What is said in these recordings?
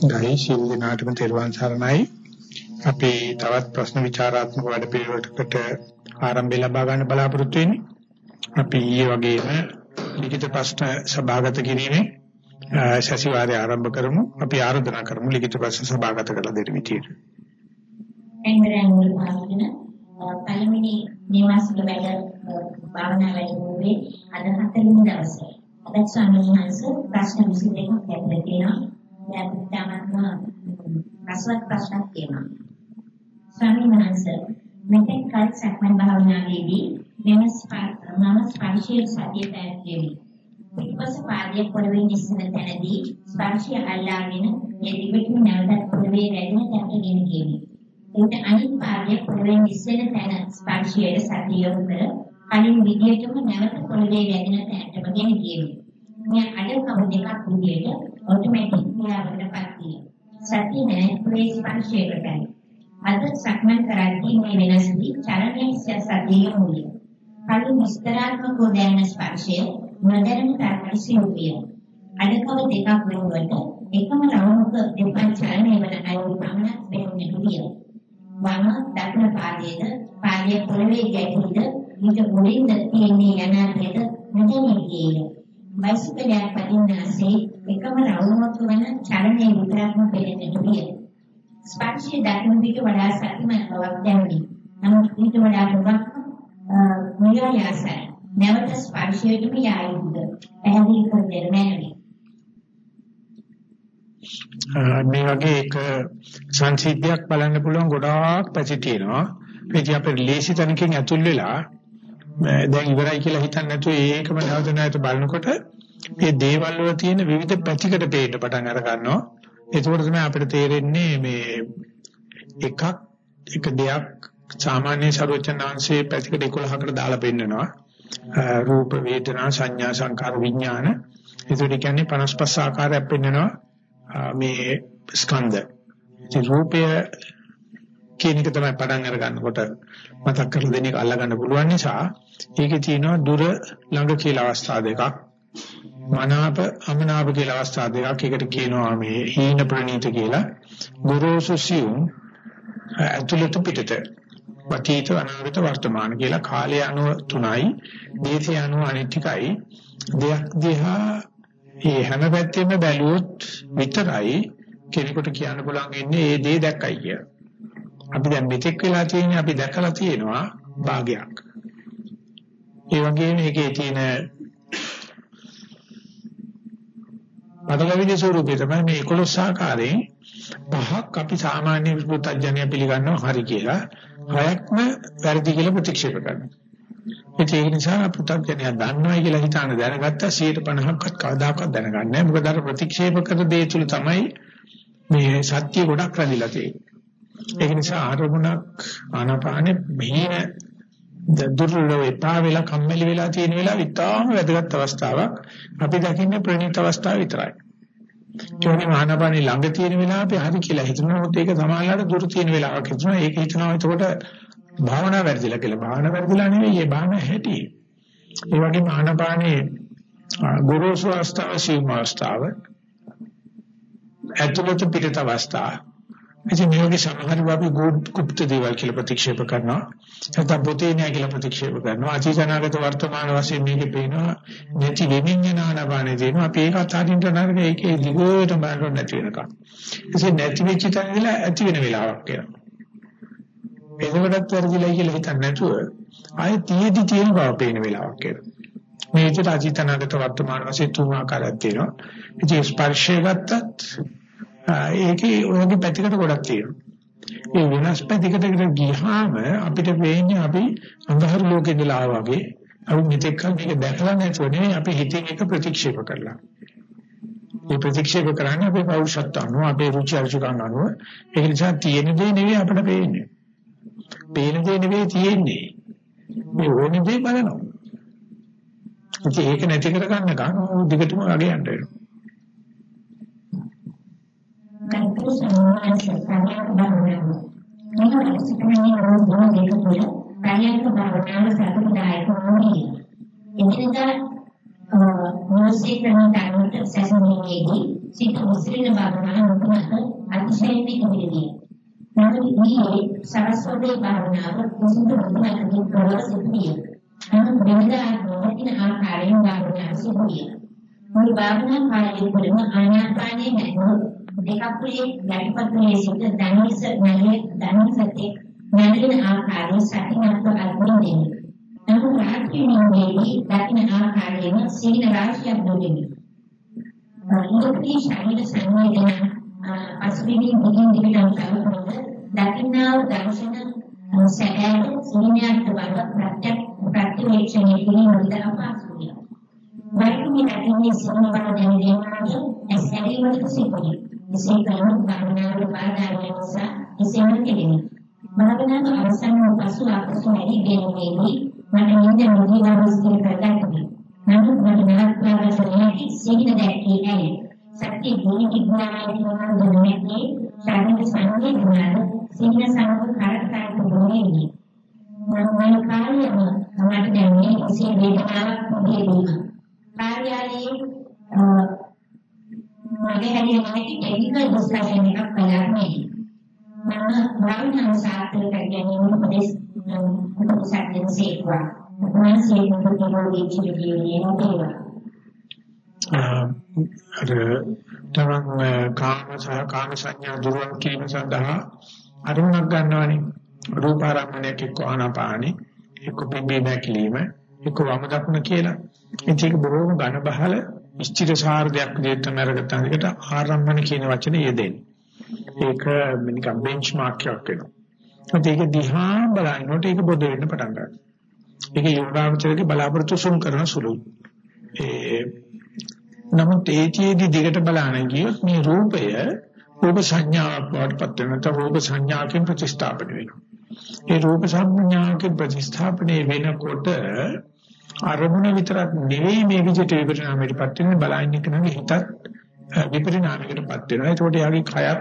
ගයි සිල් දිනාටම තෙරුවන් සරණයි. අපි තවත් ප්‍රශ්න විචාරාත්මක වැඩපිළිවෙලකට ආරම්භය ලබා ගන්න බලාපොරොත්තු වෙන්නේ. අපි ඊයේ වගේම ලිඛිත ප්‍රශ්න සභාගත කිරීමේ සැසිවාරය ආරම්භ කරමු. අපි ආරාධනා කරමු ලිඛිත ප්‍රශ්න සභාගත කළ දෙන්න විදියට. එන්වරන් වල පාගෙන පළවෙනි නිවාසික වැඩ භාවනා වැඩමුළුවේ අද හතරින් දවසේ. අද ස්වාමීන් වහන්සේ ප්‍රශ්න 22ක් ඇතුළත තියෙනවා. දැන් තමත්ම රසවත් ප්‍රශ්නක් තියෙනවා. ස්වාමීන් වහන්සේ මෙතෙක් කල සක්මන් භාවනාවේදී මෙම මම ස්පර්ශයේ සතිය පැවැත්වෙමි. පිටපස පාදයේ පොළවේ නිස්සන තැනදී ස්පර්ශය අල්ලාගෙන ඒ දිගටම නැවතත් පොළවේ රැගෙන තැනට ගෙන ගියමි. එවිට අනිත් පාදයේ පොළවේ නිස්සන තැන ස්පර්ශයේ සතිය යොමු කර කලින් විදියටම නැවත පොළවේ රැගෙන තැනටම ගෙන ගියමි. මේ අඩකම දෙකක් විදියට ඔටෝමැටික් ක්‍රියාවකටපත් විය. සතිය නැත්නම් ස්පර්ශයකටයි. අද සක්මන් කරද්දී මේ වෙනස්දී චලනයේ සතිය යොමුය. කලින් විස්තරාත්මකව දැනෙන ස්පර්ශය නොදැනෙන තරමට සිදුවිය. අඩකව දෙකක් වෙනුවට එකම රවුමක දෙපා චලනය වන අයුරු පමණක් වෙනුනෙට විය. වම දකුණ පාදයේද පාදයේ පොළවේ ගැටීද ඊට මුලින්ද තියෙන්නේ යනාතේද නොදැනී ගියේ. බයිසිකලයක් පදින්නාසේ එකම රවුමක වන චලනයේ විතරක්ම පෙනෙන්නට විය. ස්පර්ශය දකින විට වඩා සතුටුමත් බවක් දැනුනි. නමුත් ඊට වඩා ගොඩක් නිරායාසයි. නැවත ස්පර්ශයටම යායුද. පැහැදිලි කර දෙන්න මැනවි. මේ වගේ එක සංසිද්ධියක් බලන්න පුළුවන් ගොඩාක් පැති තියෙනවා. ඒ අපේ ලේසි තැනකින් ඇතුල් වෙලා දැන් ඉවරයි කියලා හිතන්නේ නැතුව ඒකම නැවත නැවත බලනකොට මේ දේවල් වල තියෙන විවිධ පැතිකඩ පේන්න පටන් අර ගන්නවා. ඒකෝට තමයි අපිට තේරෙන්නේ මේ එකක් එක දෙයක් සාමාන්‍ය සර්වචනාංශයේ පැතිකඩ 11කට දාලා පෙන්නනවා. රූප වේදනා සංඥා සංකාර විඥාන. ඒකට කියන්නේ 55 ආකාරයක් පෙන්නනවා මේ ස්කන්ධ. ඉතින් රූපය කියන එක තමයි පටන් අර ගන්නකොට මතක් කරලා දෙන එක අල්ලා ගන්න පුළුවන් නිසා ඒකේ තියෙනවා දුර ළඟ කියලා අවස්ථා දෙකක්. මනාප අමනාප කියලා අවස්ථා දෙකක්. ඒකට කියනවා මේ හීන ප්‍රනීත කියලා. ගුරුසු සියුම් ඇතුළත පිටත. වතීත අනාගත වර්තමාන කියලා කාලය අනුව තුනයි. දේශය අනුව අනිත්‍යයි. දෙයක් දිහා මේ හැම පැත්තෙම බැලුවොත් විතරයි කෙනෙකුට කියන්න පුළුවන් ඉන්නේ ඒ දේ දැක්කයි කිය. අපි දැන් මෙතෙක් වෙලා තියෙන්නේ අපි දැකලා තියෙනවා භාගයක්. ඒ වගේම ඒකේ තියෙන පදගවිනේ ස්වරූපය තමයි මේ 11 ආකාරයෙන් පහක් අපි සාමාන්‍ය පුතඥය පිළිගන්නවා හරි කියලා හයක්ම වැරදි කියලා ප්‍රතික්ෂේප කරනවා. ඒක නිසා පුතඥය දන්නවයි කියලා හිතාන දැනගත්තා 150ක්වත් කවදාකවත් දනගන්නේ නැහැ. මොකද අර ප්‍රතික්ෂේප කර දේ තුල තමයි මේ සත්‍ය ගොඩක් රැඳිලා තියෙන්නේ. ඒක නිසා ආරමුණක් ආනාපානෙ මෙහෙම දුර්වල එපා වෙලා කම්මැලි වෙලා තියෙන වෙලාව ඉතාම වැදගත් අවස්ථාවක්. අපි දකින්නේ ප්‍රණීත අවස්ථාව විතරයි. ඒකනේ මහානපානි ළඟ තියෙන වෙලාව අපි හරි කියලා හිතනවා. මොකද ඒක සමානලාට දුර තියෙන වෙලාවක් හිතනවා. ඒක හිතනවා එතකොට භාවනා වැඩිලා කියලා. භාවනා වැඩිලා නෙවෙයි, ඒ භාවනා හැටි. ඒ වගේ මහානපානි ගුරුසු අවස්ථාව, සීම අවස්ථාව, ඇතුළත පිටත අවස්ථාව ඉතින් මේ වගේ සමහර අපි গুপ্ত දේවල් කියලා ප්‍රතික්ෂේප කරනවා. නැත්නම් පොතේ නෑ කියලා ප්‍රතික්ෂේප කරනවා. අතීතනාගත වර්තමාන වශයෙන් මේකේ පේනවා නැති වෙමින් යන ආනපානේ දෙනවා. අපි ඒක අතාරින්න නරක ඒකේ දිගට බලන්න නැති වෙනකම්. ඉතින් නැති වෙච්ච තැන ඉඳලා ඇති වෙන වෙලාවක් එනවා. එතකොටත් වැඩිලා කියලා හිතන්නේ නැතුව ආයේ තියෙදි තියෙන බව පේන වෙලාවක් එනවා. මේ විදිහට අතීතනාගත වර්තමාන වශයෙන් තුන් ආකාරයක් තියෙනවා. ඉතින් ස්පර්ශය ගත්තත් ඒකේ ඔයගේ පැතිකඩ ගොඩක් තියෙනවා. ඒ වෙනස් පැතිකඩකට ගියාම අපිට වෙන්නේ අපි අන්ධහර ලෝකෙ ඉඳලා ආවා වගේ අපි මෙතෙක් කල මේක දැකලා නැතුව නෙවෙයි අපි හිතින් එක ප්‍රතික්ෂේප කරලා. මේ ප්‍රතික්ෂේප කරන්නේ අපේ පෞරුෂත්ව අනුව අපේ රුචි අරුචිකම් අනුව ඒ නිසා තියෙන දේ නෙවෙයි අපිට පේන්නේ. පේන දේ නෙවෙයි තියෙන්නේ. මේ ඕනේ දේ බලනවා. ඒක නැති කර ගන්න කන දිගටම අගේ යන්න වෙනවා. කල්ප සමානසය ප්‍රඥා භාවනාව. මේක සිතන්නේ රෝධන දෙක තුළ ප්‍රඥාක භාවනාව සතුටුදායක වුණේ. එදිනදා මොහොතේ ප්‍රණීතවට සැසඳීමේදී සිත මුස්ලිම් භාවනාව මුකුණට අතිශයින් ඉදිරියේ. නමුත් මේ සරස්වතී භාවනාව කුසුදු මුකුණට කරව සිටියේ. නමුත් වෙනදා නොවතින ආකාරයෙන් භාවනාව සිදුවිය. මුළු භාවනා කාලය තුළම ආනාපානයේ නැතුව දෙකක් පුලේ යටිපතුලේ සිට ධනිස නැලේ ධනිසතේ නැලෙන ආකාරය සතිමත්ව අල්පින් දෙන්නේ. නමුත් රාත්‍රී නිමේදී දකින්න ආකාරයෙන් සීන රාශියක් දුන්නේ. මොකදී ශරීර සංවේදන අසුබිමින් දිගින් දිගටම කරනකොට දකින්නා වූ දර්ශන සැකයට සීනයට වඩා ප්‍රත්‍යක්ෂ ප්‍රතිවේක්ෂණය කිරීමද අපහසුය. වයිකුමි දකින්නේ සීන වල දැනෙන්නේ ඇසැරීමට සිදුවේ. එසේ කරන භාවනාවේ බාධා වෙන නිසා එසේම කෙරෙන්නේ. භාවනාව අවසන් වූ පසු ආපසු වැඩි ගෙනෙන්නේ මට නිින්ද නොගිය අවස්ථිර කරගන්න. නමුත් මට නරකවසනේ සිහින දැක්කේ ඇයි? සත්‍ය ගුණ කිව්වාමයි නෝනන්නේ ශාරීරික සංවේදනාව සිහින සමග කරකටට ගොඩේවි. මම කාර්යම මට දැනෙන්නේ එසේ වේදනාවක් නොදෙවීම. කාර්යාලයේ මගේ හැදියේ නැති ටෙක්නිකල් ඩිස්කෂන් එකක් කළා නේ. මම භාවනාව සාර්ථක කර ගැනීම උපදෙස් උපසක්යෙන් සේවා. මම සේවක කෙරෙහි ඉතිරියේ නේද? අර තමන් කාම සහ කාම සංඥා දුරවන් කිරීම සඳහා අරුණක් ගන්නවනේ. රූපාරම්මණයක් එක්ක ආනාපානෙ එක්ක පිම්බේ නැකිලිම එක්ක වම දකුණ කියලා. ඒක බොහොම ඝන බහල ඉෂ්ඨිත සාර දෙයක් විදිහට තමයි අරගත්තා. ඒකට ආරම්භන කියන වචනේ යෙදෙන්නේ. ඒක නිකන් බෙන්ච්මාර්ක් එකක් වෙනවා. ඒක දිහා බලනකොට ඒක බොද වෙන්න පටන් ගන්නවා. ඒක යෝගාවචරයේ බලාපොරොත්තු සුන් කරන සුළුයි. ඒ නමුත් ඒකේදී දිගට බලන ගියොත් මේ රූපය රූප සංඥාවක් වඩපත් වෙනවා. රූප සංඥාවකින් ප්‍රතිස්ථාපන වෙනවා. ඒ රූප සංඥාවකින් ප්‍රතිස්ථාපනය වෙනකොට අරමුණ විතරක් නෙවෙයි මේ විදිහට විපරිණාමයටපත් වෙන බලන්නේ කෙනාගේ හිතත් විපරිණාමයකටපත් වෙනවා. ඒකට යාගේ කයත්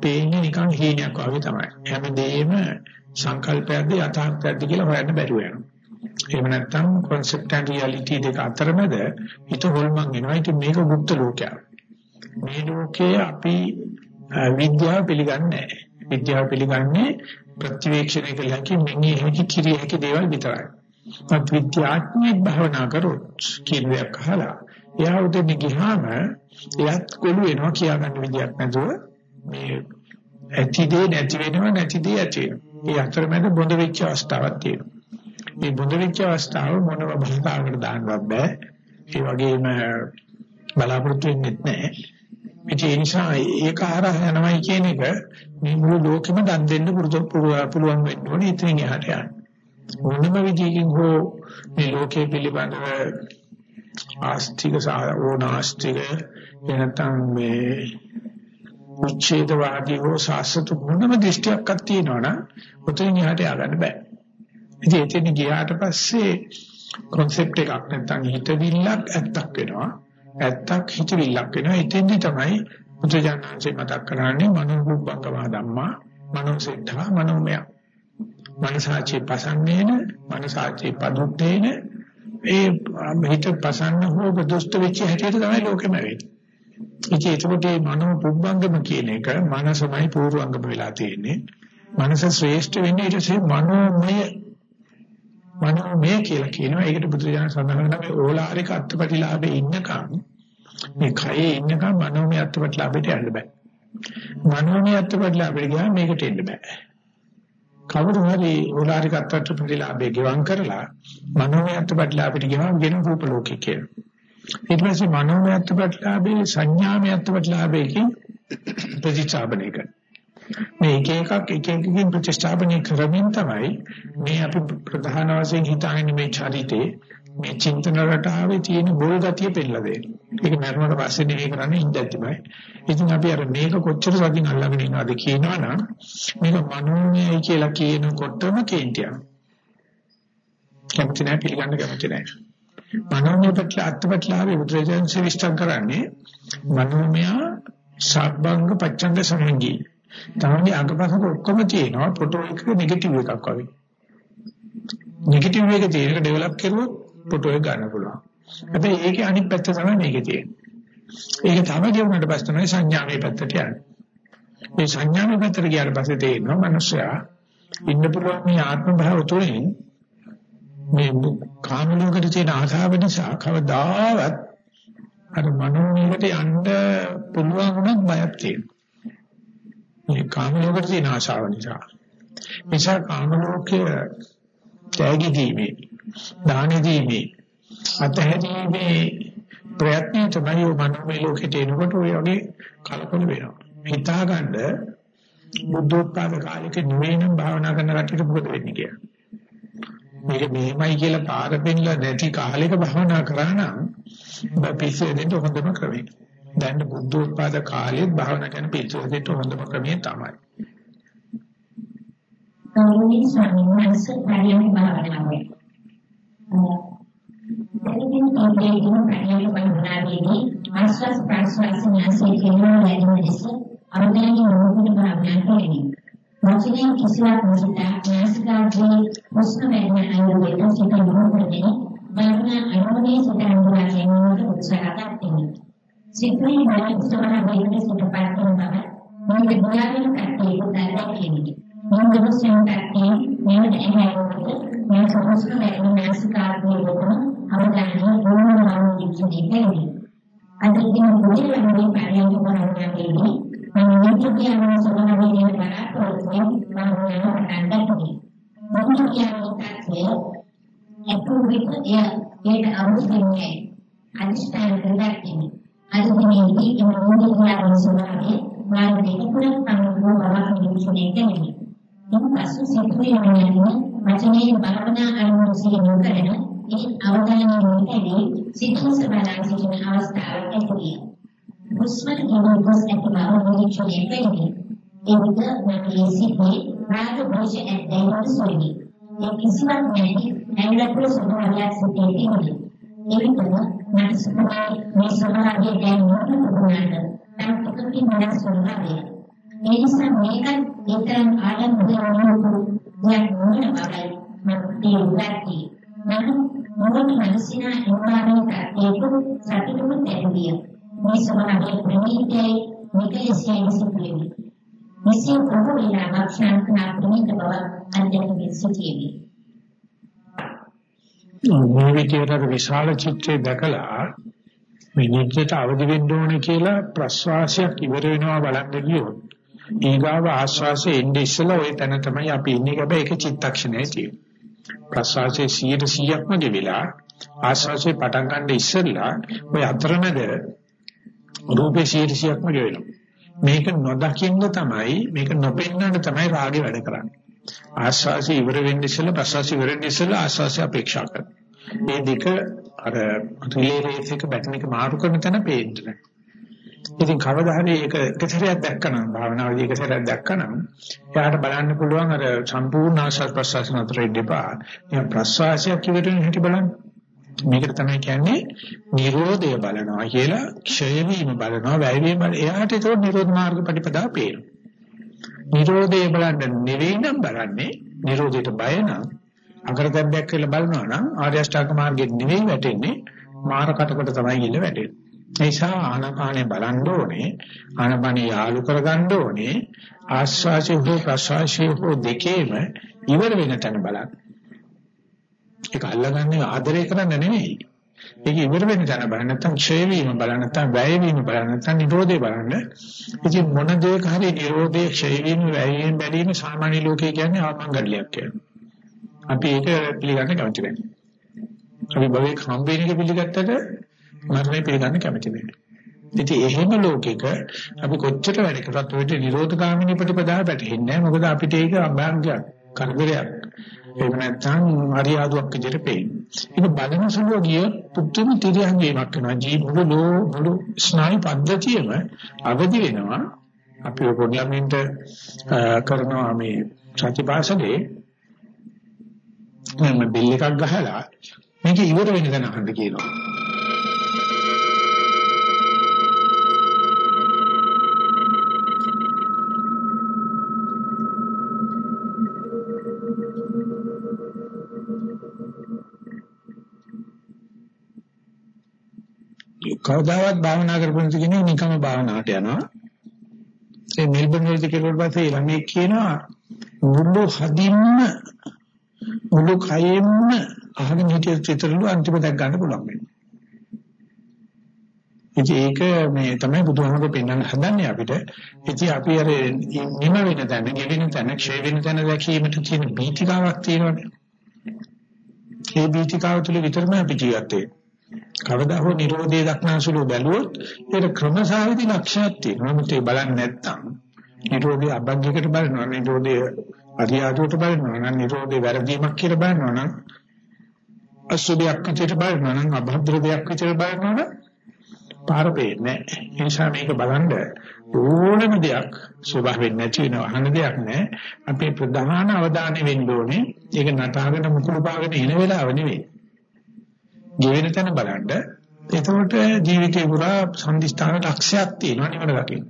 පේන්නේ නිකන් හීනයක් වගේ තමයි. හැමදේම සංකල්පයක්ද යථාර්ථයක්ද කියලා හොයන්න බැරුව යනවා. එහෙම නැත්නම් concept and reality දෙක අතරමැද හිත හොල්මන් වෙනවා. ඉතින් මේක গুপ্ত ලෝකයක්. මේ ලෝකයේ අපි විද්‍යාව පිළිගන්නේ නැහැ. විද්‍යාව පිළිගන්නේ ප්‍රතිවේක්ෂණය කළ හැකි මෙන්නේ හැකි කිරිය හැකි දේවල් විතරයි. ඒත් විද්‍යාත්මක භවනා කරොත් කිරියක් අහලා එයා උදේ ගියාම එයාත් කොළු වෙනවා කියා ගන්න විදියක් නැතුව මේ ඇති දේ නැති වෙනවා නැති දේ ඇති වෙනවා. ඒ අතරමැද බොඳ වෙච්ච අවස්ථාවක් තියෙනවා. මේ බොඳ වෙච්ච අවස්ථාව මොනම භාෂාවකට දාන්නවත් බෑ. ඒ වගේම බලාපොරොත්තු වෙන්නේ නැහැ. ඒ නිසා ඒක හරහා යනවයි කියන එක මේ මුළු ලෝකෙම දන් දෙන්න පුළුවන් වෙන්න ඕනේ ඉතින් එහාට යන්න. මොනම විදියකින් හෝ මේ ලෝකයේ පිළිබඳව ආස්තික සාෝනාස්තික එනතම් මේ උච්ඡේදවාදී හෝ සාසතු මොනම දෘෂ්ටියක්වත් තියෙනවනම් උතෙන් එහාට ය아가න්න බෑ. ඉතින් එතන ගියාට පස්සේ concept එකක් නැත්තම් හිතවිල්ලක් ඇත්තක් වෙනවා. ඇත්තක් හිතවිල්ලක් වෙනවා. එතෙන්දි තමයි බුදුජානකසේ මතක් කරන්නේ මනෝභුබ්බංගම ධම්මා මනෝසිද්ධා මනෝමය. මනසාචි පසන්නේන මනසාචි පදුත්තේන ඒ හිත පසන්න හෝ දුෂ්ට වෙච්ච හැටියට තමයි ලෝකෙම වෙන්නේ. ඉතින් ඒකට මේ මනෝ පුබ්බංගම කියන එක මනසමයි පූර්වංගම වෙලා තියෙන්නේ. මනස ශ්‍රේෂ්ඨ වෙන්නේ ඊට පස්සේ මනෝමය මනෝමය කියලා කියනවා. ඒකට බුදුරජාණන් සඳහන් කරන මේ ඕලාරික අත්පටිලාභේ ඉන්නකම් මේ කයේ ඉන්නකම් මනෝමය අත්පටිලාභයට යන්න බෑ. මනෝමය අත්පටිලාභයට ගියාම මේකට එන්න බෑ. කවුරු හරි ඕලාරික අත්පටිලාභේ ගෙවම් කරලා මනෝමය අත්පටිලාභයට ගෙවම් වෙන රූප ලෝකේ කියලා. ඊට පස්සේ මනෝමය අත්පටිලාභේ සංඥාමය අත්පටිලාභේකින් ප්‍රතිචාබනය කරනවා. මේ එක එකක් එක එකකින් ප්‍රතිස්ථාපනය කරමින් තමයි මේ අපි ප්‍රධාන වශයෙන් හිතාගෙන මේ චරිතේ මේ චින්තන රටාවේ තියෙන බොල් ගතිය පෙන්නලා දෙන්නේ. ඒක මරණයට පස්සේ නෙවෙයි කරන්නේ ඉඳද්දිමයි. ඉතින් අපි අර මේක කොච්චර සතින් අල්ලගෙන ඉනවද කියනවනම් මේක මනෝමයයි කියලා කියනකොටම කේන්තියක්. කැමති නැහැ පිළිගන්න කැමති නැහැ. මනෝමය පැත්ත අත්පත්ලාවේ උද්‍රේජන්සේ විස්තර කරන්නේ මනෝමය සබ්බංග පච්චංග සමංගී තමයි අංගපසක ඔක්කොම තියෙනවා ෆොටෝ එක නෙගටිව් එකක් වගේ. නෙගටිව් එක තියෙනක ඩෙවලොප් කරුවොත් ෆොටෝ එක ගන්න පුළුවන්. හැබැයි ඒකේ අනිත් පැත්ත තමයි මේකේ තියෙන්නේ. ඒක තව ගෙවුනට පස්සේ තමයි සංඥාවේ පැත්තට යන්නේ. මේ සංඥාවේ පැත්තට ගියාට පස්සේ තේරෙනවා මනුස්සයා ඉන්න පුළුවන් මේ ආත්ම භාව තුළින් මේ කාම ලෝකෙට තියෙන ආශාව නිසා කවදාවත් අර මනෝමයකට යන්න පුළුවන් වුණත් බයක් තියෙනවා. මේ කාම ලෝකෙට තියෙන ආශාව නිසා. නිසා කාම ලෝකයේ ත්‍යාගී දීමේ, දාන දීමේ, අතහැරීමේ ප්‍රයත්නය තමයි මනෝමය ලෝකෙට එනකොට ඔය වගේ කලකොල වෙනවා. හිතාගන්න බුද්ධෝත්පාද කාලෙක නෙවෙයිනම් භාවනා කරන කට්ටියට මොකද වෙන්නේ කියලා. මේක මෙහෙමයි කියලා පාර පෙන්නලා නැති කාලෙක භවනා කරා නම් පිස්සෙදෙන්න හොඳම ක්‍රමය. දැන් බුද්ධෝත්පාද කාලෙත් භවනා කරන පිස්සෙදෙන්න හොඳම ක්‍රමය තමයි. ගෞරවනීය ස්වාමීන් වහන්සේ පරියම භාවනාවේ. දෙවියන් තෝරගෙන පරියම භාවනාවේදී ආස්වාස් ප්‍රාස්වාස් ඥාසයේ කියන වැඩිම ලෙස අවධානය යොමු කරන භාවනා කරන්නේ. වචනයෙන් කිසිවක් නොසිතා නාසිකාග්‍රේ හුස්ම වැටෙන අයුරට සිත යොමු කරගෙන භාවනා අනුමෝදේ සිත අනුගමනය කිරීමට උත්සාහ ගන්නවා. සිතේ මානසික සමාධියට සිත පාත්‍රන බව මොකද බලාගෙන කටේ උදාරයක් කියන්නේ. මම දවසෙන් කටේ මේවට එහාට මම හුස්ම වැටෙන නාසිකාග්‍රේ වලට අවධානය යොමු කරනවා. අද දින මුලින්ම මේ පරිණාම කරනවා මනෝවිද්‍යාව සමානව බලාපොරොත්තු මනෝවිද්‍යාව අඬන්නේ. මනෝවිද්‍යාව තාක්ෂය අපුවිත එය ඒක අවශ්‍යන්නේ අදිෂ්ඨාන කරගන්නේ. අද දිනේදී මනෝවිද්‍යාව සමානව මාර්ගයේ පුරක් පමණ බවක් නිවිසනේ කියන්නේ. මේ පසු සිතුවේ යන්නේ වචනේ භාවනා අනුසී නොකරන ඒ අවධානය යොමුකදී සිතුවස බලන සිටින අවස්ථාවක් ඇතිවේ. හුස්මට ගෙවන ගොස් ඇති බව නිරීක්ෂණය කෙරේ. ඒ විට මගේ සිතේ රාග භෝජ ඇද්දැයි සොයමි. ඒ කිසිවක් නැති ඇඟලපුර ස්වභාවයක් සිතේ තිබුණි. ඒ විට මට සුඛයි මේ ස්වභාවය දැන් නොපුරුණාට නම් තුකින් මනස ස්වභාවය. ඒ නිසා මේකත් ඒතරම් ආඩම්බරයක් නෙවෙයි දෙයක් නොවන බවයි මම තේරුම් මම මොකද මනසිනා එන්වයරන්මන්ට් එකක සතුටුම දෙවිය. මේ සමාජයේ ප්‍රණීතයේ නිකලසිය ඉසිපිලි. මිසිය ප්‍රබෝධිනා වක්ෂාන් කනා ප්‍රණීත බව අධ්‍යයනයේ සිටියේ. මේ විදියට විශාල චිත්‍රය දැකලා මේ නිත්‍යයට අවදි වෙන්න ඕනේ කියලා ප්‍රස්වාසයක් ඉවර වෙනවා බලන්න ගියොත් ඊගාව ආශ්වාසයේ ඉන්නේ ඉස්සලා ওই තැන තමයි අපි ඉන්නේ හැබැයි ඒක චිත්තක්ෂණයේ තියෙන්නේ ප්‍රස්වාසයේ 100%ක්ම ගෙවිලා ආශ්වාසයේ පටන් ගන්න ඉස්සලා ওই අතරමැද රූපේ 100%ක්ම ගෙවෙනවා. මේක නොදකින්න තමයි මේක නොපෙන්නන්න තමයි රාගේ වැඩ කරන්නේ. ආස්වාසි ඉවර වෙන්න ඉස්සෙල්ලා ප්‍රසවාසි ඉවර වෙන්න ඉස්සෙල්ලා ආස්වාසි අපේක්ෂා කරනවා. මේ දෙක අර රිලේ රේස් එක බැටන් එක මාරු කරන තැන පේන්නේ. ඉතින් කවදා හරි ඒක එක සැරයක් දැක්කනම් භාවනාවේදී එක සැරයක් දැක්කනම් එයාට බලන්න පුළුවන් අර සම්පූර්ණ ආස්වාද ප්‍රසවාස නතර ඉන්න එපා. මේ ප්‍රසවාසයක් ඉවර වෙන හැටි බලන්න. මේකට තමයි කියන්නේ නිරෝධය බලනවා කියලා ක්ෂය වීම බලනවා වැය වීම බලන එයාට ඒක නිරෝධ මාර්ග ප්‍රතිපදාව පේනවා නිරෝධය බලන්න නෙවෙයි නම් බලන්නේ නිරෝධයට බය නම් අගරගබ්බයක් කියලා බලනවා නම් ආර්ය අෂ්ටාංග මාර්ගෙ නෙවෙයි වැටෙන්නේ මාර කටකට තමයි ඉල්ල වැටෙන්නේ ඒ නිසා ආනාපානෙ බලන්න ඕනේ ආනාපානෙ යාලු කරගන්න ඕනේ ආස්වාසි හෝ ප්‍රසවාසි හෝ දෙකේම ඉවර වෙන තැන බලන්න ඒක අල්ලගන්නේ ආදරය කරන්න නෙමෙයි. ඒක ඉවර වෙන්න යන බලන්න නැත්නම් ක්ෂය වීම බලන්න නැත්නම් වැය වීම බලන්න නැත්නම් නිරෝධය බලන්න. ඉතින් මොන දෙයක හරි නිරෝධය ක්ෂය වීම වැය වීම බැලීම සාමාන්‍ය ලෝකයේ කියන්නේ ආමංගල්‍යයක් කියලා. අපි ඒක පිළිගන්න කැමති නැහැ. අපි භවයේ හම්බෙන එක පිළිගත්තට මරණය පිළිගන්න කැමති නැහැ. ඉතින් එහෙම ලෝකෙක අපි කොච්චර වැඩ කරත් ඔය නිරෝධගාමිනී ප්‍රතිපදාව පැටහෙන්නේ නැහැ. මොකද අපිට ඒක අභාග්‍යයක්, කරදරයක්. ඒක නැත්නම් හරියාදුවක් විදිහට පේන්නේ. ඒක බලන සුළුව ගිය පුදුම තිරියංගේමක් වෙනවා. ජීවමුළු මුළු ස්නායු පද්ධතියම අවදි වෙනවා. අපි පොඩි ළමින්ට කරනවා මේ සතිපාසලේ මම බිල් එකක් ගහලා මේක ඉවර වෙන දන අහන්න කියනවා. කවදාවත් භාවනා කරපු නැති කෙනෙක් නිකම්ම භාවනාවට යනවා. ඒ මෙල්බන් වලදී කෙරුවට පස්සේ ළමයි කියනවා මුළු හදින්ම මුළු කයෙන්ම අහගෙන හිටිය චිත්‍රලු අන්තිම දැක් ගන්න පුළුවන් වෙනවා. ඉතින් ඒක මේ තමයි බුදුහාමුදුරු පෙන්වන්න හදන්නේ අපිට. ඉතින් අපි අර නිම වෙන තැන, ගෙවෙන තැන, ක්ෂය වෙන තැන දැකීමට තියෙන බීතිකාවක් තියෙනවානේ. ඒ බීතිකාව තුළ විතරම අපි ජීවත් වෙන්නේ. කවදා හෝ Nirodhe දක්නාසුළු බැලුවොත් ඒක ක්‍රමසාවිදි ලක්ෂණයක් තියෙනවා. නමුත් ඒ බලන්නේ නැත්නම් Nirodhe අභග්ගයකට බලනවා. Nirodhe අරියාදුවට බලනවා නම් Nirodhe වැරදීමක් කියලා බලනවා නම් අසුභයක් විදිහට බලනවා නම් අභද්‍ර දෙයක් විදිහට බලනවා නම් පාර පේන්නේ ඒ නිසා මේක බලන්න ඕනම දෙයක් ස්වභාවයෙන් නැති වෙන අහන දෙයක් නෑ අපේ ප්‍රධාන අවධානය වෙන්න ඕනේ ඒක නටාගෙන මුකුළු පාගෙන එන වෙලාව නෙවෙයි ජීවිත තැන බලන්න. එතකොට ජීවිතේ පුරා සම්දිස්ථාන ලක්ෂයක් තියෙනවා නිවන දකින්න.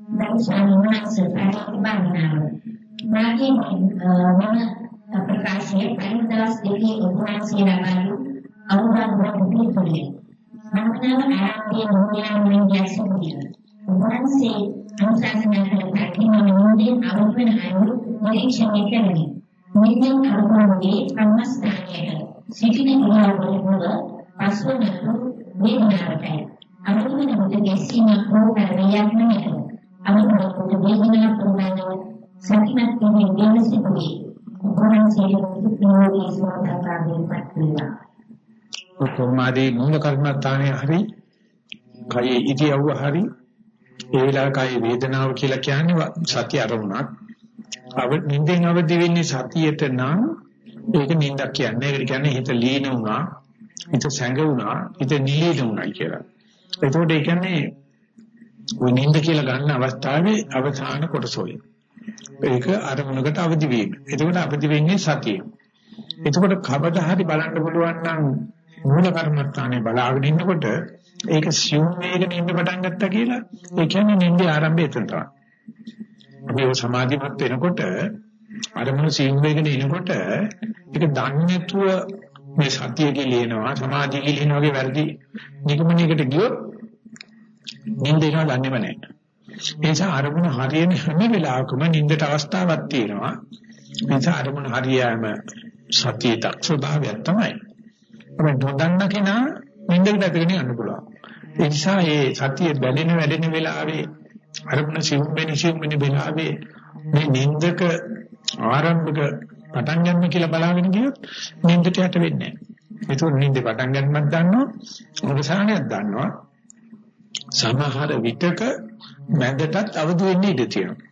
දැන් සාමාන්‍යයෙන් බලනවා මාගේ මම ප්‍රකාශයේ පළමු දවස් දෙකේ උපවාසය ලබාලු අවබෝධ වෙන්නේ මනෝනාම ආරම්භයේ මොහොතෙන් ගැසුණිය. උන්වහන්සේ අනුශාසනා කළ පැකිලෙන මොහොතේ අවබෝධන අයුරු නිරීක්ෂණය කරන්නේ නිදින් අනුභවයේ සම්මස්ථානයට සිටින ඉරියව්වල පසුව නතු වේදනාවටයි අවබෝධන මොහොත ගැසීම හෝ පරියක් නෙමෙයි අවබෝධ කොට වේදනාව ප්‍රමාණව සතිමත් වීම වෙනසිකුයි උන්වහන්සේ දුක් නිරෝධී සෝතාපන්න පත්විලා කොහොමදී මූල කර්මස්ථානයේ හරි කයේ ඉතියව්ව හරි ඒ වෙලාවේ කයේ වේදනාව කියලා කියන්නේ සතිය අරමුණක්. අව නිින්දෙන් අවදි වෙන්නේ සතියට නම් ඒක නිින්දක් කියන්නේ. ඒකට කියන්නේ හිත ලීන වුණා, හිත සැඟ වුණා, හිත නිලීන වුණා කියලා. එතකොට ඒ කියන්නේ ওই නිින්ද කියලා ගන්න අවස්ථාවේ අවසාන කොටසෝයි. ඒක අරමුණකට අවදි වීම. එතකොට අවදි වෙන්නේ සතිය. එතකොට කවදා හරි බලන්න පුළුවන් නම් මූල කර්මස්ථානේ බලාගෙන ඉන්නකොට ඒක සියුම් වේගන ඉන්න පටන් ගත්තා කියලා ඒ කියන්නේ නිින්දේ ආරම්භය එතන තමයි. අපි ඔය සමාධිමත් වෙනකොට අරමුණු සියුම් වේගන එනකොට ඒක දන්නේ නැතුව මේ සතිය කියලිනවා සමාධිය කියලිනවා වගේ වැරදි නිගමනයකට ගියොත් නිින්ද එනවා දන්නේම නැහැ. ඒ නිසා අරමුණ හරියන හැම වෙලාවකම නිින්දට අවස්ථාවක් තියෙනවා. ඒ නිසා අරමුණ හරියෑම සතියේ දක්ෂභාවයක් තමයි. අපි නොදන්න කෙනා නින්දකට ඇදගෙන යන්න පුළුවන්. ඒ නිසා මේ සතිය බැඳෙන වැඩෙන වෙලාවේ අරමුණ සිවුම් වෙන සිවුම් වෙන වෙලාවේ මේ නින්දක ආරම්භක පටන් ගන්න කියලා බලාගෙන ගියොත් නින්දට යට වෙන්නේ නැහැ. ඒක නින්දේ පටන් ගන්නත් දන්නවා, අවසානයක් දන්නවා. සමහර විටක මැදටත් අවදි වෙන්න ඉඩ තියෙනවා.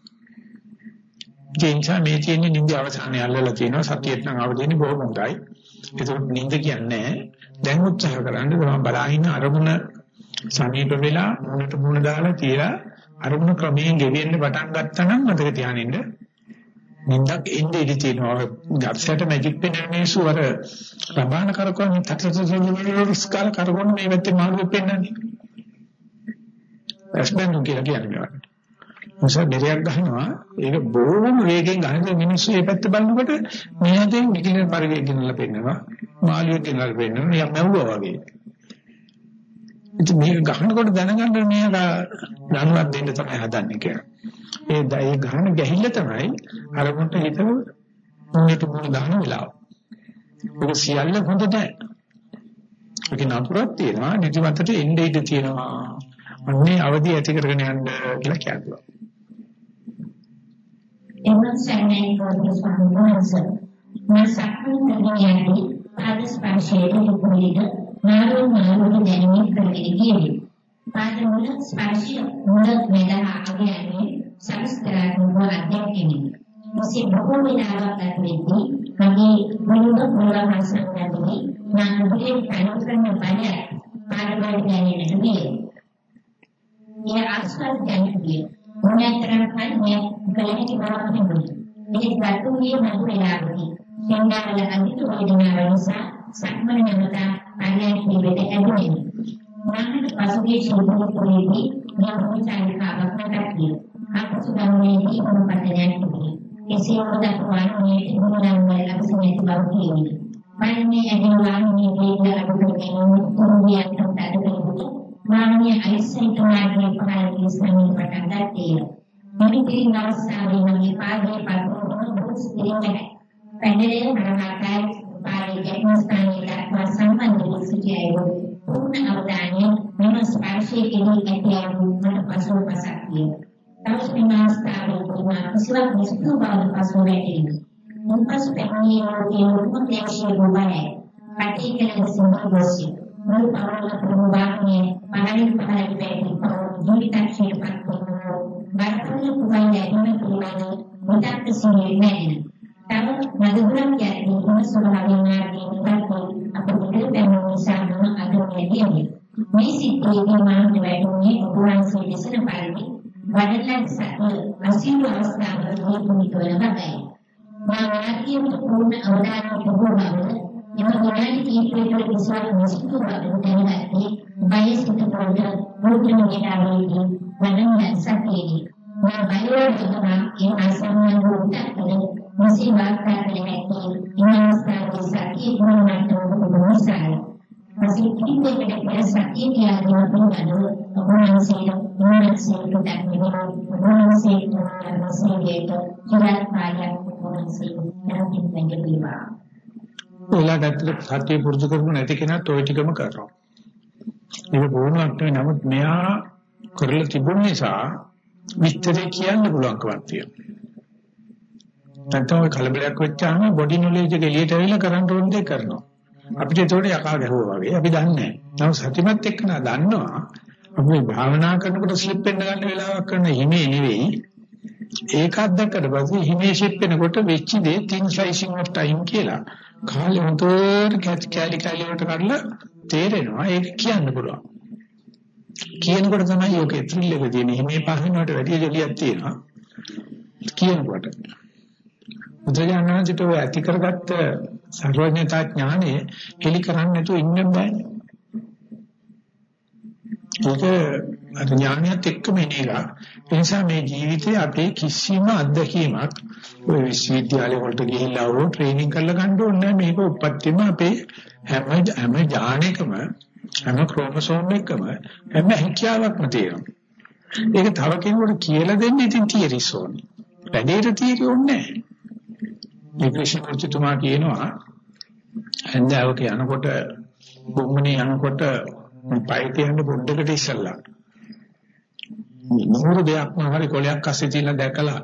ඒ නිසා මේ තියෙන නින්ද අවසානයේ අල්ලලා තියෙනවා සතියට නම් අවදි වෙන්නේ බොහොම හොඳයි. ඒකට නිින්ද කියන්නේ දැන් උත්සාහ කරන්න මම බලාගෙන අරමුණ සමීප වෙලා මොනට මොන දාලා තියලා අරමුණ ක්‍රමයෙන් ගෙවෙන්න පටන් ගත්තා නම් මතක තියානින්න. නිින්දක් එන්නේ ඉඳී තියෙනවා. ගැටසට මැජික් පෙන් මිනිස්සු අර රබාන කරකවන තත්ත්වසෝනිස්කාල කරගොන මේ වෙත්තේ මාළුවෙ පෙන්නන්නේ. ඇස්බෙන් කියලා කියන්නේ මේවට. මොසර් බෙරයක් ගහනවා. ඒක බොහොම වේගෙන් ගහන මිනිස්සු මේ පැත්ත බලනකොට මේ හදෙන් නිකින පරිවේග ගෙනලා පෙන්නනවා. මාළියෙක් ගෙනලා පෙන්නනවා. නිකන් මැව්වා වගේ. ඉතින් මේක ගහනකොට දැනගන්න මේක දැනුවත් දෙන්න තමයි හදන්නේ කියලා. ඒ දය ගහන ගැහිල්ල තමයි අර මොන්ට හිතව මොනිට මොන දාන වෙලාව. ඔක සියල්ල හොඳ නැහැ ඒක නපුරක් තියෙනවා නිදිමතට එන්නේ ඉඳ තියෙනවා. අන්නේ අවදි ඇති කරගෙන යන්න කියලා කියනවා. එවන් සෑමෙන් පොදු සම්බන්ධස මාසකන් කරගෙනදී පාද ස්පර්ශයේ දුකෙද නාරෝ නාරෝ දැනීම කරගෙන ගියේ. පාද මුල ස්පර්ශය මුල මෙදා අගයන්නේ සංස්කාරක වරද්දකිනි. මොසේ බොහෝ වෙලාවක් ගතවෙද්දී මගේ මුලක මුලම සංකල්පදී මම මුලින් කනකන බය පාද වල දැනෙන්නේ නෙවෙයි. ඒ ආස්වාද දැනෙන්නේ මොනතරම් කන්නේ කලෙටි බවක් නෙමෙයි. මේ ගතුගේ මතු වෙලාවදී සංගාවල අදිට වේදනාව නිසා සක්මන නැවත අනේක පිළිවෙත ඇදුනේ. මනස පසුගිය ශෝධනයේදී යම් චාරිකාවක් නැතිව අපසු ගමනේදී මොනපදයක් තිබේ. එසේ වුණත් වාහනේ තිබුණා නම් ලක්ෂණයක් බව කියන්නේ. මන්නේ ඇගෙන වාහනේ වේගය අඩු කරගෙන කුරුවියක් අඩු කරගෙන වාහනේ අයිසෙන්ට මාර්ගයේ පහළ ගියසමින් පටන් ගත්තේ. මේ පිළින් අවස්ථාවේ මගේ පාදයේ පල්පොන බුස් පිළිගන්නේ. පැනලේ මරණාකාරී පාරේ ගැටෙන ස්ථානයේ දක්වා සම්බන්ධ වී සිටියයි පූර්ණ අවධානය මෙම ස්පර්ශයේ කෙරෙහි ඇති අනුමත පසුව පසක් විය. තවස් මේ අවස්ථාවේ පුදුමා කිසිවක් නිස්තු බව පසුව වැටෙනවා. මුපස් පැමිණිය යෝගී වූ ක්ලේශයේ ගොබයි. පැටිකල සිංහවසි. මුල් පවරල ප්‍රමුඛාන්නේ මනරින් පහළ වෙන්නේ ජීවිතක්ෂේ පත්වන. බර්තන කුමයි නැගෙන පිළිවෙල මුදක් සිහිනේ නැහැ. තම නදුරන් යන්නේ මොන ස්වභාවයෙන් ආදී අපිට දැනුම නිසා නම් අදෝනියදී මේ සිද්ධියේදී මානව වැටුනේ උපවාසයේ දෙසන පරිදි වඩලක් සතු අසීල අවස්ථාවකදී පුනිතවල බබයි. මානවීය පූර්ණ අවධානය යොමුවන එම ගුණාදී කීපයකට විශ්වාස නොසිතු බව දැනගත්තේ බයසිත පොඩ මුද්‍රණ වේදාවේදී වඩන සතියේදී මා බයෝ වෙනවා ඒ අසම්මන් වූ උත්තර masih bakal menaiki iman sekali sakit membantu berusaha masih kita pada sakit dia dengan pengadu orang sih orang sih tidak minum orang sih orang sih itu tidak banyak orang sih yang kita jadi ඔයාලට ඇත්තට සත්‍ය පුරුදු කරපු නැති කෙනාත් ওই ටිකම කරනවා. ඒක බොහොමක් නෙවෙයි නමුත් මෙයා කරලා තිබුණ නිසා විස්තරේ කියන්න පුළුවන්කමක් තියෙනවා. නැත්නම් ඔය කලබලයක් වෙච්චාම බොඩි නොලෙජ් එක එළියට ඇවිල්ලා කරන්න ඕන දේ කරනවා. අපිට ඒතකොට යකා ගැහුවා වගේ අපි දන්නේ නැහැ. සතිමත් එක්ක නා දන්නවා. අපි භාවනා කරනකොට ස්ලිප් වෙන්න ගන්න වෙලාවක් කරන හිමේ නෙවෙයි. ඒකත් දැක්කට පස්සේ හිමේ ස්ලිප් වෙනකොට වෙච්ච දේ තින් ස්ලයිසිං ඔෆ් ටයිම් කියලා. කාලේ හොතෝර කැලි කැලි වලට කඩලා තේරෙනවා. ඒක කියන්න පුළුවන්. කියනකොට තමයි ඔකේ ත්‍රිල් එක තියෙන්නේ. හිමේ පහිනවට වැඩි ජොලියක් තියෙනවා. කියනකොට බුදුරජාණන් ඔය ඇති කරගත්ත සර්වඥතා ඥානෙ හෙලි කරන්නේ නැතුව ඉන්න බෑනේ. ඒක අර ඥානියත් එක්කම එන එක. ඒ නිසා මේ ජීවිතේ අපේ කිසිම අත්දැකීමක් ඔය විශ්වවිද්‍යාලය වලට ගිහිල්ලා හෝ ට්‍රේනින් කරලා ගන්න ඕනේ මේක උපත්තිම අපේ හැම හැම ඥානයකම හැම ක්‍රෝමසෝම් එකකම හැම හැකියාවක්ම තියෙනවා. ඒක තව කෙනෙකුට කියලා දෙන්න ඉතින් තියරිස් ඕනේ. වැඩේට තියරි ඕනේ නැහැ. මේ ක්‍රිෂ්ණමූර්තිතුමා කියනවා හන්දාවක යනකොට බුම්මනේ යනකොට පය තියන්න පොඩ්ඩකට ඉස්සල්ලා. නూరు දෙයක් මොනවාරි කොලයක් අස්සේ තියලා දැකලා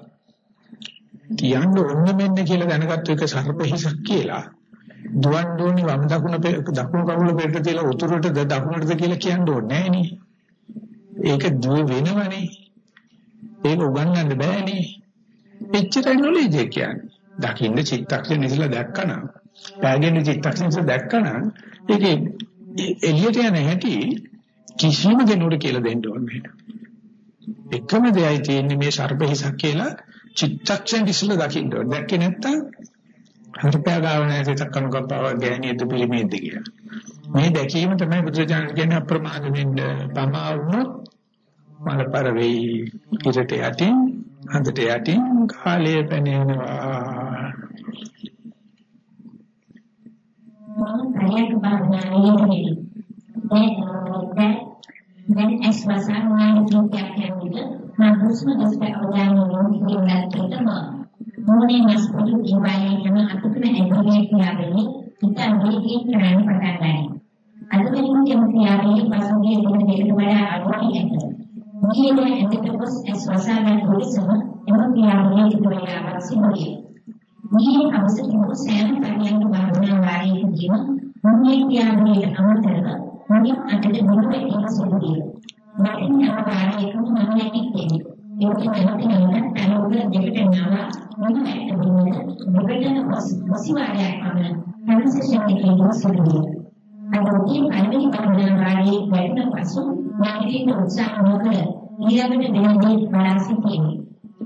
තියන්න ඕන මෙන්න කියලා දැනගත්ත එක සර්පහිසක් කියලා. දුවන් දෝනි වම් දකුණ දකුණු කකුල පෙරට තියලා උතුරටද දකුණටද කියලා කියන්න ඕනේ නෑනේ ඒක දුව වෙනවනේ. ඒක උගන්වන්න බෑනේ. එච්චරයි නොලෙජ් එක කියන්නේ. දකින්න චිත්තක්ෂණ ඉස්සලා දැක්කනම් පෑගෙන චිත්තක්ෂණ ඉස්සලා දැක්කනම් ඒකේ එළියට යන හැටි කිසිම කෙනෙකුට කියලා දෙන්න ඕනේ එකම දෙයයි තියෙන්නේ මේ සර්පහිසක් කියලා චිත්තක්ෂණ ඉස්සලා දකින්න ඕනේ. දැක්කේ නැත්තම් හර්පයා ගාව නැති තක්කන කපාව ගෑණියද පිළිමේද කියලා. මේ දැකීම තමයි බුදුරජාණන් කියන්නේ අප්‍රමාද වෙන්න. පමා වුණොත් මලපර වෙයි ඉරට යටින් අන්දට යටින් කාලය පැනෙනවා මම කයක භාවනාවේ දැන් දැන් ඇස් වසන්නාගේ දුකක් යන්නේ මම හුස්ම දෙසට අවධානය යොමු කිරීමකට මොනේ මස් පොඩි ජීවයන් යන අතුතුන ඇඟිලි කියලානේ ඉතින් මේකේ කරන්න පටන් ගන්නවා අද වෙනින් කියමු පසුගිය දින දෙකට වඩා අඩුයි ඇත්තට Mungkin yang terus suasana turisme yang dialami di daerah Sibolga. Mungkin kamu sedang saya tanya kepada lari ke mungkin dialami dengan terus mungkin ada di bawah yang Sibolga. Mungkin yang lari itu namanya itu. Itu nanti dengan kalau kita jadi nama mungkin ada di mana. Bukan masih ada apa? Karena sesuatu yang itu Sibolga. අදෝකී අනිත් පරිණාමයේ වැඩිම පසු මානසික උත්සාහ නොකර ඊළඟට දෙන්නේ බලාසිතීමේ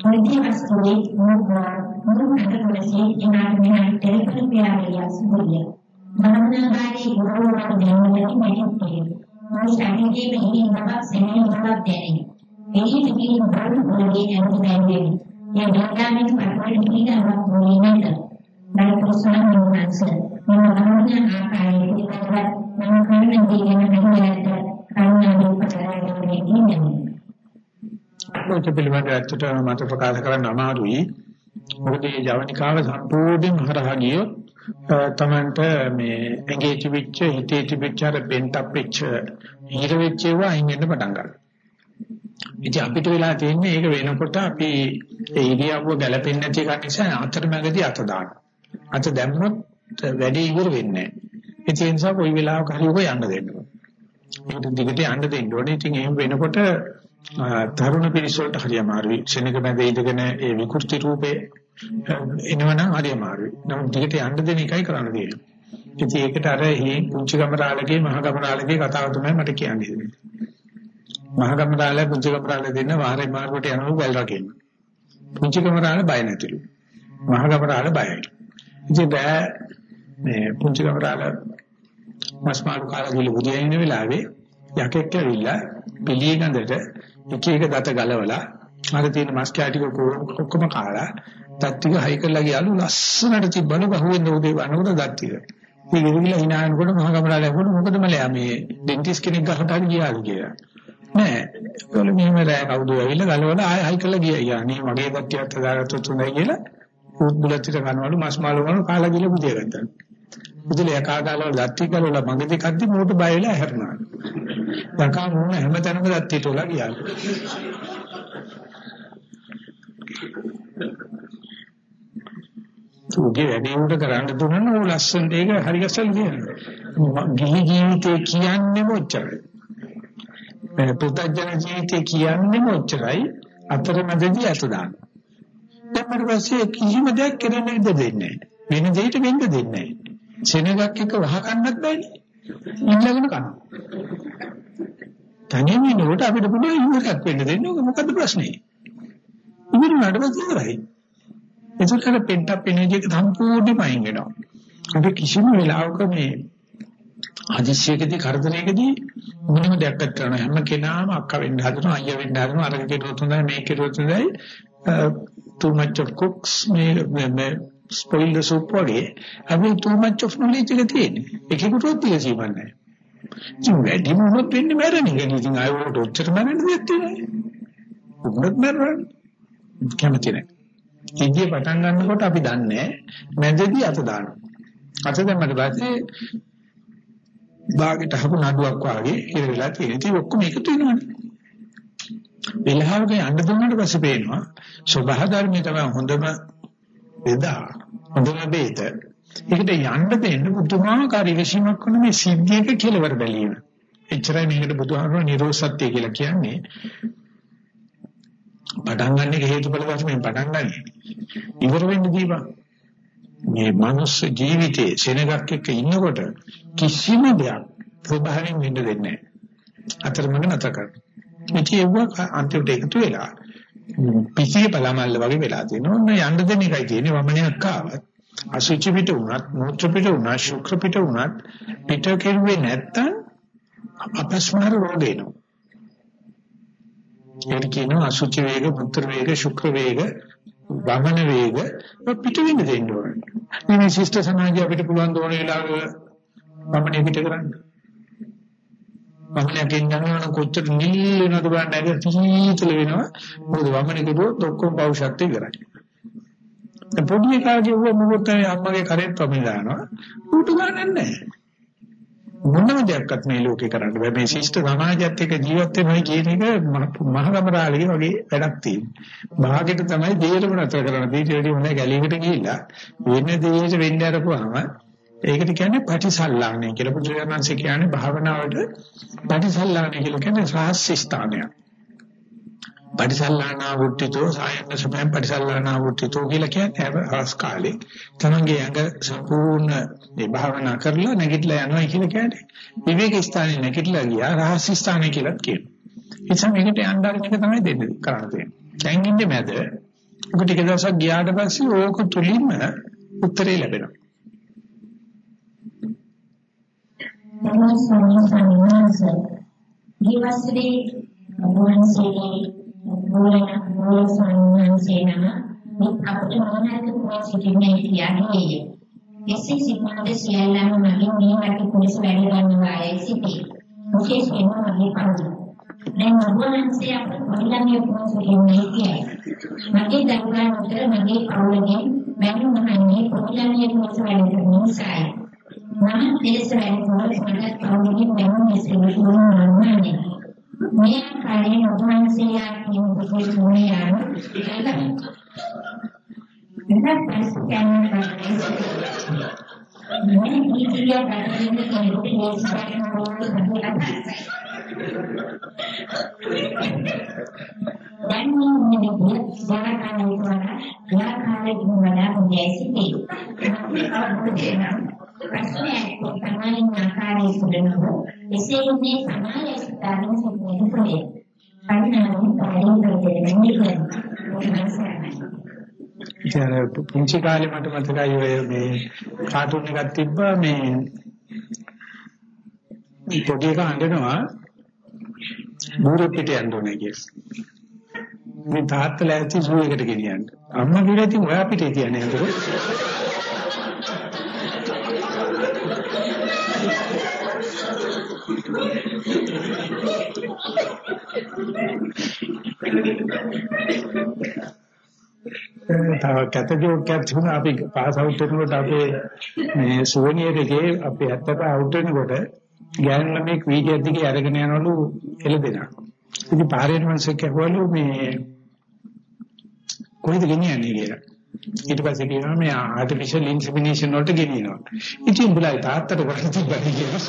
පොඩි වස්තුවේ මොනවා මොනකට කොලසේ ඉනාට මෙහාට ටෙලිෆෝන් පියාරිය සුබිය භවනාකාරී ගුරුවරයා දෙන්නට මෙහෙත් මේ ශරීරයේ මෙහි නම සෙනෙහ නමක් දැනේ එහි තිබී බරු වලගේ ඇති බැඳේ මේ දාගාමික පරිවර්තන කියනවා මොනිනට බල ප්‍රසන්න නොවන්ස මම ගමන ආකාරයේ පිළිබඳව මම කලින් දීගෙන නැහිලට කරුණාවෙන් පතරගෙන ඉන්නේ. ඒක පිළිබඳව ඇත්තටම මට ප්‍රකාශ කරන්න අමාරුයි. මොකද මේ ජවනිකාව සම්පූර්ණයෙන්ම හරහා ගියොත් තමන්ට මේ ඇඟේ තිබිච්ච හිතේ තිබිච්ච අර බෙන්ට් අප් වෙච්ච හිර වෙච්ච ඒවා අයින් වෙන්න පටන් ගන්නවා. ඉතින් අපිට වෙලා තියෙන්නේ ඒක වෙනකොට අපි ඒ ඉරියව්ව ගැලපෙන්නේ නැති එක නිසා අතරමැදදී අත දානවා. අත දැම්මොත් වැඩේ ඉවර වෙන්නේ නැහැ. ඒ නිසා කොයි වෙලාවක හරි ඔක යන්න දෙන්න ඕනේ. ඒක දිගට යන්න දෙන්න ඕනේ. ඉතින් එහෙම වෙනකොට තරුණ පිරිස වලට හරි අමාරුයි. ශෙනක මැද ඉඳගෙන ඒ විකෘති රූපේ එනවනම් හරි අමාරුයි. නමුත් දිගට යන්න දෙන එකයි කරන්න තියෙන්නේ. ඉතින් ඒකට අර හේ පුංචි ගමරාලගේ මහ ගමරාලගේ කතාව තමයි මට කියන්නේ. මහ ගමරාලේ පුංචි ගමරාලේ දෙන්න වාරේ මාර්ගයට යනවා බැල් රකින්න. පුංචි ගමරාලේ බය නැතිලු. මහ ගමරාලේ බයයි. ඉතින් බෑ මේ පුංචි ගමරාලේ මස් මාළු කාලා ගිල බුදියා ඉන්න වෙලාවේ යකෙක් ඇවිල්ලා පිළිය ගඳට එක එක දත ගලවලා අර තියෙන මස් කැටි ඔක්කොම කාලා දත් ටික හයි කරලා ගියාලු ලස්සනට තිබ්බලු බහුවෙන් උදේ වනකොට දත් ටික. මේ ගෙවිලා hinaනකොට මහ කමරාල යනකොට මොකද මලයා මේ ඩෙන්ටිස් කෙනෙක් ගහට හරි ගියාලු කියලා. නෑ ඒගොල්ලෝ මෙහෙම රෑ කවුද ඇවිල්ලා ගලවලා ආයෙ හයි කරලා ගියා. යානේ මගේ දත් ටිකත් හදාගත්තොත් හොඳයි කියලා උත් බුලත් ටික කනවලු මස් මාළු වල කාලා ගිල බුදිය ගත්තා. බුදුල යකා ගාලා දත් ටික ගලවලා මගේ දෙකක්දි මෝට බය වෙලා හැරුණා. යකා මොන හැමතැනම දත් ටික උලා ගියාලු. උගේ වැඩේ උඩ කරන්න දුන්නා නෝ ලස්සනට ඒක හරි ගැසල් කියනවා. ගිහි ජීවිතේ කියන්නේ මොච්චරයි. මේ පුතජන ජීවිතේ කියන්නේ මොච්චරයි අතරමැදදී අත දාන්න. දැන් පස්සේ කිසිම දෙයක් කරන්න ඉඩ දෙන්නේ නැහැ. වෙන දෙයකට වෙන්න දෙන්නේ නැහැ. සෙනගක් එක වහකන්නත් බෑනේ. ඉන්නගෙන කනවා. තනියම ඉන්නකොට අපිට පුළුවන් ඉන්නකක් වෙන්න දෙන්න. මොකද්ද ප්‍රශ්නේ? ඉතින් නඩ පස්සේ එතකොට පෙන්ට් අප් එනර්ජි එක සම්පූර්ණයෙන්ම අයින් වෙනවා. අපි කිසිම වෙලාවක මේ හදිස්සියකදී කරදරයකදී මොනම දෙයක් කරන හැම කෙනාම අක්ක වෙන්න හදනවා අයියා වෙන්න හදනවා අරක කෙරුවොත් හොඳයි මේක කෙරුවොත් හොඳයි. too much of cooks මේ මේ spoil the soup වගේ. අපි too much of knowledge එක තියෙන්නේ. ඒකකට තියෙ සීමන්නේ ඉතින් වැඩි මොනොත් වෙන්නේ මැරෙන්නේ කියන්නේ ඉතින් ආයෙ වලට ඔච්චර මැරෙන්න දෙයක් තියෙන්නේ. උගුරත් මැරෙන්නේ කැමති නැහැ. ඉදිය පටන් ගන්නකොට අපි දන්නේ මැදදී අත දානවා. අත දැම්මට පස්සේ භාගයට හපු නඩුවක් වාගේ ඉර වෙලා තියෙන. ඉතින් ඔක්කොම එකතු වෙනවනේ. වෙලාවක යන්න දුන්නාට පස්සේ පේනවා සබහ ධර්මයේ තමයි හොඳම බෙදා හොඳම බේත. ඒකට යන්න දෙන්න පුදුමාකාර ඉවසීමක් කරන මේ සිද්ධියක කෙලවර බැලීම. එච්චරයි මේකට බුදුහාමුදුරුවෝ නිරෝසත්‍ය කියලා කියන්නේ. පටන් ගන්න එක හේතුඵල වශයෙන් පටන් ගන්න. ඉවර වෙන්න දීපන්. මේ මනුස්ස ජීවිතේ සෙනගක් එක්ක ඉන්නකොට කිසිම දෙයක් ප්‍රබහයෙන් වෙන්න දෙන්නේ නැහැ. අතරමඟ නැතර කරන්න. ඉතින් ඒක අන්තිමට එකතු වෙලා පිසිය බලමල්ල වගේ වෙලා තියෙනවා. ඔන්න යන්න දෙන එකයි තියෙන්නේ වමනයක් ආවත්. අසුචි පිට වුණත්, මූත්‍ර පිට වුණත්, ශුක්‍ර පිට වුණත් පිට කෙරුවේ නැත්තම් අපස්මාර රෝග එනවා. ඒකට කියනවා අසුචි වේග, මුත්‍ර වේග, ශුක්‍ර වේග, වමන වේග පිට වෙන්න දෙන්න ඕනේ. මේ ශිෂ්ට සමාජය අපිට පුළුවන් දෝන වෙලාවක වමනේ පිට කරන්න. වමනයෙන් යනවා කොච්චර නිල් වෙනවද බලන්න ඒක තීතල වෙනවා. මොකද වමනේ කිව්වොත් ඔක්කොම පෞෂත්වය ඉවරයි. පොඩි එකාගේ වුව මොකද අම්මගේ කරේ ප්‍රමිලානවා. ඌට ගන්නෑ නැහැ. මොනම දෙයක්වත් මේ ලෝකේ කරන්න බෑ මේ ශිෂ්ට සමාජයත් එක්ක ජීවත් වෙනවා කියන එක මහගමරාලේ වගේ වැඩක් තියෙනවා. භාගෙට තමයි දෙයරම නැතර කරන්න. දීට වැඩි මොනේ ගැලීකට ගිහිල්ලා වෙන දෙයකට වෙන්න අරපුවාම ඒකට කියන්නේ පටිසල්ලාණය කියලා පුදුරයන්න්සේ කියන්නේ භාවනාවට පටිසල්ලාණය කියලා කියන්නේ රහස්‍ය ස්ථානයක්. පටිසල්ලානා වුට්ටිතෝ සායන්න සමයන් පටිසල්ලානා වුට්ටිතෝ කියලා කියන්නේ හවස් කාලේ තමන්ගේ ඇඟ සම්පූර්ණ මේ භාවනා කරලා නැගිටලා යනවා කියලා කියන්නේ විවේක ස්ථානේ නැගිටලා ගියා රහස්‍ය ස්ථානේ කියලා කියනවා. ඒ නිසා මේකට යන්න එක තමයි දෙන්නේ කරන්න තියෙන්නේ. දැන් ඉන්නේ මැද. ඔක ටික දවසක් ගියාට පස්සේ ඕක තුලින්ම උත්තරේ ලැබෙනවා. නමස්කාර සම්මානස. ජීවස්රී මොහොන්සේ මූලික මූල සංඥාන්සේ නම මේ අපිට මොනවාද කියලා සිටින්නේ කියන්නේ එසේ සිටිනද සියල්ලම මගේ මේ වගේ පුරුෂ වැඩ ගන්නවා යයි සිටී. විශේෂයෙන්ම මගේ පවුල. දැන් ඔබවහන්සේ අපට පොඩිලමිය පුරුෂ කියන්නේ කියයි. මගේ දරුවා උතර මගේ පවුලෙන් මම මහන්නේ පොඩිලමිය පුරුෂ වැඩ කරන නිසායි. මම දෙලස වැඩ කරන මට පවුලෙන් මම මෙසේ Miễn phải một quan si ai thì một cuộc người nào Rất phải scan và phải Miễn khi kia và khi kia thì cũng sẽ scan và menjadi sini. Rasanya pertama lima kali sudah nunggu, isi ini sama ya sekarang sebenarnya sulit. Karena ini paling terjadi dengan ඉතින් අර පුංචි කාලේ මට මතකයි ඔය මේ cartoon එකක් තිබ්බා මේ පොඩි එක අඬනවා බూరు පිට යන්න ඕනේ කියලා. මේ තාත්තලා ඇති සූ එකට ගෙනියන්න. අම්මා කියලා ඉතින් ඔයා පිටේ තියන්නේ නේද? තව කැත ජෝක්යක් තිබුණා අපි පාස් අවුට් වෙනකොට අපේ මේ සුවනියර් එකේ අපි ඇත්තට අවුට් වෙනකොට ගෑනු ළමෙක් වීඩියෝ දිගේ අරගෙන යනවලු එළදෙනා. ඉතින් පාරේට මිනිස්සු කියවලු මේ කොහෙද ගෙනියන්නේ කියලා. ඊට පස්සේ කියනවා මේ ආටිෆිෂල් ඉන්සෙමිනේෂන් වලට ගෙනියනවා. ඉතින් උඹලා තාත්තට කරලා තිබ්බා කියලා.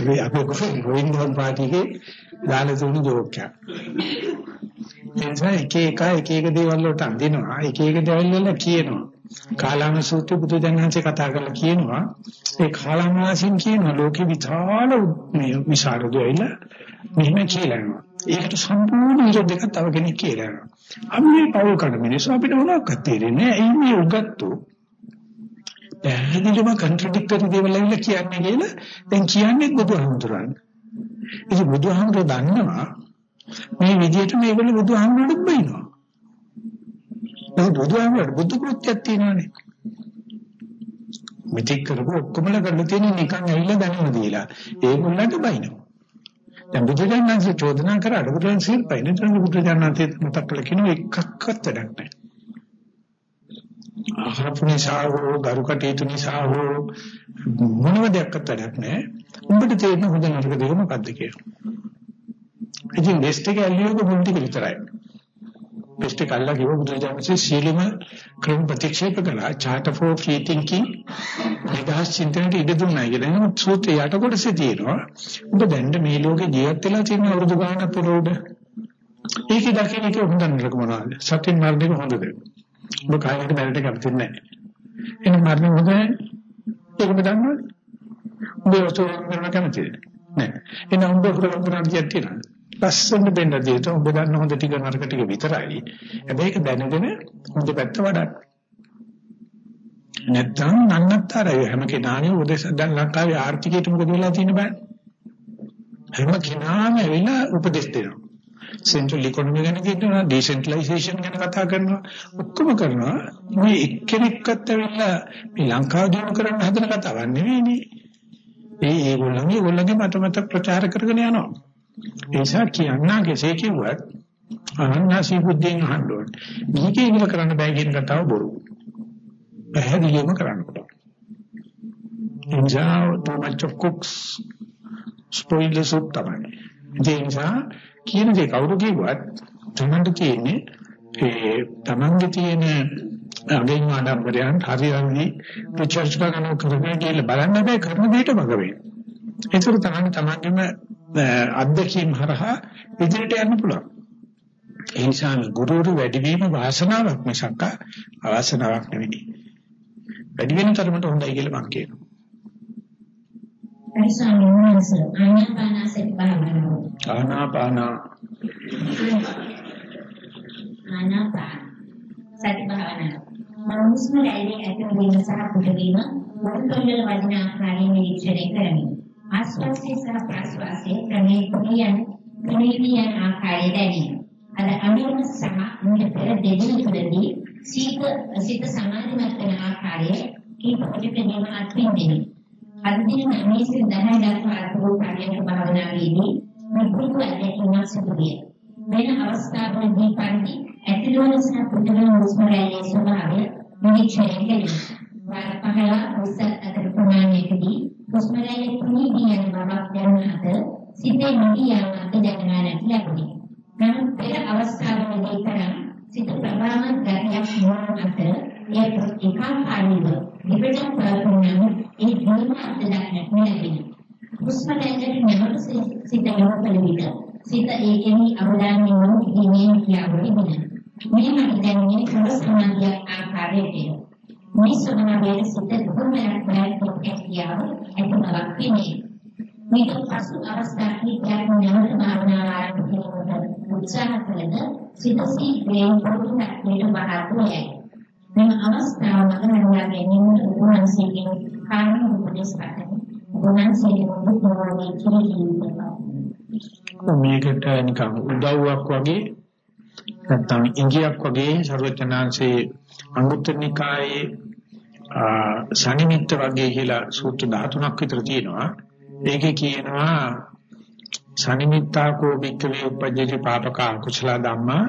අපි අපේ ගෝවින්දන් පාටිගේ දාන තුණු ජෝක්යක්. එනිසා එක එක එක එක දේවල් වලට අඳිනවා එක එක දේවල් වල කියනවා. කාලාම සූත්‍ර බුදු දනහන්සේ කතා කරලා කියනවා ඒ කාලාමාසින් කියන ලෝකෙ විශාල මේ විශාල දෙයල මෙහෙම කියලානවා. ඒකට සම්පූර්ණ විරුද්ධ එකක් තව කෙනෙක් කියලානවා. අපි මේ පවල් කරන මිනිස්සු අපිට මොනවක්වත් තේරෙන්නේ නැහැ. ඒ මේ උගත්තු පැහැදිලිවම කන්ට්‍රඩික්ටරි දේවල් ඇවිල්ලා කියන්නේ කියලා දැන් කියන්නේ බුදුහාමුදුරන්. ඉතින් බුදුහාමුදුර දන්නවා මේ විදිහට මේගොල්ලෝ බුදුහාමුදුරට බයිනවා. ඒ බුදුහාමුදුරට බුදු කෘත්‍යයක් තියෙනවානේ. මෙතෙක් කරපු ඔක්කොමල කරලා තියෙන නිකන් ඇවිල්ලා දැනුම දීලා ඒගොල්ලන්ට බයිනවා. දැන් බුදුජානනාංශ චෝදනා කරාට බුදුන්සේ බයින තුන බුදුජානනාංශය මතක් කළ කෙනෙක් එකක්වත් වැඩක් නැහැ. අහපු නිසා හෝ ගරු කටයුතු නිසා හෝ මොනම දෙයක් අත්දැක් නැහැ. උඹට තේරෙන හොඳ නරක දෙක මොකද්ද කියලා. ඉතින් බෙස්ට් එක ඇල්ලියෝක මුල් ටික විතරයි. බෙස්ට් එක අල්ලා කිව්ව බුදුරජාණන්සේ සීලම ක්‍රම ප්‍රතික්ෂේප කළා charter for free thinking නිදහස් චින්තනයට ඉඩ දුන්නා කියලා. එහෙනම් සූත්‍රය යට කොටසේ තියෙනවා. ඔබ දැන් මේ ලෝකේ ජීවත් වෙලා තියෙන අවුරුදු ගානක් පුරෝඩ. ඒකේ දකින්න එක හොඳ නරක මොනවද? සත්‍ය මාර්ගයක හොඳද? ඔබ කායයට බැලට කැමති නැහැ. එහෙනම් මරණ හොඳයි. ඒකම දන්නවද? ඔබ ඔතන කරන කැමතිද? නැහැ. එහෙනම් ඔබ කරන කරන්නේ තියෙනවා. ලස්සන දෙන්න දෙයට ඔබ දන්න හොඳ ටික නරක ටික විතරයි. හැබැයි ඒක දැනගෙන හොඳ පැත්ත වඩන්න. නැත්තම් නන්නතරය හැම කෙනාගේ උදේස දැන් ලංකාවේ ආර්ථිකයට මොකද වෙලා තියෙන බෑ. හැම කෙනාම ඇවිල්ලා උපදෙස් දෙනවා. සෙන්ට්‍රල් ඉකොනොමි ගැන කියනවා ඩිසෙන්ට්‍රලයිසේෂන් ගැන කතා කරනවා ඔක්කොම කරනවා මේ එක්කෙනෙක්වත් ඇවිල්ලා මේ ලංකාව දිනු කරන්න හදන කතාවක් නෙවෙයිනේ ඒ ඒගොල්ලන්ගේ ඒගොල්ලන්ගේ මත මත ප්‍රචාර කරගෙන යනවා ඒ නිසා කියන්නා කෙසේ කිව්වත් අහන්නාසී බුද්ධියෙන් අහන්න ඕනේ. මේකේ ඉගෙන කරන්න බෑ කියන කතාව බොරු. පැහැදිලිවම කරන්න පුළුවන්. එනිසා too much of cooks spoil the soup තමයි ඒ නිසා කියන දේ කවුරු කිව්වත් තමන්ට තියෙන්නේ ඒ තමන්ගේ තියෙන අගෙන් ආඩම්බරයන් හරියන්නේ රිචර්ජ් කරන කරගෙන කියලා බලන්න බෑ කරන දෙයට මග වෙන්නේ. ඒතර තමයි තමන්ගේම අත්දැකීම් හරහා ඉදිරියට යන්න පුළුවන්. ඒ නිසා ගුරුවරු වැඩිවීම වාසනාවක් මිසක් අවාසනාවක් නෙවෙයි. වැඩි වෙන තරමට හොඳයි කියලා මම කියනවා. ආනාපාන සති භාවනාව. මනෝස්ම රැලි ඇතිවීම සහ පුටවීම මොහොතවල වදින ආකාරයෙන් නිරීක්ෂණය කරමි. ආස්වාස්යේ සහ ප්‍රාස්වාස්යේ ක්‍රමයෙන් කුලියන ප්‍රණීතිය ආකාරය දැනේ. අර අනුම සහ මුල පෙර දෙදිනකදී සීත සිත සමාධිමත් වෙන ආකාරය කීප කොටකදීම අත්විඳිනේ. අද දින මේ සිත 10 දක්වා අරපු පරිණත භාවනාවේදී මුකුත් ඇතිවෙන සුදුවිය. වෙන අවස්ථාවකදී පරිදි ඇතිවන සහ පුදුම මුස්මරයේ ස්වභාවය නිරීක්ෂණය කෙරේ. වාර පහළ උසස් අතර ප්‍රමාණයකදී මුස්මරයේ තුනී යන බවක් දැනුන අතර සිතේ නිදී යනක් දැනගන්නට ලැබුණේ. නමුත් පෙර අවස්ථාවකදී තරම් සිත ප්‍රමාණ ගතියක් නොවන අතර එය ඒකාකාරීව විපජන කරගන්නම ඒ ධර්ම අධ්‍යයනයක් ලැබෙනවා. හුස්ම දැනෙන නැවත සිත යොමු විට සිත ඒකෙහි අවධානය යොමු කිරීමේ ක්‍රියාවලිය වෙනවා. මේ මත දැනෙන්නේ කර සමාධියක් ආකාරයට. මේ සමාධියේ සිත දුර්වලයක් ප්‍රයත්නයක් කියාව ඇති බවක් පෙනේ. මේක පසු අවස්ථාවේ ඥාන නැවත භාවනාව ආරම්භ කිරීමට උත්සාහ කළද සිතසී ක්‍රියාව පොදුනක් වේද බහතුයයි. මෙම අවස්ථාව මත හඳුනා ගැනීමට උපවහන්සේගෙන් කාරණ උපදෙස් පතමි. උපවහන්සේගෙන් උපදෙස් මේකට නිකන් උදව්වක් වගේ නැත්නම් ඉංගියක් වගේ ਸਰවඥාන්සේ අංගුත්තර නිකායේ සනිමිත්ත වගේ කියලා සූත්‍ර 13ක් විතර තියෙනවා. ඒකේ කියනවා සනිමිත්තාකෝ භික්ඛවේ උපජ්ජති පාපකා කුසල ධම්මා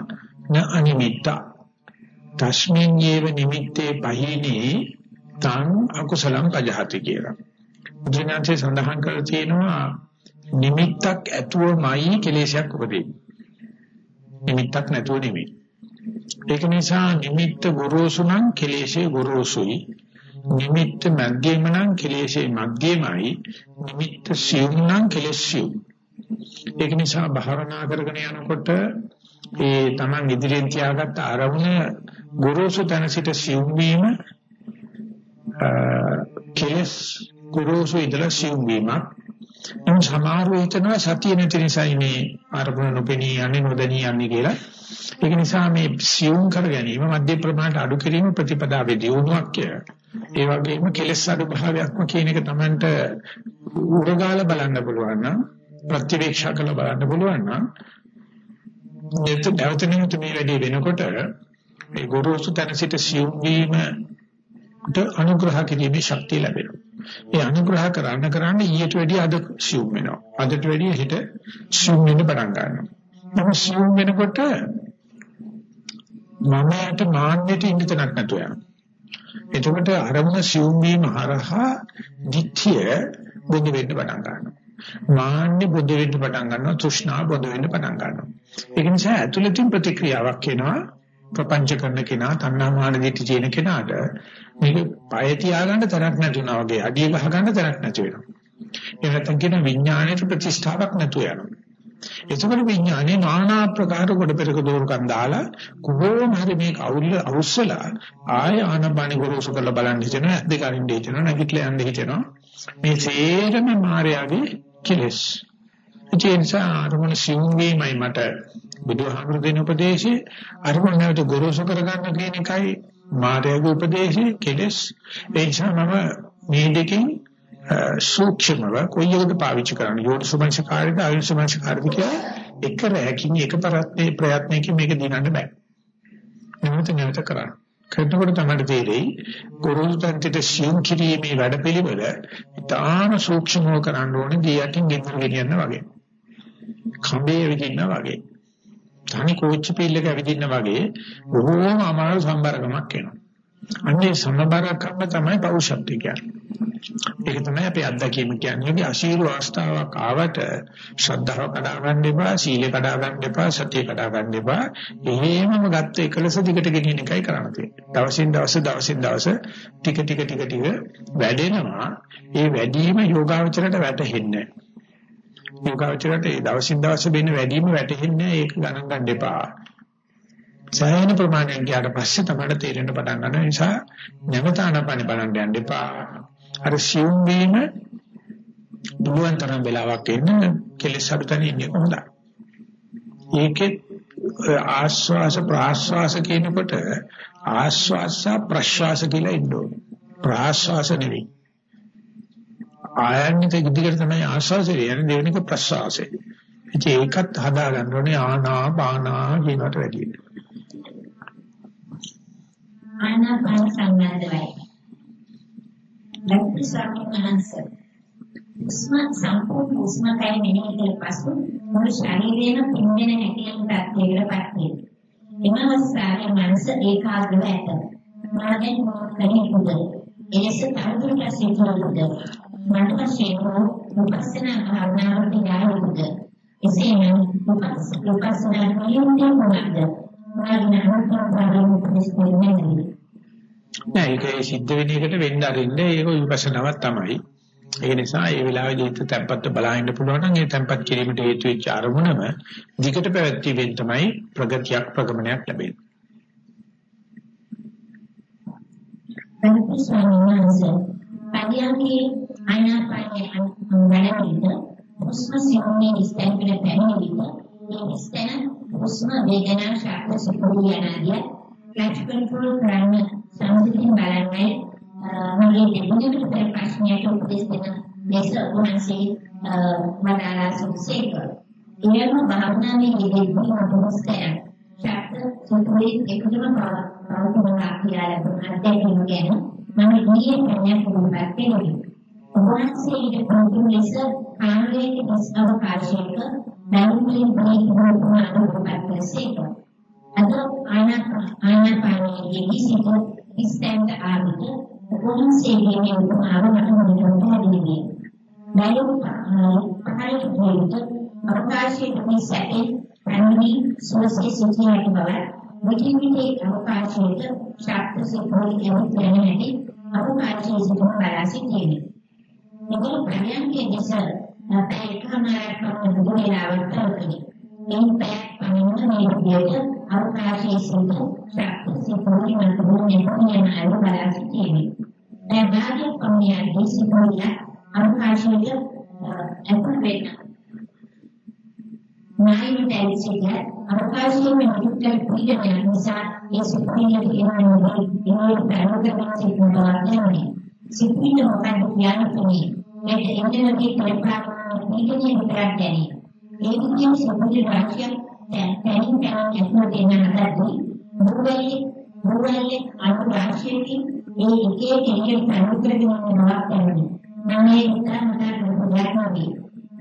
න අනිමිත්තා තස්මින් යේව නිමිත්තේ පහිනේ තං අකුසලං පජහති කියලා. ජිනාචේ සඳහන් කරලා තියෙනවා නිමිත්තක් ඇතුවමයි කෙලෙසයක් උපදින්නේ. නිමිත්තක් නැතුව නෙමෙයි. ඒක නිසා නිමිත්ත ගොරෝසු නම් කෙලෙසේ ගොරෝසුයි. නිමිත්ත මධ්‍යම නම් කෙලෙසේ මධ්‍යමයි. නිමිත්ත සියුම් නම් කෙලෙස් සියුම්. ඒක නිසා භාවනා කරගෙන යනකොට ඒ Taman ඉදිරියෙන් තියාගත්ත අරමුණ ගොරෝසු තැන සිට සියුම් වීම කෙලස් ගොරෝසු ඉඳලා සියුම් වීමක් නමුත් සමහරව හිතනවා සතිය නැති නිසායි මේ අරමුණ නොපෙනී යන්නේ නොදැනී යන්නේ කියලා. ඒක නිසා මේ සියුම් කර ගැනීම මධ්‍ය ප්‍රමාණයට අඩු කිරීම ප්‍රතිපදාවේ දියුණුවක් කියලා. ඒ වගේම කෙලස් අඩු භාවයක්ම කියන එක Tamanට උරගාල බලන්න පුළුවන් නම් ප්‍රතිවේක්ෂා කරලා බලන්න පුළුවන් නම් එතන නැවත නැවත මේ වැඩේ වෙනකොට මේ ගුරුසු තන සිට සියුම් වීමට අනුග්‍රහ කිරීමේ ශක්තිය ලැබෙනවා. ඒ අනුග්‍රහ කරන්න කරන්න ඊට වැඩිය අද සියුම් වෙනවා. අදට වැඩිය හිත සියුම් වෙන්න පටන් ගන්නවා. මම සියුම් වෙනකොට මමයට මාන්නයට ඉන්න තැනක් නැතුව යනවා. එතකොට අරමුණ සියුම් වීම හරහා ධිට්ඨිය බුද්ධ වෙන්න පටන් ගන්නවා. මාන්නේ බුද්ධ වෙන්න පටන් ගන්නවා. තෘෂ්ණා බුද්ධ වෙන්න පටන් ගන්නවා. ඒක නිසා ඇතුළතින් ප්‍රතික්‍රියාවක් එනවා. ප්‍රපංච කරන කෙනා තණ්හා මාන දිටි තියෙන කෙනාට මේක පය තියාගන්න තරක් නැතුණා වගේ අඩිය ගහ ගන්න තරක් නැති වෙනවා. ඒ නැත්නම් කියන විඥාණයට ප්‍රතිෂ්ඨාවක් නැතු වෙනවා. එතකොට විඥානේ নানা ආකාර කොට පෙරක දෝරකම් දාලා කොහොම හරි මේක අවුල්ල අවුස්සලා ආය ආනපාන ගොරෝසු කරලා බලන්න හිතෙනවා දෙක අරින්න හිතෙනවා නැගිටලා යන්න හිතෙනවා මේ සේරම මායාවේ කෙලස්. ඒ නිසා අරමුණ සිවුම් වීමයි මට බුදුහාමුදුරු දෙන උපදේශය අරමුණ නැවත ගොරෝසු කරගන්න කියන එකයි මායාවේ උපදේශය කෙලස්. ඒ නිසා මම මේ දෙකෙන් සූක්ෂමව කොයි එකද පාවිච්චි කරන්නේ යෝනිසමංශකාරීද අයෝනිසමංශකාරීද කියලා එක රැකින් එක පරත්නේ ප්‍රයත්නයකින් මේක දිනන්න බෑ. නැවත නැවත කරන්න. කරනකොට තමයි තේරෙයි ගුරුල් තන්ත්‍රයට සියුම් කිරීමේ වැඩපිළිවෙල ඉතාම සූක්ෂමව කරන්න ඕනේ දී යටින් ගෙන්නන ගෙනියන්න වගේ. කඹේ විදින්න වගේ. තනි කෝච්චි පිල්ලක ඇවිදින්න වගේ බොහෝම අමාරු සම්බරකමක් එනවා. අන්නේ සමබරකම තමයි පෞෂත්වය කියන්නේ. ඒක තමයි අපේ අත්දැකීම කියන්නේ. මේ අශීල අවස්ථාවක් ආවට ශ්‍රද්ධාව කඩා ගන්න එපා, සීලය කඩා ගන්න එපා, සතිය කඩා ගන්න එපා. එහෙමම ගත්ත එකලස දිගට ගෙනියන එකයි කරන්න තියෙන්නේ. දවසින් දවස දවසින් දවස ටික ටික ටික ටික වැඩෙනවා. ඒ වැඩිම යෝගාවචරයට වැටහෙන්නේ යෝගාවචරයට ඒ දවසින් දවස වෙන වැඩිම වැටහෙන්නේ ඒක ගණන් ගන්න එපා. සෑහෙන ප්‍රමාණයක් ගියාට පස්සේ තමයි තේරෙන්න පටන් ගන්න නිසා නැවත ආනපන බලන්න යන්න එපා. අර සියුම් වීම බුදුන් තරම් වෙලාවක් ඉන්න කෙලෙස් අඩුතන ඉන්නේ කොහොමද? ඒකේ ආස්වාස ප්‍රාස්වාස කියනකොට ආස්වාස ප්‍රශ්වාස කියලා ඉන්න ඕනේ. ප්‍රාස්වාස නෙවෙයි. ආයන්නිත දිගට තමයි ආස්වාසය යන්නේ දෙවෙනික ප්‍රශ්වාසය. ඉතින් ඒකත් හදා ගන්න ඕනේ ආනා බානා කියනකට වැඩිය. ආනාපාන සම්බන්ධවයි. ලක්ෂ සම්මහන්ස. උස්ම සම්පූර්ණ උස්ම කය මෙනෙහි කළ පසු මුළු ශරීරයම පින්දෙන හැකියම් තත්ත්වයකටපත් වේ. එම අවස්ථාවේ මනස ඒකාග්‍රව ඇත. මාගෙන් මොකක්ද පුදේ. එලෙස තවදුරටත් සිදුවුද. මට වශයෙන් විපස්සනා භාවනාවට යාළුද. එසේනම් විපස්සනා නියුත්තේ මොනවාද? මාගේ අනුකම්පාවෙන් ප්‍රතිස්පන්දනය නෑ ඒක සිද්ධ වෙන එකට වෙන්න අරින්න ඒක විපස්සනාවක් තමයි. ඒ නිසා ඒ වෙලාවේදී හිත තැම්පත්ව බලහින්න පුළුවන් නම් ඒ තැම්පත් කිරීමට හේතු වෙච්ච අරමුණම දිගට පැවැත්වීමෙන් තමයි ප්‍රගතියක් ප්‍රගමනයක් ලැබෙන්නේ. අනිත් ස්වාමීන් වහන්සේ පරියන්කේ ආනාපානයේ වැඩිද හුස්ම සිහිනේ ඉස්තැන් පිළ පැමිණෙවිද මේ ඉස්තැන හුස්ම වේදනා ශක්තිය සිපුරු යනාදිය ක්ලච් කන්ට්‍රෝල් කරන්න සම්පූර්ණ බලන්නේ මගේ දෙවියන්ට පෙර ප්‍රශ්නයට උපදෙස් දෙන ලෙස උන්වහන්සේ වදාළා සුසේක. එයම භාවනාවේ යෙදෙද්දී මොහොතය. ශක්ත සුතුලේ එකතුම පවතිනවා කියලා ලැබුණ අත්දැකීම ගැන මම ඊයේ කන්‍යාකුමාරීට කෙරුවේ. උන්වහන්සේ ඊට පොදු ලෙස කාර්යයේ කිස් අවකාශයක බැලුම්ලින් ප්‍රේතවතුන් අනුභව කරසේක. අද ආනාපානයේ සිට ඉස්තෙන්ට ආවිත උන්වහන්සේගේ උපමාව මට මොනවද හැදෙන්නේ. බැලුම් පහළ දෙයට අවකාශයේ මේ සැකේ පැමිණි සෝසේ සිටින බව විකිමිටේ අවකාශයට ශාස්ත්‍ර සිද්ධෝලි එවත් යන හැටි අවකාශයේ සිටින බලා සිටින්නේ. මෙතන ප්‍රඥාන්ගේ දෙස පැයකමාරක් පමණ දුර වේලාවක් පවතින. මේ පැයක් පමණ මේ විදියට අවකාශයේ සිට ශාස්ත්‍ර සිද්ධෝලි මතබුනේ යන අයව බලා සිටින්නේ. දැන් භාග්‍ය පමණයි සිද්ධෝලිය අවකාශයට ඇතුල් වෙන්න. නායකට ඇවිසිට අවකාශයේ විදුලි පීඩනය නිසා ඒ සිද්ධිය කියනවා ඒ ප්‍රයෝගයෙන් සිද්ධ වෙනවා. සිද්ධිය මොකක්ද කියන්නේ? මේක ඉන්ටර්නෙට් ප්‍රකාශන පීඩනය විතරක් දැනේ. ඒ විදිහේ සම්පූර්ණ රාශියක් තැනින් තැන ඇතුළු දෙන හදද්දී මුරවැලි මුරවැලි අනු රාශියකින් ඒ එක එක කෙනෙක් ප්‍රයෝග කරනවා තමයි. මම ඒක මතක කරගන්නවා.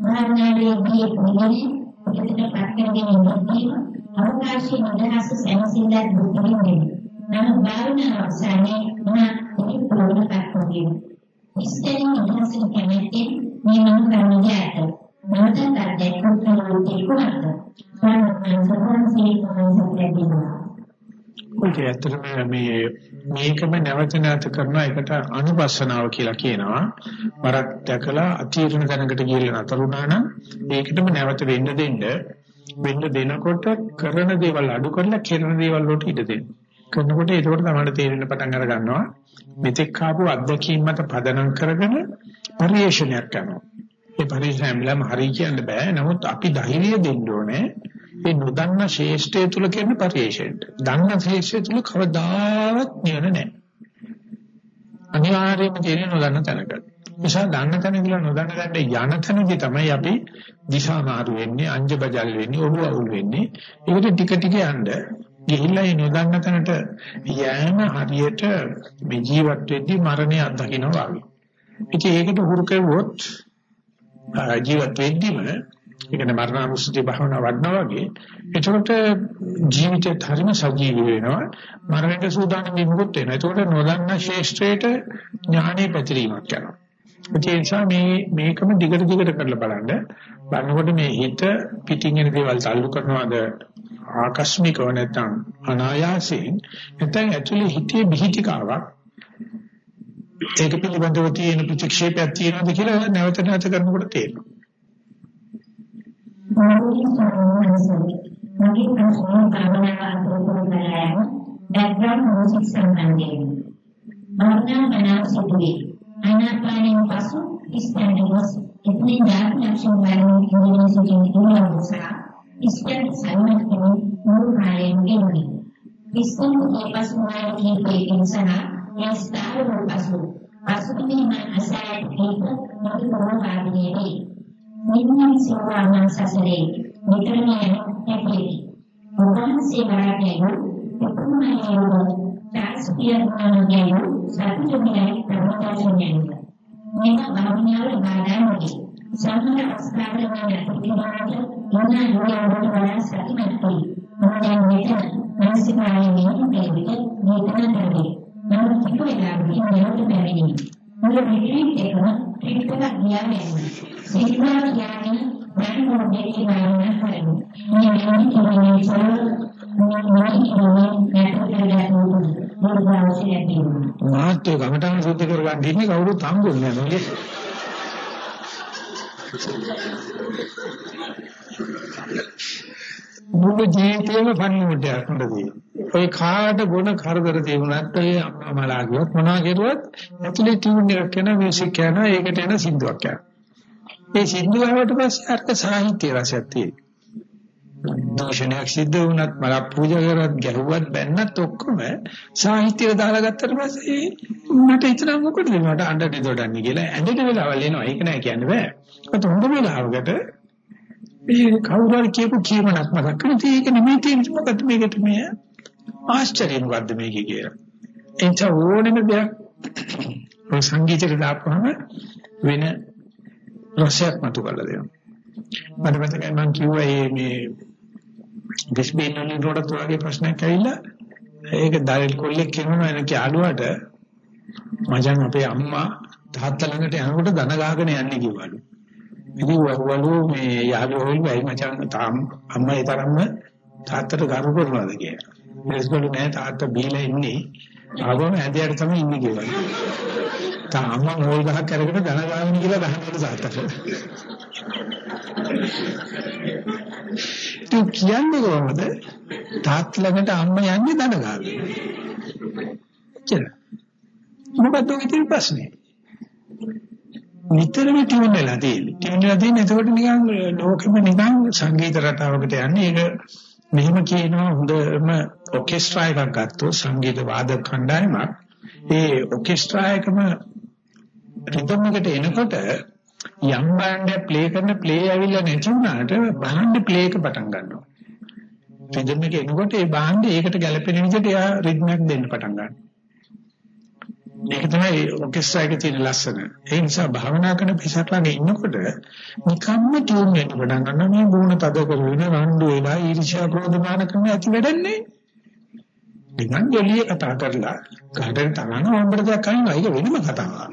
භාවනාවේදී පිළිගන්නේ පිටට පත්කරගෙන ඉඳීම අවකාශයේ නිදහස සැනසෙල්ලක් දුකින්නේ. නමුත් භාවනා අවසානයේ මා මේ ප්‍රවණතාවක් වගේ. ඉස්තරින් නිදහස කැමැත්තෙන් මේ මම කරන්නේ ඇත. මට දැක්කම තමයි කොහොමද? මම සම්පූර්ණ සීලයෙන් ඔය ඇත්තටම මේ මේකම නැවත නැවත කරන එකට අනුපස්සනාව කියලා කියනවා. වරක් දැකලා අතීරණ දැනකට ගිහිල්ලා නතර වුණා නම් ඒකටම නැවත වෙන්න දෙන්න වෙන්න දෙනකොට කරන දේවල් අඩු කරලා කරන දේවල් වලට ඉඩ දෙන්න. කරනකොට ඒකට තමයි තේරෙන්න පටන් අර ගන්නවා. මෙතෙක් ආපු අත්දැකීම් මත පදනම් කරගෙන පරිශ්‍රණයක් කරනවා. ඒ පරිශ්‍රණයම හරි කියන්න බෑ. නමුත් අපි ධෛර්යය දෙන්න ඕනේ. ඒ නොදන්න ශේෂ්ඨය තුල කියන පරිේශයට. දන්න ශේෂ්ඨය තුල කවදාවත් නිවන නැහැ. අනිවාර්යයෙන්ම තියෙන නොදන්න තැනක. නිසා දන්න තැන කියලා නොදන්න තැනට යන තැනදී තමයි අපි දිශා මාරු වෙන්නේ, අංජ බජල් වෙන්නේ, ඔළුව අවුල් වෙන්නේ. ඒකට ටික ටික යන්න ගිහිල්ලා ඒ නොදන්න තැනට යෑම හරියට මේ ජීවත් වෙද්දී මරණය අත්දකින්නවා වගේ. ඉතින් ඒකට හුරු කෙරුවොත් ජීවත් වෙද්දීම ඒ කියන්නේ මරණානුස්සති භාවනා වඩනවා වගේ. එතකොට ජීවිතේ ධර්ම සජීවී වෙනවා. මරණයට සූදානම් වෙමුත් වෙනවා. එතකොට නොදන්න ශේෂ්ත්‍රයට ඥානෙ පැතිරීමක් යනවා. ඒ නිසා මේ මේකම දිගට දිගට කරලා බලන්න. බලනකොට මේ හිත පිටින් එන දේවල් تعلق කරනවාද ආකස්මිකව නැත්නම් අනායාසයෙන් නැත්නම් ඇතුලේ හිතේ බිහිතිකාවක් ඒක පිළිබඳව තියෙන ප්‍රතික්ෂේපයක් තියෙනවද කියලා නැවත නැවත කරනකොට තේරෙනවා. මගේ ප්‍රශ්න භාවනාව අතුරුදහන් කරලා බෑග්ග්‍රවුන්ඩ් මියුසික් සම්බන්ධයෙන්. භාවනා මනාව සිදුවේ. ආනාපානයෙන් පසු ඉස්තැනවස් එතනින් දාන ලක්ෂණ වලින් ඉගෙන සිටින ඉරියව්වසා ඉස්තැන සම්මත කෙනෙක් මුළු කාලයෙන් ගෙවුණි ඉස්තැන පසු මාගේ කීපේ සහ ඒ ස්ථාවර පසු පසුබිම අසයත් ඒක මොකද කරන්නේ නිර්මල සෝවාන් සසරේ නිතරම යන්නේ ඔබන්සේ වරදේ උපමනයෝ තාස්පියනෝගේ සතුටුමයි ප්‍රමෝදයෙන් මේක භාවනාවේ බාධායි සමහර අවස්ථාවල ප්‍රතිමාද මොනවා යෝගවලට වඩා සතුටුයි මොනවා මෙතන මානසිකවම මේක වේදනා කරේ නම් කිව්ව වෙලාවෙදී මෙහෙට බැරිනේ මුල රිට්‍රීට් එකම ත්‍රිපිටක ඥානය සිග්මා ඥානය දැන් මොකද කියන්නේ මේ මෙන්න කියන්නේ මාත්‍ය ගමටම සුද්ධ කරගන්න ඉන්නේ කවුරුත් හම්බුන්නේ නැහැ මුළු ජීවිතේම පණිමුඩයක් හොඳදී. ඔය කාට ගුණ කරදර තිබුණත් ඔය අම්මලා කියොත් මොනවා කරුවත් ඇතුලේ ටියුන් එකක් කරන මියුසික් කරනවා ඒකට එන සින්දුවක් කරනවා. ඒ සින්දුව ආවට පස්සේ අර්ථ සාහිත්‍ය රසයක් තියෙනවා. දෝෂණයක් සිද්ධ වුණත් මල පූජා කරත් ගැහුවත් බැන්නත් ඔක්කොම සාහිත්‍යය දාලා ගත්තට පස්සේ මට හිතනවා මොකටද මට අඬට දොඩන්නේ කියලා ඇඬට වෙලාවල් එනවා ඒක නෑ කියන්න බෑ. ඒත් හොඳ වෙලාවකට මේ කවුරු හරි කියපු කීමනක් මතක් කරලා ඒක නෙමෙයි තියෙන්නේ මොකද්ද මේකට මේ ආශ්චර්ය මොකද්ද මේකේ කියලා. එතන ඕනෙම දෙයක් ඔය සංගීතයට දාපුවම වෙන රසයක් මතු කරලා දෙනවා. මට මතකයි මම කිව්වා මේ ඩිස්බේන් වලින් රොඩත් වගේ ප්‍රශ්නයක් ඇවිල්ලා ඒක දරල් කොල්ලෙක් කියනවා එන යාළුවාට මචං අපේ අම්මා තාත්තා ළඟට යනකොට දන ගහගෙන යන්නේ කිව්වලු. ඉතින් වහවලු මේ යාළුවෝ වෙයි මචං තාම අම්මා ඒ තරම්ම තාත්තට ගරු කරනවාද කියලා. ඊස්බලු නෑ තාත්තා බීලා ඉන්නේ. ආවම ඇඳයට තමයි ඉන්නේ කියලා. තාම අම්මා මෝල් ගහක් අරගෙන දන ගහගෙන කියලා ගහනකොට තාත්තට. තු කියන්නේ කොහොමද? තාත්ත ළඟට අම්මා යන්නේ දන ගාගෙන. එච්චර. මොකද්ද ඔය තියෙන ප්‍රශ්නේ? නිතරම ටියුන් වෙලා තියෙන්නේ. ටියුන් වෙලා තියෙන්නේ එතකොට නිකන් ලෝකෙම නිකන් සංගීත රටාවකට යන්නේ. ඒක මෙහෙම කියනවා හොඳම ඔකෙස්ට්‍රා එකක් ගත්තොත් සංගීත වාදක කණ්ඩායමක් ඒ ඔකෙස්ට්‍රා එකම රිද්ම් එකට එනකොට යම් බෑන්ඩ් ප්ලේ කරන ප්ලේ ඇවිල්ලා නැති වුණාට බෑන්ඩ් ප්ලේ එක පටන් ගන්නවා. රිද්ම් එක එනකොට ඒ බෑන්ඩ් ඒකට ගැලපෙන විදිහට එයා රිද්ම් එකක් දෙන්න පටන් ගන්නවා. මේක තමයි ඔකෙස්ට්‍රා එකේ තියෙන ලස්සන. ඒ නිසා භාවනා කරන පිසක්ලගේ ඉන්නකොට නිකම්ම ටියුන් වෙන්න පටන් ගන්නවා මේ බෝන තද කරගෙන රණ්ඩු වෙලා ඊර්ෂ්‍යා ක්‍රෝධ මාන කරන ඇති වැඩන්නේ. නිකන් ජොලිය කතා කරලා කාටද තරන වම්බරයක් කනවා ඒක වෙනම කතාවක්.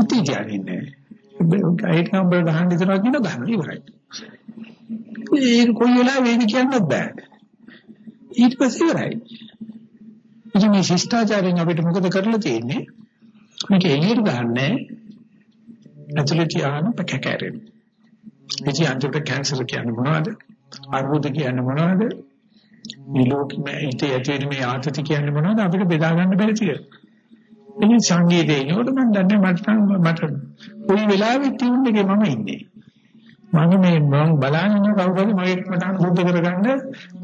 ඉතින් කියන්නේ ඒක නම්බර ගහන්න ඉතනවා කියන ගහන ඉවරයි. ඒක කොයි වෙලාවෙ වෙයිද කියන්නත් බෑ. ඊට පස්සේ ඉවරයි. ඉතින් මේ ශිෂ්ටාචාරයෙන් අපිට මොකද කරලා තියෙන්නේ? මේක එළියට ගන්නෑ. ඇතුළේ තියාන පැකකැරෙන. ඉතින් අන්තිමට කැන්සර් කියන්නේ මොනවද? අර්බුද කියන්නේ මොනවද? මේ ලෝකෙම ඉතේ ඇතුළේ මේ ආතති කියන්නේ මොනවද? අපිට බෙදා ගන්න බැරි ටික. ඉතින් සංගීතේ ඉන්නකොට මම දන්නේ මට මට කොයි වෙලාවෙත් ටියුන් එකේ මම ඉන්නේ. මම මේ මම බලන්නේ කවුරුහරි මගේ මටන් සුද්ධ කරගන්න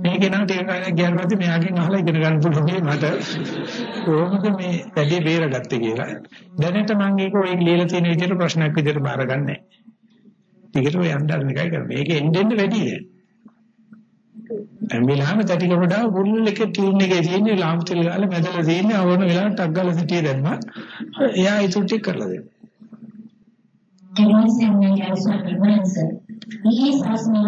මේකේ නම් ටික කාලයක් ගියාට පස්සේ මෙයාගෙන් අහලා ඉගෙන ගන්න පුළුවන් මට කොහොමද මේ වැඩි බේරගත්තේ කියලා. දැනට මම ඒක ඔය ලියලා තියෙන විදිහට ප්‍රශ්නයක් විදිහට බාරගන්නේ නැහැ. ටිකට ඔය යන්න එකයි කරන්නේ. මේක එන්න එන්න වැඩි නෑ. එම්බිලාම තටි කපඩා බුල්ල එක ටියුන් එකේ තියෙන්නේ ලාම් තෙල් ගාලා මැදලා තියෙන්නේ අවන වෙලාවට ටක් ගාලා සිටියේ දැම්මා. එයා ඒක ටික කරලා දෙනවා. Terusnya harus berbalansa. Ini sasmil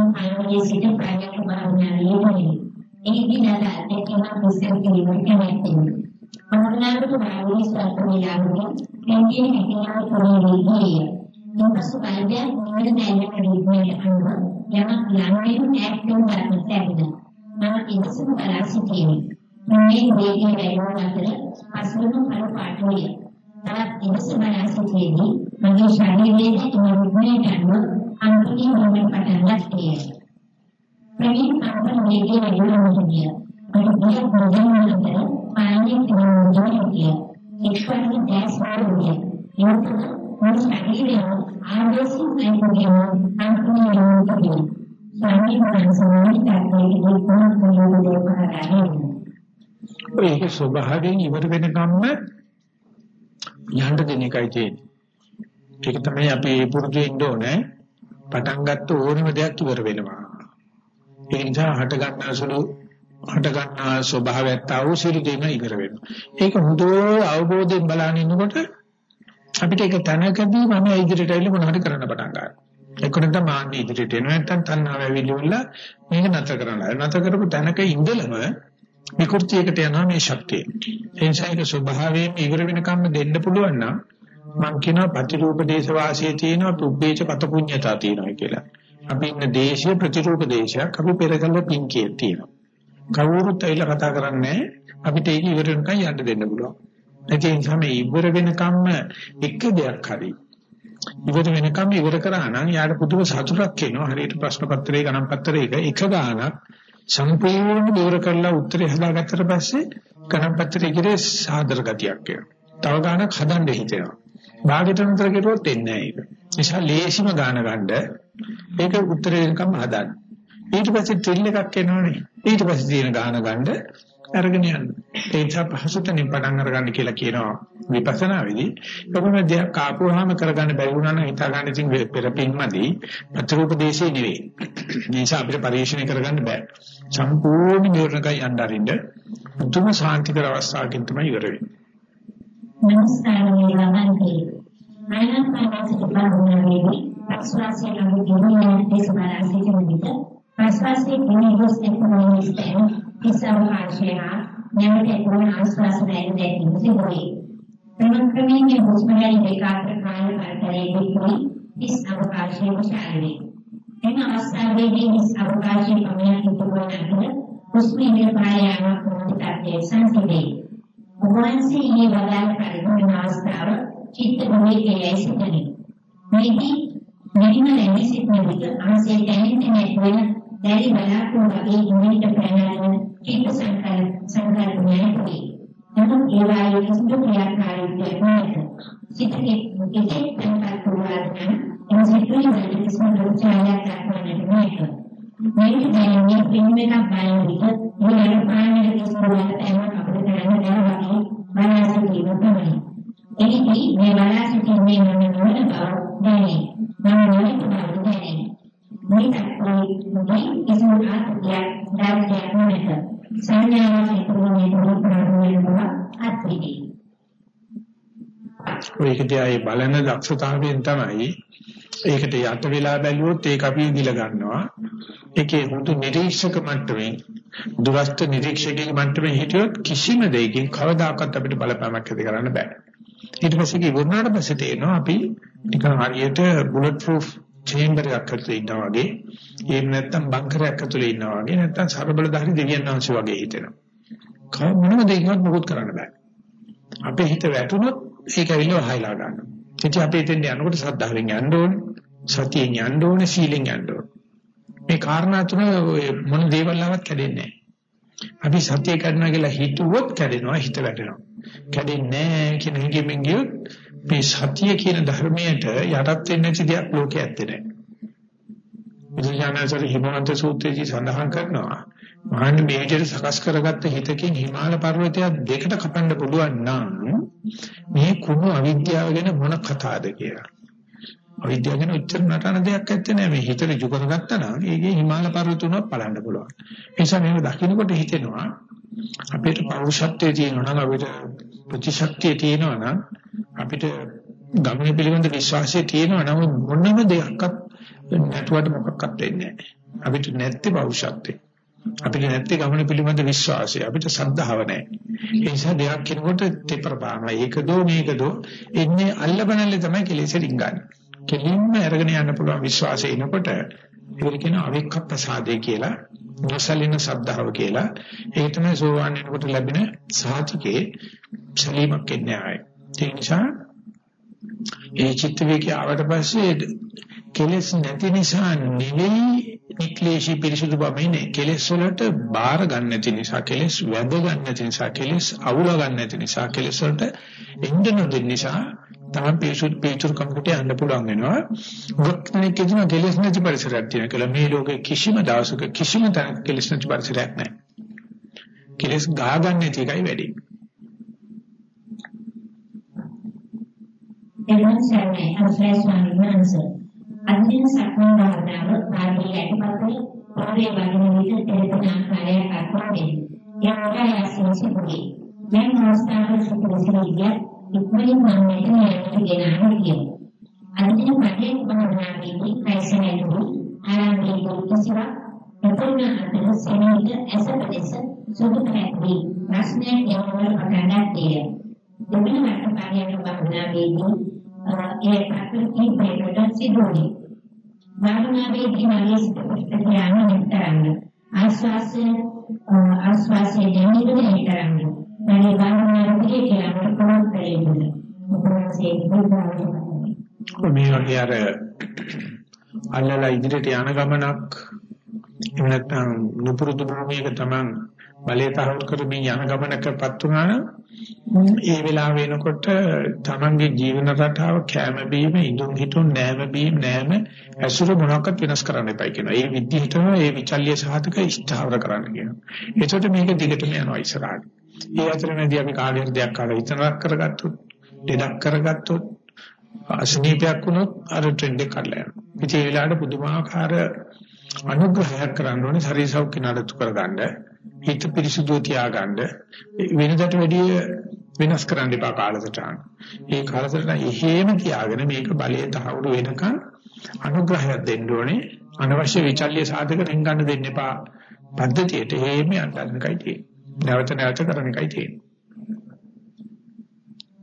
ayat situ banyak kebaruan ini. Ini tidak ada kena bisa diberikan itu. Mengenai kebaruan suatu wilayah, mungkin hanya kemiri Yang kesukaannya mengenai kehidupan yang yang yang lain aktif dan berbeda. Maka itu semua rasa kini. Mungkin dia yang ada pasalnya pada pakai. Tapi itu semua rasa kini mගේ ශරීරයේ තුරුනේ ගන්න අන්තිම මොහොත පටන් ගත්තේ. ප්‍රවීණ අන්තර වේගයේ වැඩිවෙනවා. අනිත් ප්‍රධාන පාණිය කියනවා. Expert දැස් වලදී ඒක මොන ශරීරය ආදේශින් නැතිවෙනවා අන්තිම මොහොතේ. ශරීරය සමානිතයි ඒක ස්වභාවයෙන් ඉවර වෙනකම්ම යන්න දෙන එකයි තියෙන්නේ. ඒක තමයි අපි පුරුදු වෙන්න ඕනේ. පටන් ගත්ත ඕනම දෙයක් ඉවර වෙනවා. ඒ නිසා හට ගන්න සුළු හට ගන්න ස්වභාවයත් ආව සිළු දෙන ඉවර වෙනවා. ඒක හොඳෝ අවබෝධයෙන් බලන ඉන්නකොට අපිට ඒක තනකදී මම ඉදිරියට ඇවිල්ලා මොනවද කරන්න පටන් ගන්නවා. එක්කෙනෙක් තමයි මාන්නේ ඉදිරියට එනවා නැත්නම් තණ්හාව ඇවිල්ලා මේක නතර කරනවා. නතර කරපු තැනක ඉඳලම විකෘතියකට යනවා මේ ශක්තිය. ඒ නිසා ඒක ස්වභාවයෙන් ඉවර වෙනකම් දෙන්න පුළුවන් නම් මම කියනවා ප්‍රතිරූප දේශ වාසියේ තියෙනවා පුබ්බේච පත පුඤ්ඤතා තියෙනවා කියලා. අපි ඉන්න දේශීය ප්‍රතිරූප දේශයක් අපි පෙරකල පින්කිය තියෙනවා. කවුරුත් ඇවිල්ලා කතා කරන්නේ අපිට ඒක ඉවර වෙනකන් යන්න දෙන්න පුළුවන්. ඒ නිසා මේ ඉවර වෙනකම්ම එක දෙයක් හරි ඉවර වෙනකම් ඉවර කරා නම් යාට පුදුම සතුටක් එනවා. හරියට ප්‍රශ්න පත්‍රයේ ගණන් පත්‍රයක එක ගානක් සම්පූර්ණ ඉවර කරලා උත්තරේ හදාගත්තට පස්සේ ගණන් පත්‍රයේ ඉතිරි සාදර ගතියක් එනවා. තව ගානක් හදන්න හිතෙනවා. භාගයට නතර කෙරුවොත් එන්නේ නැහැ ඒක. නිසා ලේසිම ගාන ගන්න ඒක උත්තරේ වෙනකම් හදන්න. ඊට පස්සේ ට්‍රිල් එකක් එනවනේ. ඊට පස්සේ තියෙන ගාන ගන්න අරගෙන යන්න. ඒ නිසා පහසුතනින් පටන් අරගන්න කියලා කියනවා විපස්සනා වෙදී. කොහොමද දෙයක් ආපුවාම කරගන්න බැරි වුණා නම් හිතා ගන්න ඉතින් පෙරපින්මදී ප්‍රතිરૂපදේශේ නෙවෙයි. ඒ නිසා අපිට පරිශීලනය කරගන්න බෑ. සම්පූර්ණ නිවර්ණකයි යන්න අරින්න මුතුම ශාන්තිකර අවස්ථාවකින් තමයි ඉවර වෙන්නේ. නමස්කාරය ළමන්ගේ. මනස පාසිත පාරුණාවේදී අස්වාසිය ළඟ ගෙනියන දේශනා සිටින විට අස්වාසිය කෙනෙක් ගොස් එක්කම පිසවහාශය නැවත එක්වන ආස්වාසයෙන් දැකීම සිදුවේ. ක්‍රමක්‍රමයෙන් හුස්ම ගැනීම ඒකාග්‍ර කාය පරිතරයේ කුයි ඉස් අවකාශයේ විශාලයි. එන අවස්ථාවේදී ඉස් අවකාශයේ පමණ හිතුවන අතර හුස්ම ඉදිරිය පායාම කොටිතේ සංසිඳේ. ඔබවන්සේ මේ වදාළ පරිගණන අවස්ථාව චිත්ත භූමිකයේ සිටිනේ. මේකී මෙහිම රැඳී සිටින විට ආසය දැනෙන්නේ නැති දැරි බලාපොරොත්තු වගේ khiến cái sang khai sang khai của nhà quý vị nếu lúc kia lai thì chúng tôi là khai để mai xin thực hiện một cái chết trong bài của là tháng em sẽ cứ là những cái sang đấu trà là cả của nhà của mai nếu cái này như khi mới làm bài thì tất như là lúc ai như cái sang là em học được cái này là vậy ba la sẽ thì nó cái này cái ý ngày ba la sẽ thì mình mình nói là bảo đây này mà mình nói là bảo đây này mấy tập rồi mấy cái sang hát của nhà đang nhà của mình සංඥාවක් ඉදිරියේ දුරුකරන බව අත්විඳි. ඔයකදී ආයේ බලන දක්ෂතාවයෙන් තමයි ඒකට යට වෙලා බැලුවොත් ඒක අපි ඉදිල ගන්නවා. ඒකේ මුතු නිරීක්ෂක මට්ටමින් දුරස්ත නිරීක්ෂකගේ මට්ටමින් හිටියොත් කිසිම දෙයකින් කවදාකවත් අපිට බලපෑමක් ඇති කරන්න බෑ. ඊට පස්සේ කිව්වොත් පස්සේ තේරෙනවා අපි නිකන් හරියට බුලට් ප්‍රූෆ් චේම්බර් එකක් ඇතුලේ ඉන්නා වගේ එහෙම නැත්නම් බංකරයක් ඇතුලේ ඉන්නා වගේ නැත්නම් ਸਰබලධාරී දෙවියන් වහන්සේ වගේ හිතෙනවා. කව මොනම දෙයක්වත් මොකොත් කරන්න බෑ. අපේ හිත වැටුනොත් ඒක ඇවිල්ලා වහයලා ගන්නවා. ඉතින් අපි එතෙන් යනකොට සද්ධාවෙන් යන්න ඕනේ, සතියෙන් යන්න ඕනේ, සීලෙන් යන්න ඕනේ. මේ කාරණා තුන මොන දේවල් ආවත් කැඩෙන්නේ නැහැ. අපි සතිය කරනවා කියලා හිතුවොත් කැඩෙනවා, හිත වැටෙනවා. කැඩෙන්නේ නැහැ කියන හැඟීමෙන් ගියොත් මේ සතිය කියන ධර්මයට යටත් වෙන්නේ නැති දෙයක් ලෝකයේ ඇත්තේ නැහැ. බුදුජානසර හිමවන්ත සූත්‍රයේදී සඳහන් කරනවා මහන්නේ මේ විදිහට සකස් කරගත්ත හිතකින් හිමාල පර්වතය දෙකට කපන්න පුළුවන් නම් මේ කුණු අවිද්‍යාව ගැන මොන කතාවද කියලා. අවිද්‍යාව ගැන උච්චර නටන දෙයක් ඇත්තේ නැහැ. මේ හිත ඍජු කරගත්තා නම් ඒකේ හිමාල පර්වත උනක් බලන්න පුළුවන්. ඒ නිසා මේක දකින්නකොට හිතෙනවා අපිට පෞරුෂත්වයේ තියෙනවා නම් අපිට ප්‍රතිශක්තිය තියෙනවා නම් අපිට ගමන පිළිබඳ විශ්වාසය තියෙනවා නම් මොනම දෙයක්වත් නැතුවට මොකක්වත් වෙන්නේ නැහැ. අපිට නැත්තේ පෞරුෂත්වය. අපිට නැත්තේ ගමන පිළිබඳ විශ්වාසය. අපිට සද්ධාව නැහැ. ඒ නිසා දෙයක් කෙනෙකුට තෙපරපානවා. ඒකදෝ මේකදෝ එන්නේ අල්ලබනල්ලේ තමයි කෙලෙස රින්ගන්නේ. කෙලින්ම අරගෙන යන්න පුළුවන් විශ්වාසය එනකොට ඒක කියන අවික්ක ප්‍රසාදේ කියලා නොසලින සද්ධාව කියලා. ඒක තමයි සෝවාන් වෙනකොට ලැබෙන සාතිකේ සලීමක් එන්නේ ආයේ. ඒ නිසා ඒ චිත්ත වේගය ආවට පස්සේ කෙලෙස් නැති නිසා නෙවෙයි නික්ලේශී පිරිසුදු බවන්නේ කෙලෙස් වලට බාර ගන්න නැති නිසා කෙලෙස් වැද ගන්න නැති නිසා කෙලෙස් අවුල ගන්න නැති නිසා කෙලෙස් වලට එන්න නොදෙන්න නිසා තමයි පිරිසුදු පිරිසුදු කමකට යන්න පුළුවන් වෙනවා. ගොක්නේ කියන කෙලෙස් නැති පරිසරයක් තියෙන කියලා. මේ ලෝකේ කිසිම දවසක කිසිම තැනක කෙලෙස් නැති පරිසරයක් නැහැ. කෙලෙස් ගහ ගන්න නැති එකයි වැඩි. එවන් සර්ණේ අවසරයි ස්වාමීන් වහන්සේ. අදින සක්මන් භාවනාව පාඩිය යටිපතුල පොළවේ වදින විට තෙරෙන ආකාරයක් අත්වෙන්නේ. යනවා යසින් සිදුවේ. දැන් අවස්ථාවේ සුපුරුසිරිය ඉක්මනින් මම මෙතන යන්න ගෙනාවා කියනවා. අදින පදේ භාවනාවේදී කයිසනෙදු ආරම්භයේ කිසිවක් ප්‍රතින අතර සෙනෙහි ඇසපදෙස සුදු පැති ප්‍රශ්නයක් යවවල පටන් ගන්නදී දෙවෙනි වටපාඩියට භාවනාවේදී ඒ ප්‍රකෘති ප්‍රේරණ සිදුවේ. භාවනාවේදී මාගේ සිත ප්‍රතික්‍රියාව නිතරම ආස්වාසය ආස්වාසය දැනෙන්නේ නිතරම. මේ භාවනාවේදී කියලා කොහොමද කරන්නේ? මේ වගේ අර අල්ලලා ඉදිරියට යන ගමනක් එහෙම නැත්නම් නුපුරුදු භූමියක තමන් බලය තහවුරු කරමින් යන ගමනකපත් වුණා නම් ඒ වෙලාව වෙනකොට තමන්ගේ ජීවන රටාව කැම බීම ඉදුම් හිටුන් නෑම බීම නෑම ඇසුර මොනවාක්වත් වෙනස් කරන්න එපා කියනවා. ඒ විදිහටම ඒ විචල්්‍ය සාධක ඉෂ්ඨාවර කරන්න කියනවා. එතකොට මේක දිගටම යනවා ඉස්සරහට. ඒ අතරමැදි අපි කාලයක් දෙයක් කාලා හිතනක් කරගත්තොත්, දෙයක් කරගත්තොත් අසනීපයක් වුණොත් අර ට්‍රෙන්ඩ් එක කඩලා යනවා. ඉතින් ඒ වෙලාවට පුදුමාකාර අනුග්‍රහයක් කරන්න ඕනේ ශරීර සෞඛ්‍ය නඩත්තු කරගන්න. හිත පිරිසුදු තියාගන්න වෙනදට වැඩිය වෙනස් කරන්න එපා කාලසටහන. ඒ කාලසටහන එහෙම තියාගෙන මේක බලයේ තහවුරු වෙනකන් අනුග්‍රහයක් දෙන්න ඕනේ. අනවශ්‍ය විචල්්‍ය සාධක රෙන්ගන්න දෙන්න එපා. පද්ධතියට එහෙම යන්නයි තියෙන්නේ. නැවත නැවත කරන එකයි තියෙන්නේ.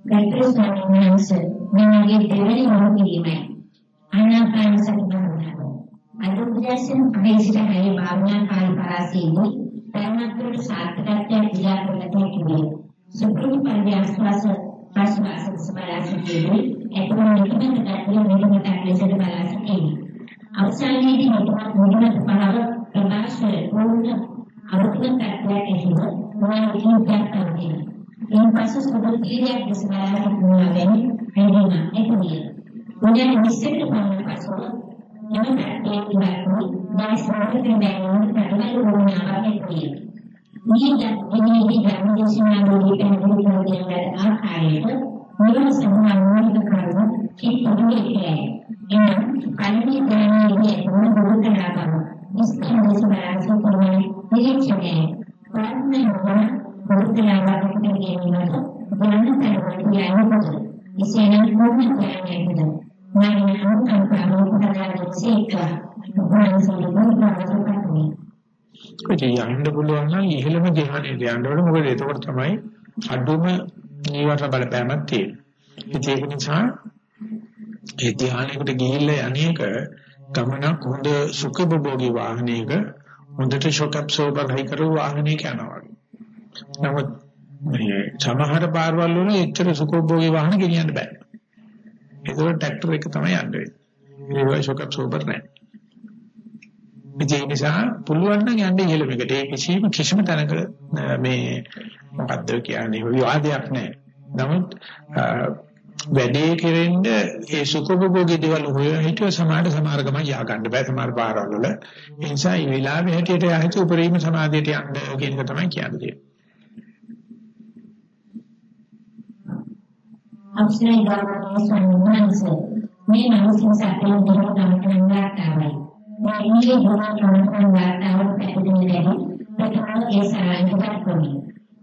ගෛත්‍රී ස්වාමීන් වහන්සේ මගේ දෙවැනි මොහොතේදී ආනාපාන සති භාවනාව. අද උදෑසන අපේසිත හේ භාවනා කාල පරාසයේදී ධර්මත්වයට සාර්ථකත්වයක් ඉලාපකට තිබේ. සුපුරුදු පරිවර්තනස ප්‍රශ්වාස සමාලාසිතේදී එතුමා නිකමට දැක්විය නිකමට ලෙසට බලා සිටිනවා. අවසානයේදී නිකමට නිකමට පහව ප්‍රකාශය වුණ අවුරුදු තත්ත්වයක් ඇහිව මොනවා විදිහට කරන්නේ. ඉන් පසු සුබ කීයක් දෙස බලා සිටිනවා වෙන්නේ එදින එතුමිය. මොනවා විශ්සෙට පමණ පසු එම පැත්තේ ඉවත්වී දායස්වාදයෙන් බැලුවොත් පැටලෙ වුණාවක් ඇතියි. මේ දැනෙන්නේ ධර්මදේශනාවේදී පැහැදිලි කර දෙන ආකාරයට නිවන සම්මානෝනික කරන කිතුරුවේ එනම් කලින් දැනෙන්නේ මොන බුදුකලාපම ඉස්කන්දස බාරසෝ කරන්නේ නිරීක්ෂණය ප්‍රඥා වන බුදුකලාපකට ගෙනීමට ඥාන කරවන්නේ යනකොට ඉසේනම් කොහොමද කරන්නේ මම අනුකම්පාව කරලා සීකා ඉතින් යන්න පුළුවන් නම් ඉහළම ධ්‍යානෙට යන්න ඕනේ මොකද එතකොට තමයි අඩුම නීවරණ බලපෑමක් තියෙන්නේ. ඒක නිසා ඒ ධ්‍යානයකට ගිහිල්ලා අනේක ගමනක් හොඳ සුඛභෝගී වාහනයක හොඳට ෂොක් ඇබ්සෝබර් හයි කරු වාහනයක යනවා. නමුත් මේ සමහර පාරවල් වල එච්චර සුඛභෝගී වාහන ගෙනියන්න බෑ. ඒකෝ ට්‍රැක්ටර් එක තමයි යන්න වෙන්නේ. ඒ ෂොක් ඇබ්සෝබර් නැහැ. ඒ නිසා පුළුවන් නම් යන්නේ ඉහළ මේකට. ඒ කිසිම කිසිම තැනක මේ මොකද්ද කියන්නේ විවාදයක් නැහැ. නමුත් වැඩේ කෙරෙන්න ඒ සුඛභෝගී දේවල් හොය හිතුව සමාඩ සමහර ගමන් යා ගන්න බෑ සමහර පාරවල් වල. ඒ නිසා මේ වෙලාවේ හැටියට යහිත උපරිම සමාධියට යන්න කියන එක තමයි කියන්නේ. අවශ්‍යයි ගාමී සම්මානස මේ මානසික සැපයෙන් දිනන ගමන වාතාවරණය වයින්ගේ ගුණාත්මක වාතාවරණ පැහැදිලිවම ප්‍රධාන ඒ සාරාංශයක් වුණේ.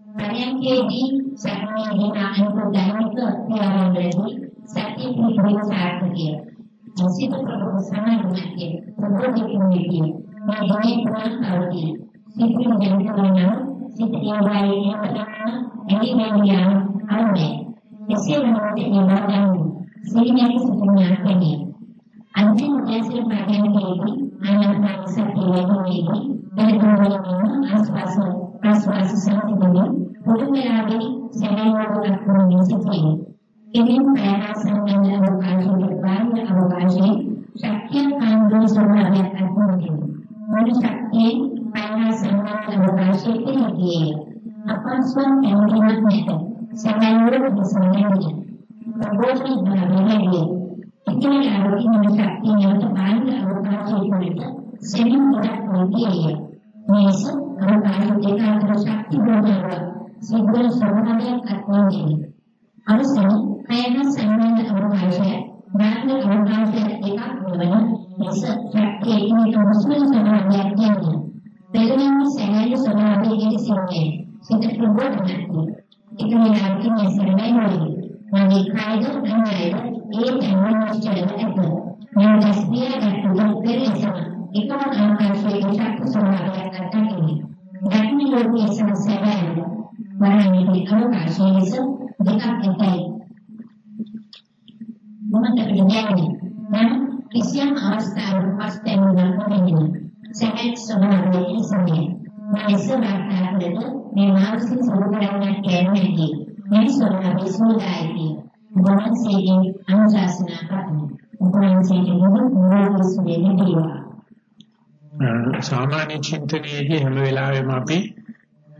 පරයන්කේදී sama menggunakan pegangan itu keluaran lagi di perusahaan dia mesti itu dia perlu dimiliki namanya kurang tahu dia itu menjadi kewenangan situ yang baik yang pertama jadi yang yang aneh mesti mengerti yang baru sehingga itu sebenarnya ini Anjing berhasil bagian diri, anak bangsa diri dan diri harus masuk, harus sangat dulu, මාර්ගයෙන් සීනියක සිතින් අන්තිම උදෑසන ප්‍රාණයේදී ආනාපාන සතිය වේදී දැනුමෙන් ආස්වාස ප්‍රස්වාස සතියේ පොදුමයාගේ සැලෙවුවක් වුණේ සිටියේ. ඉතින් ප්‍රාණසංගම අවකාශයේ බාහිර අවකාශයේ ශක්තිය කාන්දෝ සමානයක් අත්දැකීම. මොන ශක්තිය ප්‍රාණසංගම අවකාශයේ තියෙන්නේ. අපස්වන් එන්දිනක් නැත. සැලෙවුවක් සම්බන්ධයි. ප්‍රබෝධි භාවනාවේ ඉතින් ආරෝග්‍ය ශක්තිය නැවත බාහිර අවකාශයේ වලට සෙමින් ගොඩක් නොකියේ. මේස අවකාශ දෙක අතර ශක්ති බෝධිව සිද්ධ සමනලයක් අත්වන්නේ. අරසන කයන සම්බන්ධ අවකාශය ධර්ම අනුභවයට එකක් වන ලෙස ප්‍රත්‍යේකී මුස්ලිම් සමාජයක් කියන්නේ. දෙලෙන්නේ සැහැල්ලු සමාජයේ සිටින්නේ. සිත ප්‍රබෝධ නැති. ඒක නිරන්තරයෙන් සරණයි වෙන්නේ. මගේ කායද අනායද ඒ දැනුම නිශ්චලව ඇත. මම දැස්පියා ගැටුම් පෙරේසම එකම ආකාශයේ ශක්ති සමාජයක් අත්දැකීමි. ධර්ම යෝගී සමස්තයන් වරණිකේ අවකාශයේ ලෙස දෙකක් ඇතයි. මොනකට කියන්නේ මම කිසියම් අවස්ථාවක පස්තෙන් නරකෙන්නේ සැකක් සමානයේ ඉන්නේ. මම ඉස්සරහට මේ මානසික සමුදායක් කියන්නේ මේ ස්වභාවය සෝදායි. ගොඩන්සේගේ අනුශාසනා කරනවා. ගොඩන්සේගේ මොනවද සුවේදී දේවා. සාමාන්‍ය චින්තනයේදී හැම වෙලාවෙම අපි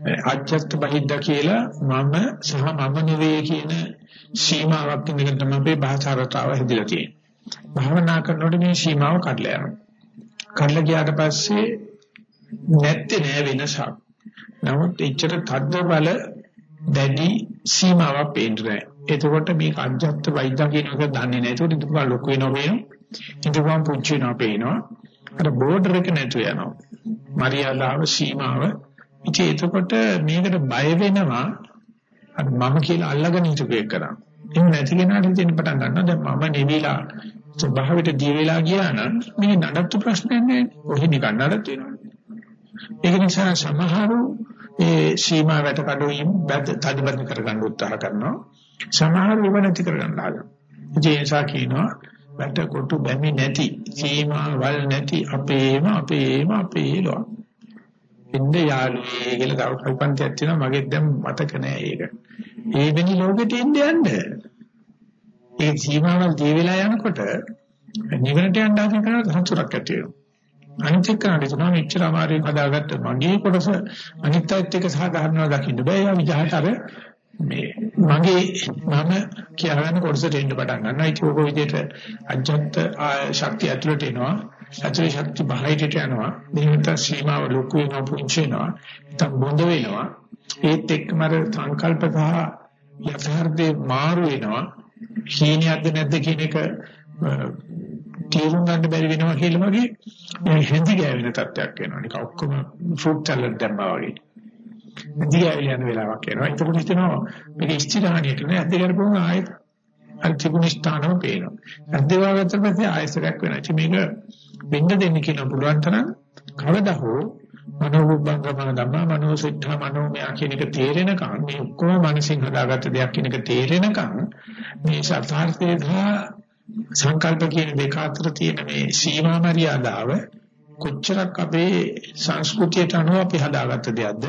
අජත්ත බහිද්ද කියලා මම සහ මම නෙවෙයි කියන සීමාවක් ඉඳගෙන තමයි අපේ භාෂාරතාව හැදිලා තියෙන්නේ. භාවනා කරනකොට මේ සීමාව කඩලා යනවා. කඩලා ගියාට පස්සේ නැත්තේ නෑ වෙනසක්. නමුත් එච්චර තද්ද බල දැඩි සීමාවක් පේන්නේ නෑ. එතකොට මේක අජත්ත වෛද්‍ය කියන එක දන්නේ නෑ. ඒකට ඉතින් ලොකු වෙනවා පේනවා. ඉතින් පුංචි වෙනවා පේනවා. අර බෝඩර් එක නැතු යනවා. මරියාදාව සීමාව. ඉතින් එතකොට මේකට බය වෙනවා. අර මම කියලා අල්ලගෙන හිටපු එක කරා. එහෙම නැති කෙනාට ඉතින් පටන් ගන්නවා. දැන් මම නෙවිලා ස්වභාවයට දී වෙලා ගියා නම් මේ නඩත්තු ප්‍රශ්නයක් නෑ. ඔහි නිකන් නඩත් වෙනවා. ඒක නිසා සමහරු ඒ සීමාවට කඩුවීම් බද තදබද කරගන්න උත්සාහ කරනවා. සමහරු ඒව නැති කරගන්න හදනවා. ඒ නිසා කියනවා වැට කොටු බැමි නැති සීමාවල් නැති අපේම අපේම අපේලෝ ඉන්න යාළුවේ කියලා තව කල්පන්තියක් තියෙනවා මගෙත් දැන් මතක නෑ ඒක. ඒ වෙනි ලෝකෙට එන්න යන්න. ඒ සීමාවල් දී වෙලා යනකොට නිවනට යන්න ආස කරන හසුරක් ඇති වෙනවා. අනිත් එක්කනට තමයි මෙච්චර අමාරුවෙන් හදාගත්ත මගේ කොටස අනිත් අයත් එක්ක සාධාරණව දකින්න බෑ. ඒ විදිහට අර මේ මගේ මම කියලාගෙන කොටසට එන්න පටන් ගන්නවා. ඒක ඔක විදිහට අජත්ත ශක්තිය ඇතුළට එනවා. ඇතුළේ ශක්තිය බාහිරට යනවා. මේකට සීමාව ලොකු වෙනවා පුංචි වෙනවා. නැත්නම් බොඳ වෙනවා. ඒත් එක්කම අර සංකල්ප සහ යථාර්ථේ මාරු වෙනවා. හීනියක්ද නැද්ද කියන එක තේරුම් ගන්න බැරි වෙනවා කියලා වගේ හැඳි ගෑවෙන තත්ත්වයක් වෙනවා. නික ඔක්කොම ෆෘට් සලාඩ් දැම්මා වගේ. දිගට යන වෙලාවක් එනවා. ඒකකොට හිතනවා මේක ස්ථිරහණියට නේ අද්ද කරපුවම ආයෙත් අර තිබුණ ස්ථානම පේනවා. අද්ද වගත්තට පස්සේ ආයෙසරයක් වෙනවා. ඉතින් මේක වෙන්න දෙන්න කියන පුළුවන් තරම් කවදා හෝ මනෝබංගමන ධම්මා මනෝසිද්ධා මනෝමය කියන එක තේරෙනකන් මේ ඔක්කොම මනසින් හදාගත්ත දෙයක් කියන එක තේරෙනකන් මේ සත්‍යාර්ථය සහ සංකල්ප කියන දෙක අතර තියෙන මේ සීමා මරියාදාව කොච්චරක් අපේ සංස්කෘතියට අනුව අපි හදාගත්ත දෙයක්ද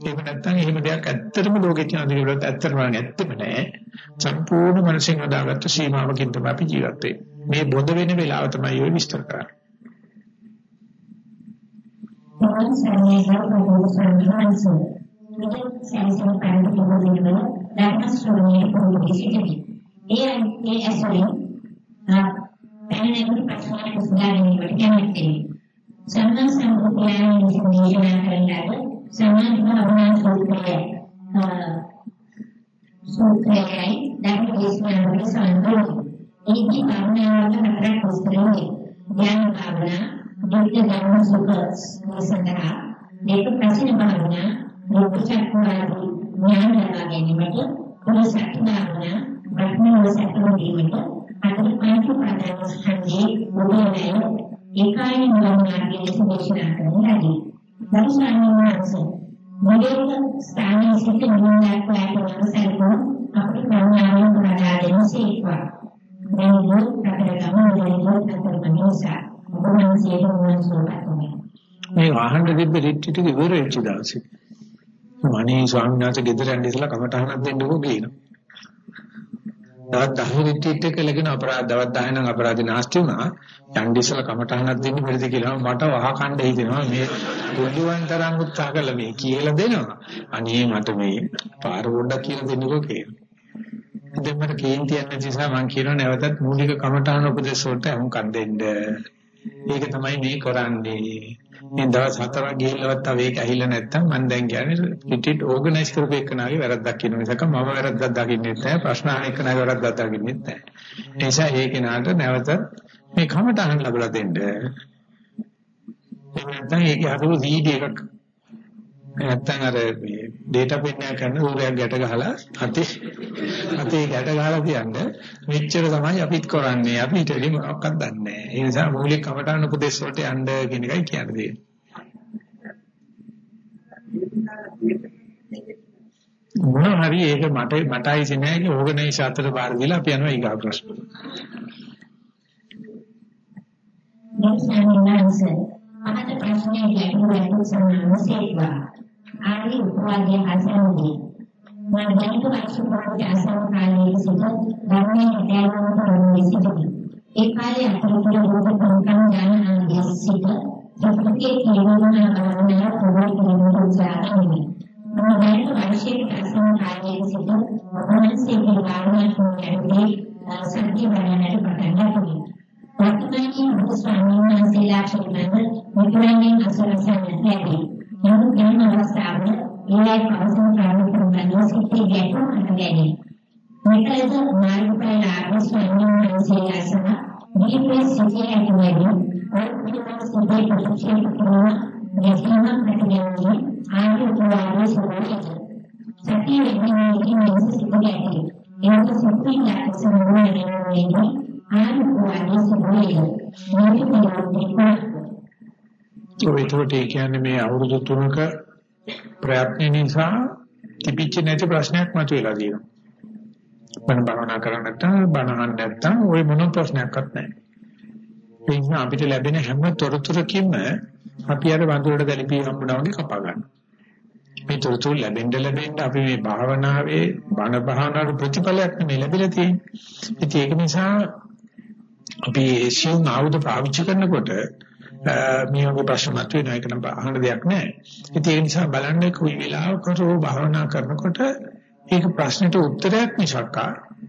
එහෙම නැත්නම් එහෙම දෙයක් ඇත්තටම ලෝකේ තියෙන දේවල්ට ඇත්තටම නැත්තෙම නෑ. සම්පූර්ණ මනසින් හදාගත්ත සීමාවකින් තමයි අපි ජීවත් වෙන්නේ. මේ බොඳ වෙන වෙලාව තමයි ඔය විස්තර කරන්නේ. ඒ ඒ ඇසුරින් පැහැදිලි ප්‍රශ්නයක් උදාහරණයක් කැමතියි. සම්මන් සම්පූර්ණ දේශනා කරන්නට සමාධි භාවනා සූත්‍රය සූත්‍රයයි දැන් දේශනාවල සම්බන්ධයි. ඒකේ භාවනාවල හතරක් විස්තරයි. ධ්‍යාන භාවනා, ධෛර්ය ධර්ම සුඛස් සඳහා මේක ප්‍රශ්න භාවනා, ලෝක චක්‍රාදී ඥාන ලබා ගැනීමට පුරසක් භාවනා, බ්‍රහ්මෝල සැකම දීමට අතර පංච ප්‍රධාන ස්කන්ධයේ මුලින්ම ඒකායන භාවනාවේ දේශනා කරන ලදී. දර්ශනීයස මොඩේක ස්ථානයේ සිට නිවනක් වෑයන සැලකුණු අපේ ප්‍රඥාවෙන් ප්‍රදා දෙන සීක්වා මේ දුක් අපරගම මොඩේක අතරමනිසා මොනවා සියලු මොන සෝපතමයි මේ අහන්න තිබ්බ රිට්ටිට ඉවර වෙච්ච දවසේ මනේ ස්වාමීන් වහන්සේ ගෙදර යන්න ඉස්සලා කමටහනක් දෙන්නකෝ කියනවා දවස් 10 රිට්‍රීට් එක ලගෙන අපරාධ දවස් 10 නම් අපරාධ නාස්ති වුණා. යන්ඩිසල කමටහනක් දෙන්න බැරිද කියලා මට වහ කණ්ඩ හිතෙනවා මේ බුදුන් තරම් උත්සාහ කළා මේ කියලා දෙනවා. අනේ මට මේ පාර පොඩ්ඩක් කියලා දෙන්නකෝ කියලා. ඉතින් මට කේන්ති යන නිසා මම කියනවා නැවතත් මූලික කමටහන උපදේශ වලට අහුම්කම් දෙන්න. ඒක තමයි මේ කරන්නේ. මේ දවස් හතරක් ගිහිල්ලවත් තව ඒක ඇහිලා නැත්තම් මම දැන් කියන්නේ පිටිට ඕගනයිස් කරපු එකනාගේ වැරද්දක් කියන මිසක මම වැරද්දක් දකින්නෙත් නැහැ ප්‍රශ්න අහන එකනාගේ වැරද්දක් දකින්නෙත් නැහැ. ඒ නිසා ඒ කෙනාට නැවත මේ කමටහන් ලැබලා දෙන්න. එහෙම නැත්නම් ඒකේ අරව වීඩියෝ එකක් නැත්තම් අර මේ data පෙන්නය කරන ඌරයක් ගැට ගහලා අතේ අතේ ගැට ගහලා තියන්නේ මෙච්චර තමයි අපිත් කරන්නේ. අපි ඊට වැඩි මොකක්වත් දන්නේ නැහැ. ඒ නිසා මූලික කමටහන් උපදේශ වලට යන්න කියන එකයි කියන්නේ මොන හරි ඒක මට මටයි සෙනගේ ඕගනයිස් අතර බාර දීලා අපි යනවා ඊගා ප්‍රශ්න. මට ප්‍රශ්නයක් ගැටලුවක් සම්මානසේවා ආදී උපවාදයේ අසන්නේ මම දැනට වෛශ්වික අසන කාලයේ සිට ධර්මයේ හැදෑරීමට රොන්නේ සිටිමි. ඒ කාලේ අතරතුර රෝග සංකම් ඥාන ආදී සිට ප්‍රකෘතියේ කියවන ආරම්භය ප්‍රබෝධ කිරීමට උත්සාහ කරමි. මම දැනට වෛශ්වික අසන During time I was traveling, Eli also traveled from Venice to Tegeko and again. Because of Margupal Argus finding in Srilasana, deep is city at Vedi, one human city position to Krona, Gassima at Vedi, and to Argus over Eti. Sati Vedi means city at the supreme of Vedi, and to ඒකට ඒ කියන්නේ මේ අවුරුදු 3ක ප්‍රයත්න නිසා තිබිච්ච නැති ප්‍රශ්නයක් මතුවලා තියෙනවා. බණ භාවනා කරන්නේ නැත්නම් බණ අහන්න නැත්නම් ওই මොන ප්‍රශ්නයක්වත් නැහැ. ඒ නිසා අපිට ලැබෙන හැම තොරතුරකින්ම අපි අර වඳුරට දැලිපි හම්බුනා වගේ කපා ගන්නවා. මේ තොරතුරු ලැබෙන්න ලැබෙන්න අපි මේ භාවනාවේ බණ භාවනාවේ ප්‍රතිඵලයක් නෙමෙයි ලැබිලා තියෙන්නේ. ඒක නිසා අපි සියුම් ආයුධ පාවිච්චි කරනකොට මේ වගේ ප්‍රශ්න මතුවෙනවා ඒක නම් අහන්න දෙයක් නැහැ. ඉතින් ඒ නිසා බලන්න කොයි වෙලාවකරෝ භාවනා කරනකොට ඒක ප්‍රශ්නෙට උත්තරයක් මිසක්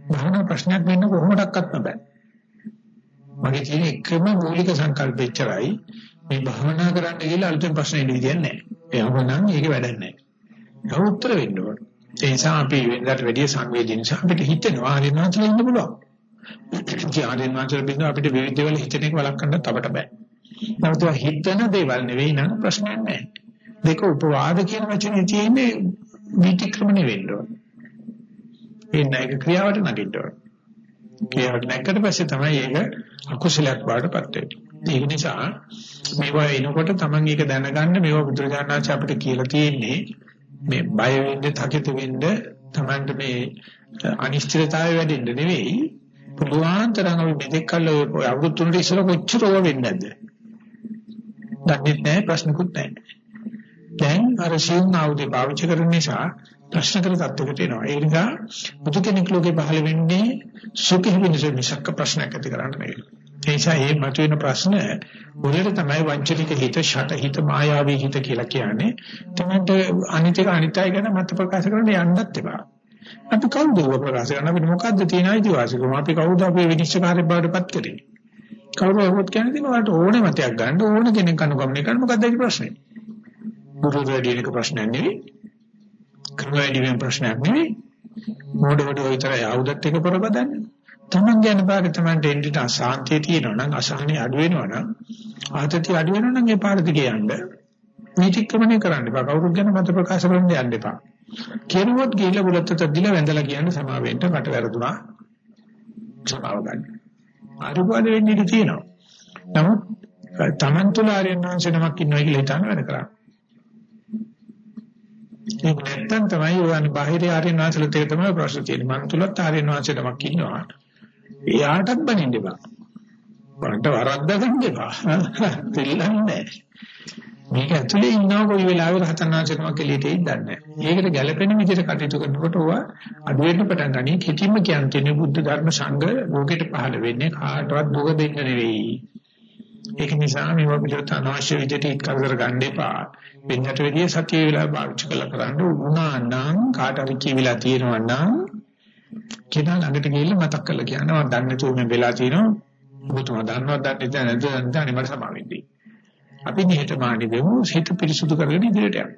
භාවනා ප්‍රශ්නයක් වෙන්න කොහොමඩක්වත් බෑ. මගේ තියෙන එකම මූලික සංකල්පෙච්චරයි මේ භාවනා කරන්න ගිහලා අලුතෙන් ප්‍රශ්න ඉන්නේ විදියක් නැහැ. එහෙම නම් ඒක වැඩක් නැහැ. ඒක උත්තර වෙන්න ඕන. ඒ නිසා අපි වෙනදාට වැඩි සංවේදී නිසා අපිට හිතෙනවා හරිනාචල ඉන්න පුළුවන්. ඉතින් හරිනාචල බින්ද අපිට විවිධ දේවල් හිතන එක වළක්වන්න තවට බෑ. නමුත් හිතන දේවල් නෙවෙයි නම් ප්‍රශ්නයක් නැහැ. දෙක උපවාද කියන වචනේ තියෙන්නේ විතික්‍රමණය වෙන්න ඕන. ඒ නැග ක්‍රියාවට නගින්න ඕන. ක්‍රියාවට නැගකට පස්සේ තමයි ඒක අකුසලයක් බාටපත් වෙන්නේ. ඒ නිසා මේවා එනකොට Taman එක දැනගන්න මේවා බුදුරජාණන් අපිට කියලා තියෙන්නේ මේ බය වෙන්න, තකිත වෙන්න, Tamanට මේ අනිශ්චිතතාවය වැඩෙන්න නෙවෙයි පුළුවන් තරම් අපි මෙතෙක් කල් ඔය අවුරුදු තුනට ඉස්සර කොච්චර ඕව වෙන්නේ නැද්ද? දන්නේ නැහැ ප්‍රශ්නකුත් නැහැ. දැන් අර සියුම් ආයුධ පාවිච්චි කරන නිසා ප්‍රශ්න කර තත්ත්වයකට එනවා. ඒ නිසා බුදු කෙනෙක් ලෝකේ පහළ වෙන්නේ සුඛෙ වෙනස මිසක ප්‍රශ්නයක් ඇති කරන්න නෙවෙයි. ඒ නිසා මේ මතුවෙන ප්‍රශ්න උඩට තමයි වංචනික හිත, ෂට හිත, මායාවී හිත කියලා කියන්නේ. තමයි අනිත්‍යක අනිත්‍යය ගැන මත ප්‍රකාශ කරන්න යන්නත් එපා. අපි කවුද ප්‍රකාශ කරන්න අපිට මොකද්ද තියෙන අයිතිවාසිකම? අපි කවුද අපේ විනිශ්චයකාරී බවට පත් කරේ? කවුරු හොත් කියන්නේ දිනවට ඕනේ මතයක් ගන්න ඕන කෙනෙක් අනුගමනය කරන්න මොකක්ද ඒ ප්‍රශ්නේ? ගුරු වැඩිනක ප්‍රශ්නයක් නෙවෙයි. ක්‍රමවැඩිවෙන ප්‍රශ්නයක් නෙවෙයි. මොඩ වඩ විතරයි ආයුධත් එක කරබදන්නේ. තමන් ගැන පාර තමන්ට එන්නට අසාන්තිය තියෙනවා නම් අසහනෙ අඩු වෙනවා නම් ආතතිය අඩු වෙනවා නම් ඒ පාර දිගේ යන්න. විචක්‍රමණය කරන්න එපා. කවුරුත් ගැන මත ප්‍රකාශ කරන්න යන්න එපා. කෙරුවොත් ගිහිල්ලා බුලත් තද්දිලා වැඳලා කියන්න සමාවෙන්න මට වැරදුනා. සමාව ගන්න. අරුපාද වෙන්න ඉඩ තියෙනවා. නමුත් තමන් තුළ ආර්යයන් වහන්සේ නමක් ඉන්නවා කියලා හිතන වැඩ කරා. ඒක නැත්තම් තමයි ඔයන් බාහිර ආර්යයන් වහන්සේලත් ඒක තමයි ප්‍රශ්න තියෙන්නේ. මන් තුලත් ආර්යයන් වහන්සේ නමක් ඉන්නවා. එයාටත් බනින්න එපා. වරන්ට වරද්දා ගන්න එපා. දෙල්ලන්නේ මේක ඇතුලේ ඉන්නව කොයි වෙලාවෙ රහතන්වහන්සේනමක් එළියට එයිද දන්නේ නැහැ. ඒකට ගැළපෙන විදිහට කටයුතු කරනකොට ඕවා අඩු වෙන්න පටන් ගනී. කිතිම කියන්නේ බුද්ධ ධර්ම සංඝ ලෝකෙට පහළ වෙන්නේ කාටවත් දුක දෙන්න නෙවෙයි. ඒක නිසා මේවා පිළිවෙත අනවශ්‍ය විදිහට ඉක්කර ගන්න එපා. වෙනකට වෙදී සතිය වෙලා පාවිච්චි කළා කරන්න උනා නම් කාට හරි කියවිලා තියෙනවා නම් කෙනා ළඟට ගිහිල්ලා මතක් කරලා කියනවා මම දන්නේ නැතුව මේ වෙලා තියෙනවා ඔබතුමා දන්නවද දන්නේ නැද්ද නැද්ද අනේ මට සමාවෙන්නේ. අපි නිහතමානී වෙමු හිත පිරිසුදු කරගෙන ඉදිරියට යමු.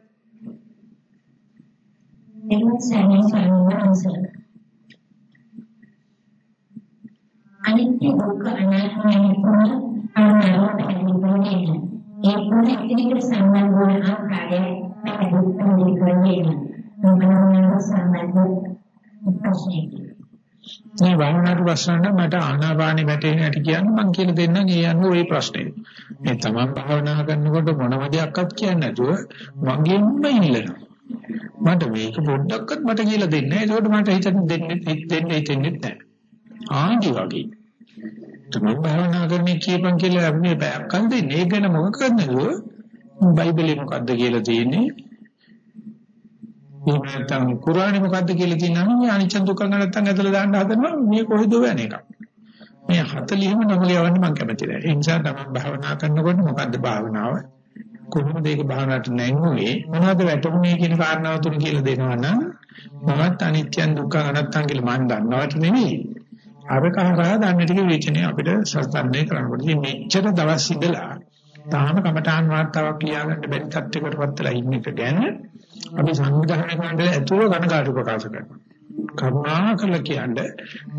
එන්න සෑම සම්මානසල අනිත්‍ය දුක්ඛ අනාත්ම යන අනාරෝප හැදින්නේ ඒ මොන එකිනෙකට සම්බන්ධ වන ආකාරය පැහැදිලි කරගන්න. මොනවා සම්බන්ධ ප්‍රශ්නයක්. මේ වහනාට ප්‍රශ්න මට ආනාපානෙ වැටෙන හැටි කියන්න මම කියලා දෙන්නම් ඒ අනුව ওই ප්‍රශ්නේ. මේ තමන් භාවනා කරනකොට මොනම දෙයක්වත් කියන්නේ නැතුව මගෙන්ම ඉල්ලනවා. මට මේක පොඩ්ඩක්වත් මට කියලා දෙන්න. ඒකෝට මට හිතෙන් දෙන්නේ දෙන්න හිතෙන්නේ නැහැ. ආදි වගේ. තමන් භාවනා කරන්නේ කියපන් කියලා මේ බයක් අල් දෙන්නේ. ඒක ගැන මොකක්ද නේද? බයිබලේ මොකද්ද කියලා තියෙන්නේ? එහෙම නැත්නම් කුරානේ මොකද්ද කියලා තියෙනවා මේ අනිච්ච දුක්ඛ නැත්නම් ඇදලා දාන්න හදනවා මේ කොහෙද වෙන එකක්. මේ 40ම නම ලියවන්න මම කැමති නැහැ. ඒ නිසා තමයි භාවනා කරනකොට මොකද්ද භාවනාව? කොහොමද ඒක භාවනාවට නැංගුවේ? මොනවද වැටුනේ කියන කාරණාව තුන කියලා දෙනවා නම් මමත් අනිත්‍යං දුක්ඛ අනත්තං කියලා මම දන්නවට නෙමෙයි. අරකහරා දන්න ටික විචිනේ අපිට සස්තන්නේ කරනකොට මේ මෙච්චර දවස් ඉඳලා තාම කමඨාන් වාර්තාවක් ලියාගන්න බැරි තත්යකටපත් වෙලා ඉන්න එක ගැන අපි සංවිධානය කරන්න ඇතුළු කනකාටු ප්‍රකාශ කරනවා. කරුණාකර කියන්නේ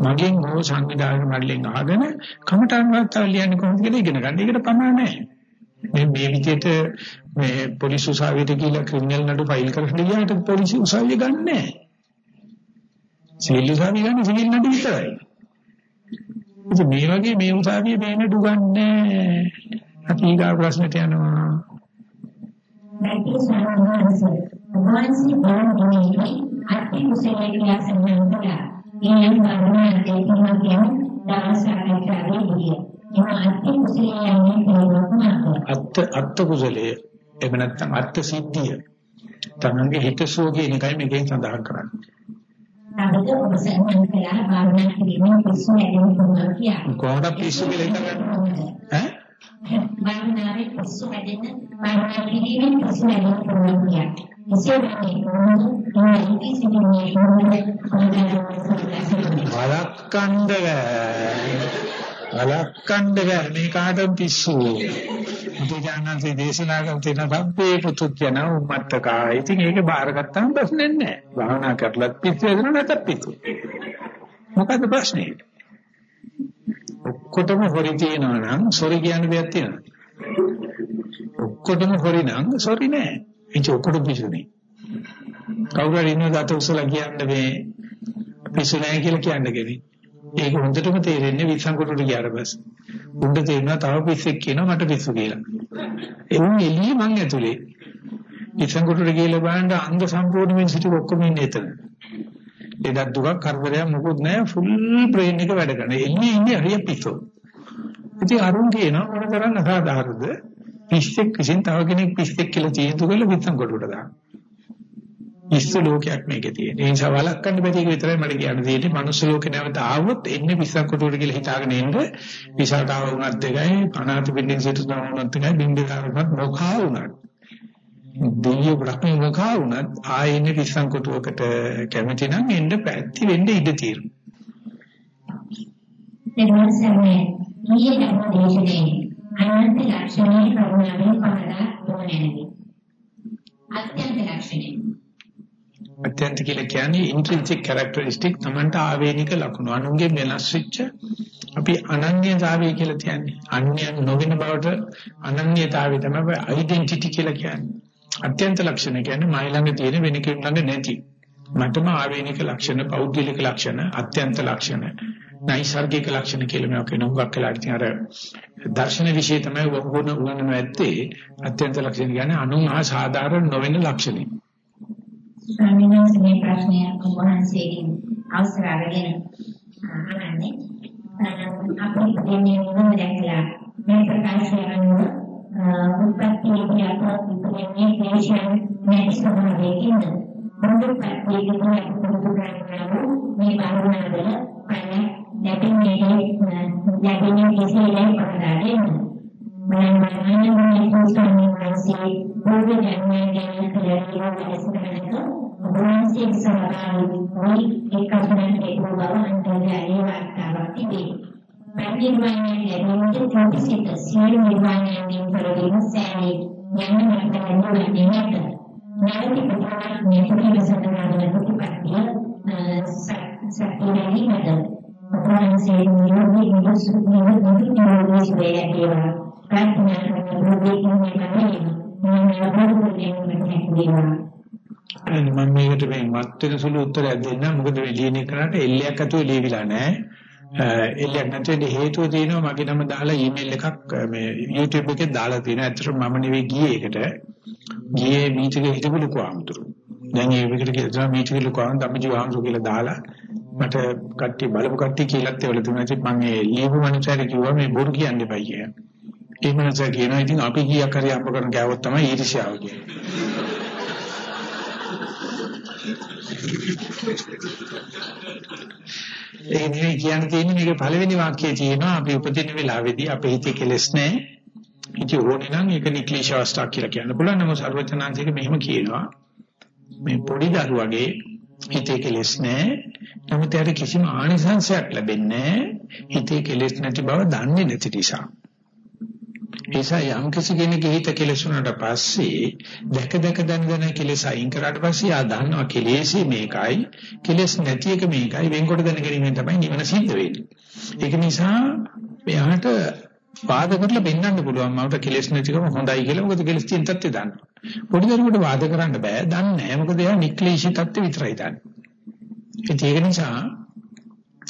මගෙන් හෝ සංවිධානය මඩලෙන් අහගෙන කමඨාන් වාර්තාව ලියන්නේ කොහොමද කියලා ඉගෙන ගන්න. ඒකට ප්‍රමාණ නැහැ. මේ මේ විදිහට මේ පොලිස් උසාවියට ගිහිල්ලා ක්‍රිමිනල් නඩු ෆයිල් කරන්න ගියාට පොලිස් උසාවිය ගන්න නැහැ. සිවිල් උසාවිය ගන්න සිවිල් නඩු විතරයි. ඉතින් මේ වගේ මේ උසාවිය මේ නඩු ගන්නෑ. අපි ඊගා ප්‍රශ්නට යනවා. නැති සාමාන්‍යයෙන් වහන්සේ බලන්නේ අති කුසලයේ ක්‍රියා සම්බන්ධලා. ඊයන් බරුණා දෙකම කියන දවසකට අත්ත අත්ත කුසලයේ එහෙම නැත්නම් අත්ත සිද්ධිය තමන්ගේ හිතසෝ කියන එකයි මේකෙන් සඳහන් කරන්නේ. අපිට ඔබ සම්මන් කළා භාවනා කිරීමෙන් පිස්සු හැදෙන්න පුළුවන් කියලා. කොහොමද පිස්සු කියලා කරන්නේ? ඈ? භාවනාවේ පිස්සු හැදෙන්න භාවනා කිරීමෙන් පිස්සු හැදෙන්න පුළුවන් කියලා. වලක්කණ්ඩ වලක්කණ්ඩ මේ කාටම පිස්සු? බුදුජානන්සේ දේශනා කරන තැන සම්පේ පුතුත්‍යන උම්මත්තකා. ඉතින් ඒක බාරගත්තාම ප්‍රශ්නේ නැහැ. භාවනා කරලත් පිස්සු වෙන නැතත් පිස්සු. මොකද ප්‍රශ්නේ? ඔක්කොටම හොරි තියනවා නම් සොරි කියන දෙයක් තියෙනවා ඔක්කොටම හොරි නම් සොරි නෑ ඉතින් ඔක්කොට පිසුනේ. කවුරු හරි ඉන්නවද අත උසලා කියන්නේ මේ පිසු නැහැ කියලා කියන්නේ කෙනෙක්. ඒක හොඳටම තේරෙන්නේ විසංකොටට ගියාට පස්සේ. උණ්ඩ තේරෙනවා තව පිස්සෙක් කියනවා මට පිස්සු කියලා. එන්නේ එළිය මං ඇතුලේ. විසංකොටට ගිහලා බලන්න අංග සම්පූර්ණ වෙන සිටු ඔක්කොම ඉන්නේ එතන. එදත් දුකක් කරදරයක් මොකුත් නැහැ ෆුල් බ්‍රේන් එක වැඩ කරන. එන්නේ ඉන්නේ හරිය පිස්සෝ. ඉතින් අරුන් කියනවා මොන තරම් අසාධාරණද පිස්සෙක් විසින් තව කෙනෙක් පිස්සෙක් කියලා තීන්දුව කරලා පිස්සන් කොටුවට දානවා. පිස්සු ලෝකයක් මේකේ තියෙන. ඒ නිසා වළක්වන්න බැරි එක විතරයි මට කියන්න තියෙන්නේ. මනුස්ස ලෝකේ නැවත ආවොත් එන්නේ පිස්සන් කොටුවට කියලා හිතාගෙන ඉන්න. විසාකාව වුණත් දෙකයි, අනාථ පිටින් සිටු වුණත් දෙකයි, බින්දකාරවත් මොකා වුණත්. දෙවියෝ බ්‍රහ්ම මොකා වුණත් ආයෙන්නේ පිස්සන් කොටුවකට කැමති නම් එන්න පැත්ති වෙන්න ඉඩ තියෙනවා. ඒ මොනසන්නේ ඊයේ ධර්ම දේශනේ අනන්ත ලක්ෂණයේ කරුණාවෙන් පහදා දුන්නේ අත්‍යන්ත ලක්ෂණය අත්‍යන්ත කියලා කියන්නේ ඉන්ට්‍රින්සික් කැරක්ටරිස්ටික් තමන්ට ආවේනික ලක්ෂණ අනුන්ගේ වෙනස් වෙච්ච අපි අනන්‍යතාවය කියලා කියන්නේ. අන්‍යයන් නොවන බවට අනන්‍යතාවය තමයි ඩෙන්ටිටි කියලා කියන්නේ අත්‍යන්ත ලක්ෂණ කියන්නේ මයි ළඟ තියෙන වෙන කෙනෙක් ළඟ නැති. මටම ආවේනික ලක්ෂණ පෞද්ගලික ලක්ෂණ අත්‍යන්ත ලක්ෂණ නයිසර්ගික ලක්ෂණ කියලා මේවා කියන උගක් කියලා ඉතින් අර දර්ශන વિશે තමයි වගුණ උගන්වන ඇත්තේ. අත්‍යන්ත ලක්ෂණ කියන්නේ අනුහා සාධාරණ නොවන ලක්ෂණ. ස්වාමීන් වහන්සේ මේ ප්‍රශ්නය වහන්සේගෙන් අවසර අරගෙන අහන්නේ. අපේ දෙන්නේ මොනවද දැකලා මේ ප්‍රකාශය අනුව උත්පත්ති විද්‍යාත්මක විපරිණාමයේ දේශන මේ සමාජයේ මොනවද පැතිරෙන්නේ මේ භාවනාවල පණ නැතිනේ යකිනේ කිසිලේ පහදාගෙන මම මනෝමය සංස්කරණය වහන්සේ පොදු ජන්මයෙන් කියලා වැඩසටහනක වහන්සේ සමගාමී වී එක්කසුරන් හේතු බව අන්තර්ජාලයේ වාර්තාවක් තිබේ. පරිණිරවාණය ලැබෙන්නේ ත්‍රිසිත සියලු නිර්වාණයන්ගෙන් පරිවර්තන සෑමේ යන්න මට ලැබුණේ නැත. නැවති පුතේ මේ සඳහන් ප්‍රතිපත්තිය සත්‍යයයි නැත. අපරාන්සේ නිරෝධී නිරසු නිරෝධී නිරෝධී වේයේවා. ප්‍රාර්ථනා කරන රෝගී කෙනෙක් මම මේකට මේ මත් වෙන සුළු උත්තරයක් දෙන්නම් මොකද මේ ලියන එකට එල්ලයක් ඇතුළේ ලියවිලා නැහැ එල්ලයක් නැතුව හේතුව තියෙනවා මගේ නම දාලා ඊමේල් එකක් මේ YouTube එකේ දාලා තියෙනවා. ඇත්තටම මම නෙවෙයි ගියේ ඒකට. ගියේ මීටික හිටපු ලොකු ආමතුරු. දැන් ඒ විකට කියලා මීටික ලොකු ආමතුරු ධම්මජීව ආමතුරු කියලා දාලා මට කට්ටිය බලපු කට්ටිය කියලාත් ඒවල තුනයි මම ඒ ලියපු මනුස්සයර කිව්වා මේ බොරු කියන්න එපා කියලා. ඒ මනුස්සයා කියනවා ඉතින් අපි කීයක් හරි අම්බ කරන ගෑවොත් තමයි ඊර්ෂ්‍යාව කියන්නේ. ඒ නෙවෙයි කියන්න තියෙන්නේ මේක පළවෙනි වාක්‍යයේ තියෙනවා අපි උපදින වෙලාවේදී අපේ හිතේ කෙලස් නැහැ. ඉතින් ඕනේ නම් ඒක නික්ලිෂ අවස්ථාවක් කියලා කියන්න පුළුවන්. නමුත් සර්වචනාංශික මෙහෙම කියනවා. මේ පොඩි දරුවගේ හිතේ කෙලස් නැහැ. නමුත් ඒකට කිසිම ආනිසංශයක් ලැබෙන්නේ නැහැ. හිතේ කෙලස් නැති බව දන්නේ නැති නිසා. නිසා යම් කිසි කෙනෙකුගේ හිත කෙලසුණාට පස්සේ දැක දැක දැන දැන කෙලස අයින් කරාට පස්සේ ආ දන්නවා කෙලෙසි මේකයි කෙලස් නැති එක මේකයි වෙන්කොට දැන ගැනීමෙන් තමයි නිවන සිද්ධ වෙන්නේ. ඒක නිසා එයාට වාද කරලා පෙන්වන්න පුළුවන් මවට කෙලස් නැතිකම හොඳයි කියලා මොකද කෙලස් තියෙන තත්ත්වය දන්නවා. පොඩි දරුවෙකුට වාද කරන්න බෑ දන්නේ නැහැ මොකද එයා නික්ලේශී තත්ත්වය විතරයි දන්නේ. ඒක නිසා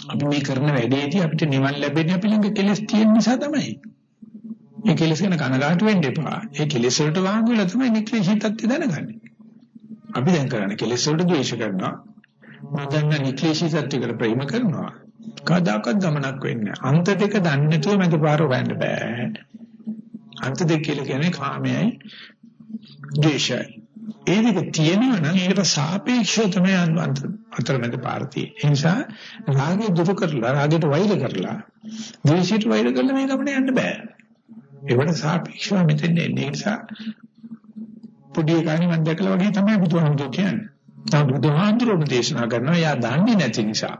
අපි මේ කරන වැඩේදී අපිට නිවන් ලැබෙන්නේ අපි ළඟ කෙලස් තියෙන නිසා තමයි. ඒ කෙලෙස් ගැන කනගාටු වෙන්න එපා. ඒ කෙලෙස් වලට වාංගු වෙලා තමයි නික්ලේශී තත්ත්වය දැනගන්නේ. අපි දැන් කරන්නේ කෙලෙස් වලට ද්වේෂ කරනවා. මම දැන් නික්ලේශී තත්ත්වයකට ප්‍රේම කරනවා. කදාකත් ගමනක් වෙන්නේ අන්ත දෙක දන්නේ නැතුව මඟ පාර හොයන්න බෑ. අන්ත දෙක කියලා කියන්නේ කාමයයි ද්වේෂයයි. ඒ දෙක තියෙනවා නම් ඒකට සාපේක්ෂව තමයි අතරමැද පාරතිය. ඒ නිසා රාගය දුරු කරලා රාගයට වෛර කරලා ද්වේෂයට වෛර කරලා මේ ගමන යන්න බෑ. ඒවට සාපේක්ෂව මෙතෙන් එන්නේ ඒ නිසා පොඩි එකani මම දැකලා වගේ තමයි බුදුහාමුදුරුවෝ කියන්නේ. තව බුදුහාමුදුරුවෝ දේශනා කරනවා යා දන්නේ නැති නිසා.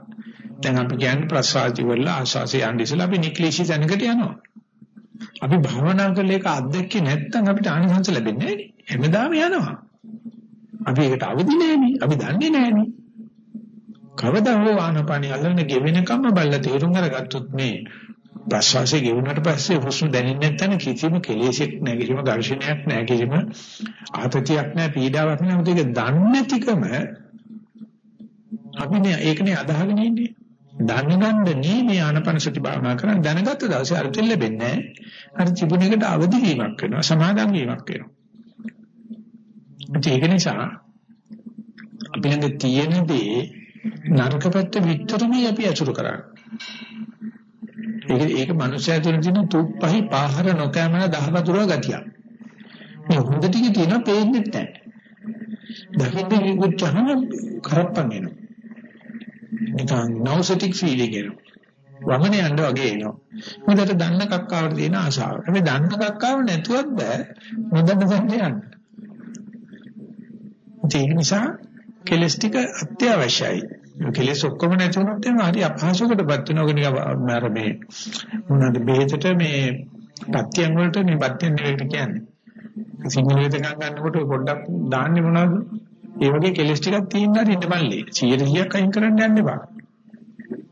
දැන් අපි කියන්නේ ප්‍රසවාසී වල ආශාසය යන්නේ ඉස්සලා අපි නික්ලිෂි තැනකට යනවා. අපි භාවනා කරලා ඒක අත්දැකේ නැත්නම් අපිට ආනිසංස ලැබෙන්නේ නැහැ. හැමදාම යනවා. අපි ඒකට අවදි නැහැනේ. අපි දන්නේ නැහැනේ. කවදා හෝ ආනපානිය අල්ලගෙන ගෙවෙනකම්ම බල්ල තේරුම් අරගත්තොත් මේ ප්‍රශ්වාසය ගෙවුනට පස්සේ හුස්ම දැනෙන්නේ නැත්නම් කිසිම කෙලෙසක් නැහැ කිසිම ඝර්ෂණයක් නැහැ කිසිම ආතතියක් නැහැ පීඩාවක් නැහැ. මොකද ඒක දන්නේ නැතිකම අපි නේ ඒකනේ අදහගෙන ඉන්නේ. දැනගන්න නේ මේ ආනපන සති භාවනා කරන් දැනගත්ත දවසේ අර දෙල්ල ලැබෙන්නේ නැහැ. අර තිබුණේකට අවදි වීමක් වෙනවා සමාදම් වීමක් වෙනවා. ඒක නිසා අපි ළඟ තියෙන දේ නරක පැත්ත විතරමයි අපි අසුරු කරන්නේ. ඒක ඒක මනුස්සයා තුළ තියෙන තුප්පහයි පාහර නොකෑමන දහවතුරව ගතියක්. මේ හොඳ ටික තියෙනවා පේන්නේ නැහැ. දකින්නේ ගුච්චහම කරප්පන් එනවා. නිකන් නෝසටික් ෆීලිං එනවා. වමනේ යන්න වගේ එනවා. මොකද දන්න කක්කාවට තියෙන ආශාව. හැබැයි දන්න කක්කාව නැතුවත් බෑ. නොදන්න තැනට යන්න. ඒ නිසා කෙලස් ටික අත්‍යවශ්‍යයි. කෙලෙස් ඔක්කොම නැති වුණොත් එම හරි අපහසුකටපත් වෙනවා කෙනෙක් අර මේ මොනවාද බෙහෙතට මේ පත්‍යයන් වලට මේ පත්‍යයන් නෙවෙයි කියන්නේ. සිංහලෙන් ගන්නකොට පොඩ්ඩක් දාන්නේ මොනවද? ඒ වගේ කෙලෙස් ටිකක් තියෙනවා ඉන්න මල්ලේ 100ක් අයින් කරන්න යන්න එපා.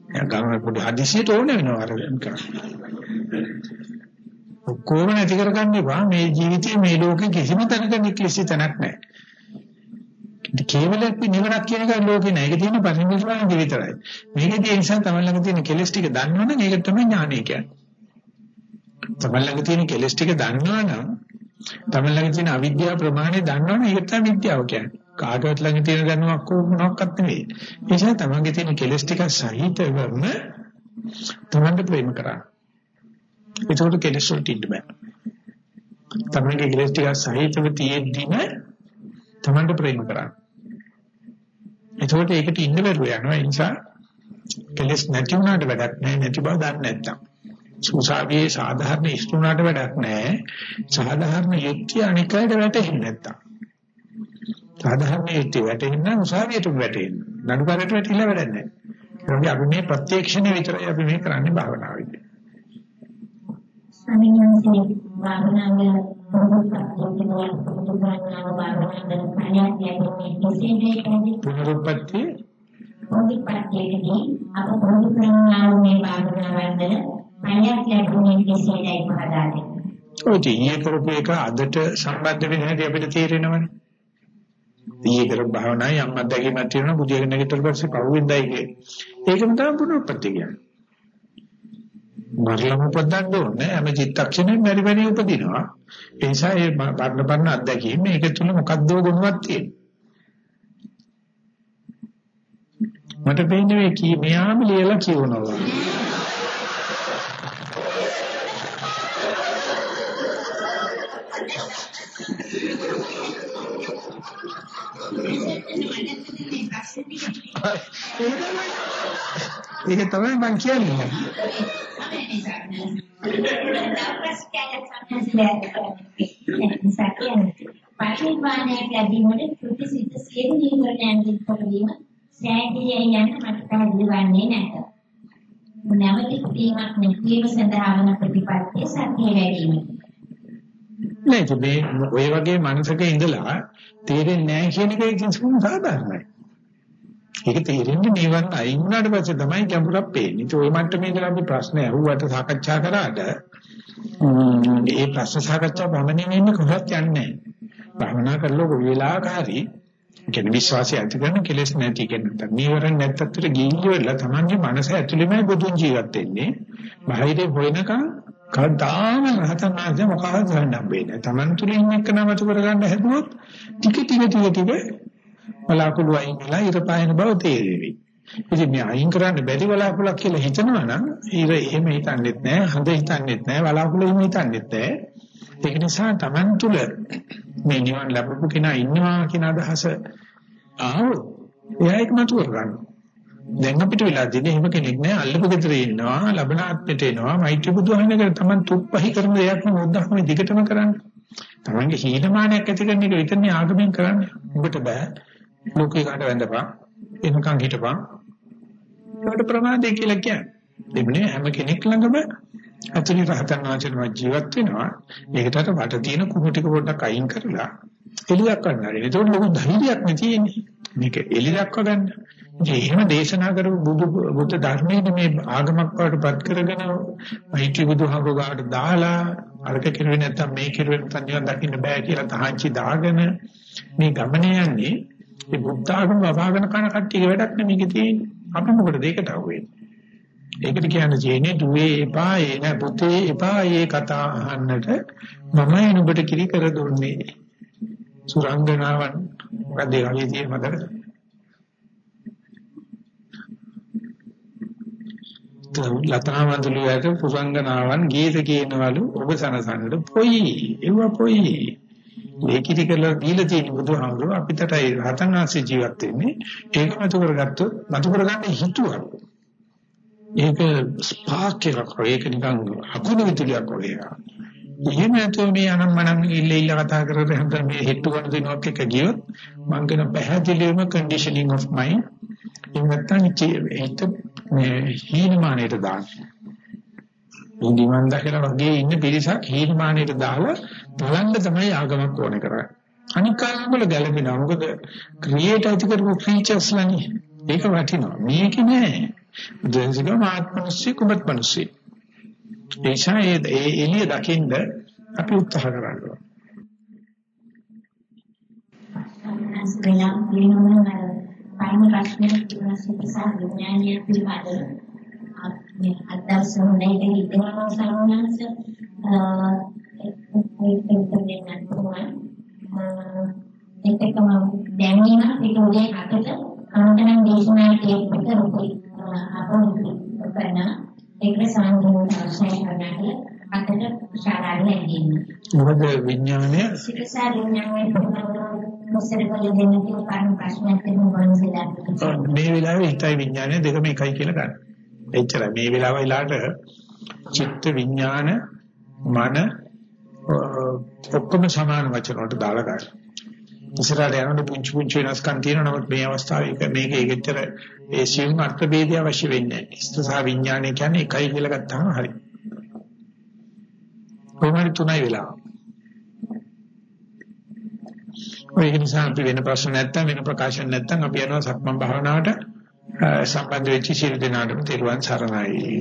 දැන් ගන්න පොඩි හදිසියට ඕන වෙනවා අර ඔක්කොම නැති කරගන්න එපා. මේ ජීවිතයේ මේ ලෝකේ කිසිම තැනක නික්ලිසි තැනක් නැහැ. කේවලයක් නිවනක් කියන එක ලෝකේ නෑ. ඒක තියෙන පරිණිරවාණ විතරයි. මේකදී ඒ නිසා තමයි ළඟ තියෙන කෙලස් ටික දන්නවනම් ඒක තමයි ඥානය කියන්නේ. තමයි ළඟ තියෙන කෙලස් ටික දන්නවනම් තමයි ළඟ තියෙන අවිද්‍යාව ප්‍රමාණය දන්නවනම් ඒක තමයි විද්‍යාව කියන්නේ. කාටවත් ළඟ තියෙන දැනුමක් මොනක්වත් නෙවෙයි. ඒ නිසා තමන්ගේ තියෙන කෙලස් ටික සහිතවම තමන්ට ප්‍රේම කරා. ඒකට කෙලස් වලට ඉන්න බෑ. තමන්ගේ කෙලස් ටික සහිතව තියෙද්දිම තමන්ට ප්‍රේම කරන්න. එතකොට ඒකට ඉන්න බැරුව යනවා. ඒ නිසා කෙලස් නැති වුණාට වැඩක් නැහැ නැති බව දන්නේ නැත්තම්. සුසාවියේ සාධාරණ ඉස්තුණාට වැඩක් නැහැ. සාධාරණ යුක්තිය අනිකයට වැටෙන්නේ නැත්තම්. සාධාරණ යුක්තිය වැටෙන්න උසාවියට වැටෙන්න. නඩුකාරයට වැටිලා වැඩක් නැහැ. ඒකෝගේ අපි මේ ප්‍රත්‍යක්ෂණය විතරයි අපි මේ කරන්නේ භාවනාවේදී. ස්වාමීන් වහන්සේ භාවනාව පුරුදු කරනවා භාවනාව කරන පුනරුත්පත්ති පොඩිපත්යේදී අප පුරුදු කරනවා මේ භාවනාවන්ද පණයක් ලැබුණේ කෙසේදයි පහදා දෙන්න. ඔය ඊයේ කරපු එක අදට සම්බන්ධ වෙන හැටි අපිට තේරෙනවනේ. ඊයේ කරපු භාවනාවේ යම් අත්දැකීමක් තියෙනවා බුදියගෙන නැගිටලා පස්සේ පහුවෙන්දයි කියේ. ඒකම තමයි පුනරුත්පත්ති කියන්නේ. මරලම උපදන්න ඕනේ. හැම චිත්තක්ෂණයෙම මෙරි මෙරි උපදිනවා. ඒ නිසා මේ බර්ණ බර්ණ අත්දැකීම මේක තුල මොකද්ද ගුණයක් තියෙන්නේ? මට පේන්නේ මේ කී මෙයාම ලියලා කියවනවා. ඒක තමයි මම කියන්නේ පරිවාණයක් ලැබීමට ත්‍ෘටි සිත සියලු නිවර්ණයන්ගෙන් තොරවීම සෑහීය යන මට පැහැදිලි වන්නේ නැත. නැවති ක්‍රියාවක් නැතිව සඳහා වන ප්‍රතිපත්තිය සත්‍ය වැඩිමයි. නෑ මේ ඔය වගේ මනසක ඉඳලා තේරෙන්නේ නැහැ කියන එක ඉතින් සාධාරණයි. ඒක තේරෙන්නේ නිවන් අයින් වුණාට පස්සේ තමයි ගැඹුරක් පේන්නේ. ඒ මට්ටමේ ඉඳලා අපි ප්‍රශ්න අහුවට සාකච්ඡා කරාට ඒ ප්‍රශ්න සාකච්ඡා භවණේ ඉන්න කොහොමද යන්නේ? භවනා කරලා කොයි වෙලාවක හරි කියන විශ්වාසය ඇති කරන කෙලෙස් නැති කෙනෙක්. නීවරණ නැත්තතර ගිහිල්ලා තමන්ගේ මනස ඇතුළෙමයි බුදුන් ජීවත් වෙන්නේ. බාහිරේ හොයනකම් කවදාම රහතන් වහන්සේ මොකක්ද හම්බෙන්නේ. තමන් තුළින් එක්ක නමතු කරගන්න හැදුවොත් ටික ටික ටික ටික බලාකුළු අයින් වෙලා ඉර පායන බව තේරෙවි. ඉතින් මේ අයින් කරන්න බැරි බලාකුළක් කියලා හිතනවා නම් ඉර එහෙම හිතන්නෙත් නෑ, හඳ හිතන්නෙත් නෑ, බලාකුළු එහෙම හිතන්නෙත් නෑ. ඒක නිසා Taman තුල මේ නිවන් ලැබපු කෙනා ඉන්නවා කියන අදහස ආවොත් එයා ඒක මතු කරගන්න. දැන් අපිට වෙලා තියෙන්නේ එහෙම කෙනෙක් නෑ. අල්ලපු ගෙදර ඉන්නවා ලබන ආත්මෙට එනවා. මෛත්‍රී බුදුහමනකට Taman තුප්පහි කරන දෙයක් මොද්දක්ම දිගටම කරන්නේ. Tamanගේ හීනමානයක් ඇති කරන එක විතරනේ ආගමෙන් කරන්නේ. උඹට බෑ. ලෝකේ කාට වැඳපන්? එනකන් හිටපන්? ඒකට ප්‍රමාදේ කියලා කියන්නේ. එන්නේ හැම කෙනෙක් ළඟම අතුලි රහතන් වහන්සේනම ජීවත් වෙනවා. ඒකට වට තියෙන කුණු ටික පොඩ්ඩක් අයින් කරලා එළියක් ගන්නවා ඒකට ලොකු ධෛර්යයක් නෙතියෙන්නේ මේක එළි දක්ව ගන්න ඉතින් එහෙම දේශනා කරපු බුදු බුද්ධ ධර්මයේ මේ ආගමක් වඩපත් කරගෙන මෛත්‍රී බුදුහමෝගාට දාලා අරක කෙරුවේ නැත්තම් මේ කෙරුවේ නැත්තම් නිවන් දකින්න බෑ කියලා තහංචි දාගෙන මේ ගමනේ යන්නේ මේ බුද්ධ ආගම වවාගෙන කරන කට්ටියගේ වැඩක් නෙමෙයි තියෙන්නේ. අපි මොකටද ඒකට අහුවෙන්නේ? ඒකට කියන්නේ ජීනේ දුවේ එපා ඒ නෑ පුතේ එපා ඒ කතා අහන්නට මමයි නුඹට කිරි කර දුන්නේ. සුරංගනාවන් මොකද ඒ වගේ තියෙන මතකද? ලතාවන්දුලියට පුරංගනාවන් ගීත කියනවලු ඔබ සනසන්නට පොයි ඒව පොයි. මේකිට කරලා දීලා තියෙන බුදුහාමුදුරුවෝ අපිටයි රහතන් වහන්සේ ජීවත් වෙන්නේ ඒක මතු කරගත්තොත් මතු කරගන්න හිතුවා. ඒක ස්පාක් එකක් ඒක නිකන් අකුණු විදුලියක් වගේ එකක්. එහෙම නැතුව මේ අනම්මනම් ඉල්ල ඉල්ල කතා කරලා හැම මේ හෙට්ටු කරන දිනුවක් එක ගියොත් මම කියන පැහැදිලිවම කන්ඩිෂනින් ඔෆ් මයින්ඩ් එහෙම නැත්නම් හිත මේ හීනමානයට දාන්න නිදිමන් දැකලා වගේ ඉන්න පිරිසක් හීනමානයට දාලා බලන්න තමයි ආගමක් ඕනේ කරන්නේ. අනික් ආගම් වල ගැළපෙනවා. මොකද ක්‍රියේට් ඇති කරපු ෆීචර්ස් ලනේ. ඒක වටිනවා. මේක නෑ. දෙන්සික මාත්මනසි කුමත් මනසි. ඒෂා ඒ එළිය දකින්න අපි උත්සාහ කරනවා. අස්කලා වෙනවන පරම ප්‍රශ්නේ ඉතිහාසය විඥානීය පිළිබඳව මේ අදහස් හොඳයි හිතනවා සරණංශ ඒකකම දැනීම ඒක උදේ හතට අනුතරම් දේශනා කියනකොට රුපි අපෝ කරන ඒක සාන්දුන අවශ්‍ය කරන්නේ අතට ශාලාවේ ඇදෙන්න. මොකද විඥානය? සිතසා විඥානයේ මොසරවල දෙන්න කියන ප්‍රශ්නයක් තියෙනවා මේ වෙලාවේ හිතයි විඥානය දෙකම එකයි කියලා ගන්න. එච්චරයි මේ වෙලාව වෙලාට චිත්ත විඥාන මන ඔක්කොම සමාන වචන වලට දාලා ගන්න. ඉස්සරහට යනකොට පුංචි පුංචි වෙනස්කම් තියෙනවා නමුත් මේ අවස්ථාවේ මේක ඒකෙච්චර ඒ සියුම් අර්ථ ભેදය අවශ්‍ය වෙන්නේ නැහැ. ස්ථ සහ විඥානය කියන්නේ එකයි කියලා ගත්තාම හරි. කොහොමද තුනයි වෙලා. ඔය නිසා අපි වෙන ප්‍රශ්න නැත්තම් වෙන ප්‍රකාශන නැත්තම් අපි යනවා සක්මන් භාවනාවට සම්බන්ධ වෙච්ච සියලු දෙනාටම තෙරුවන් සරණයි.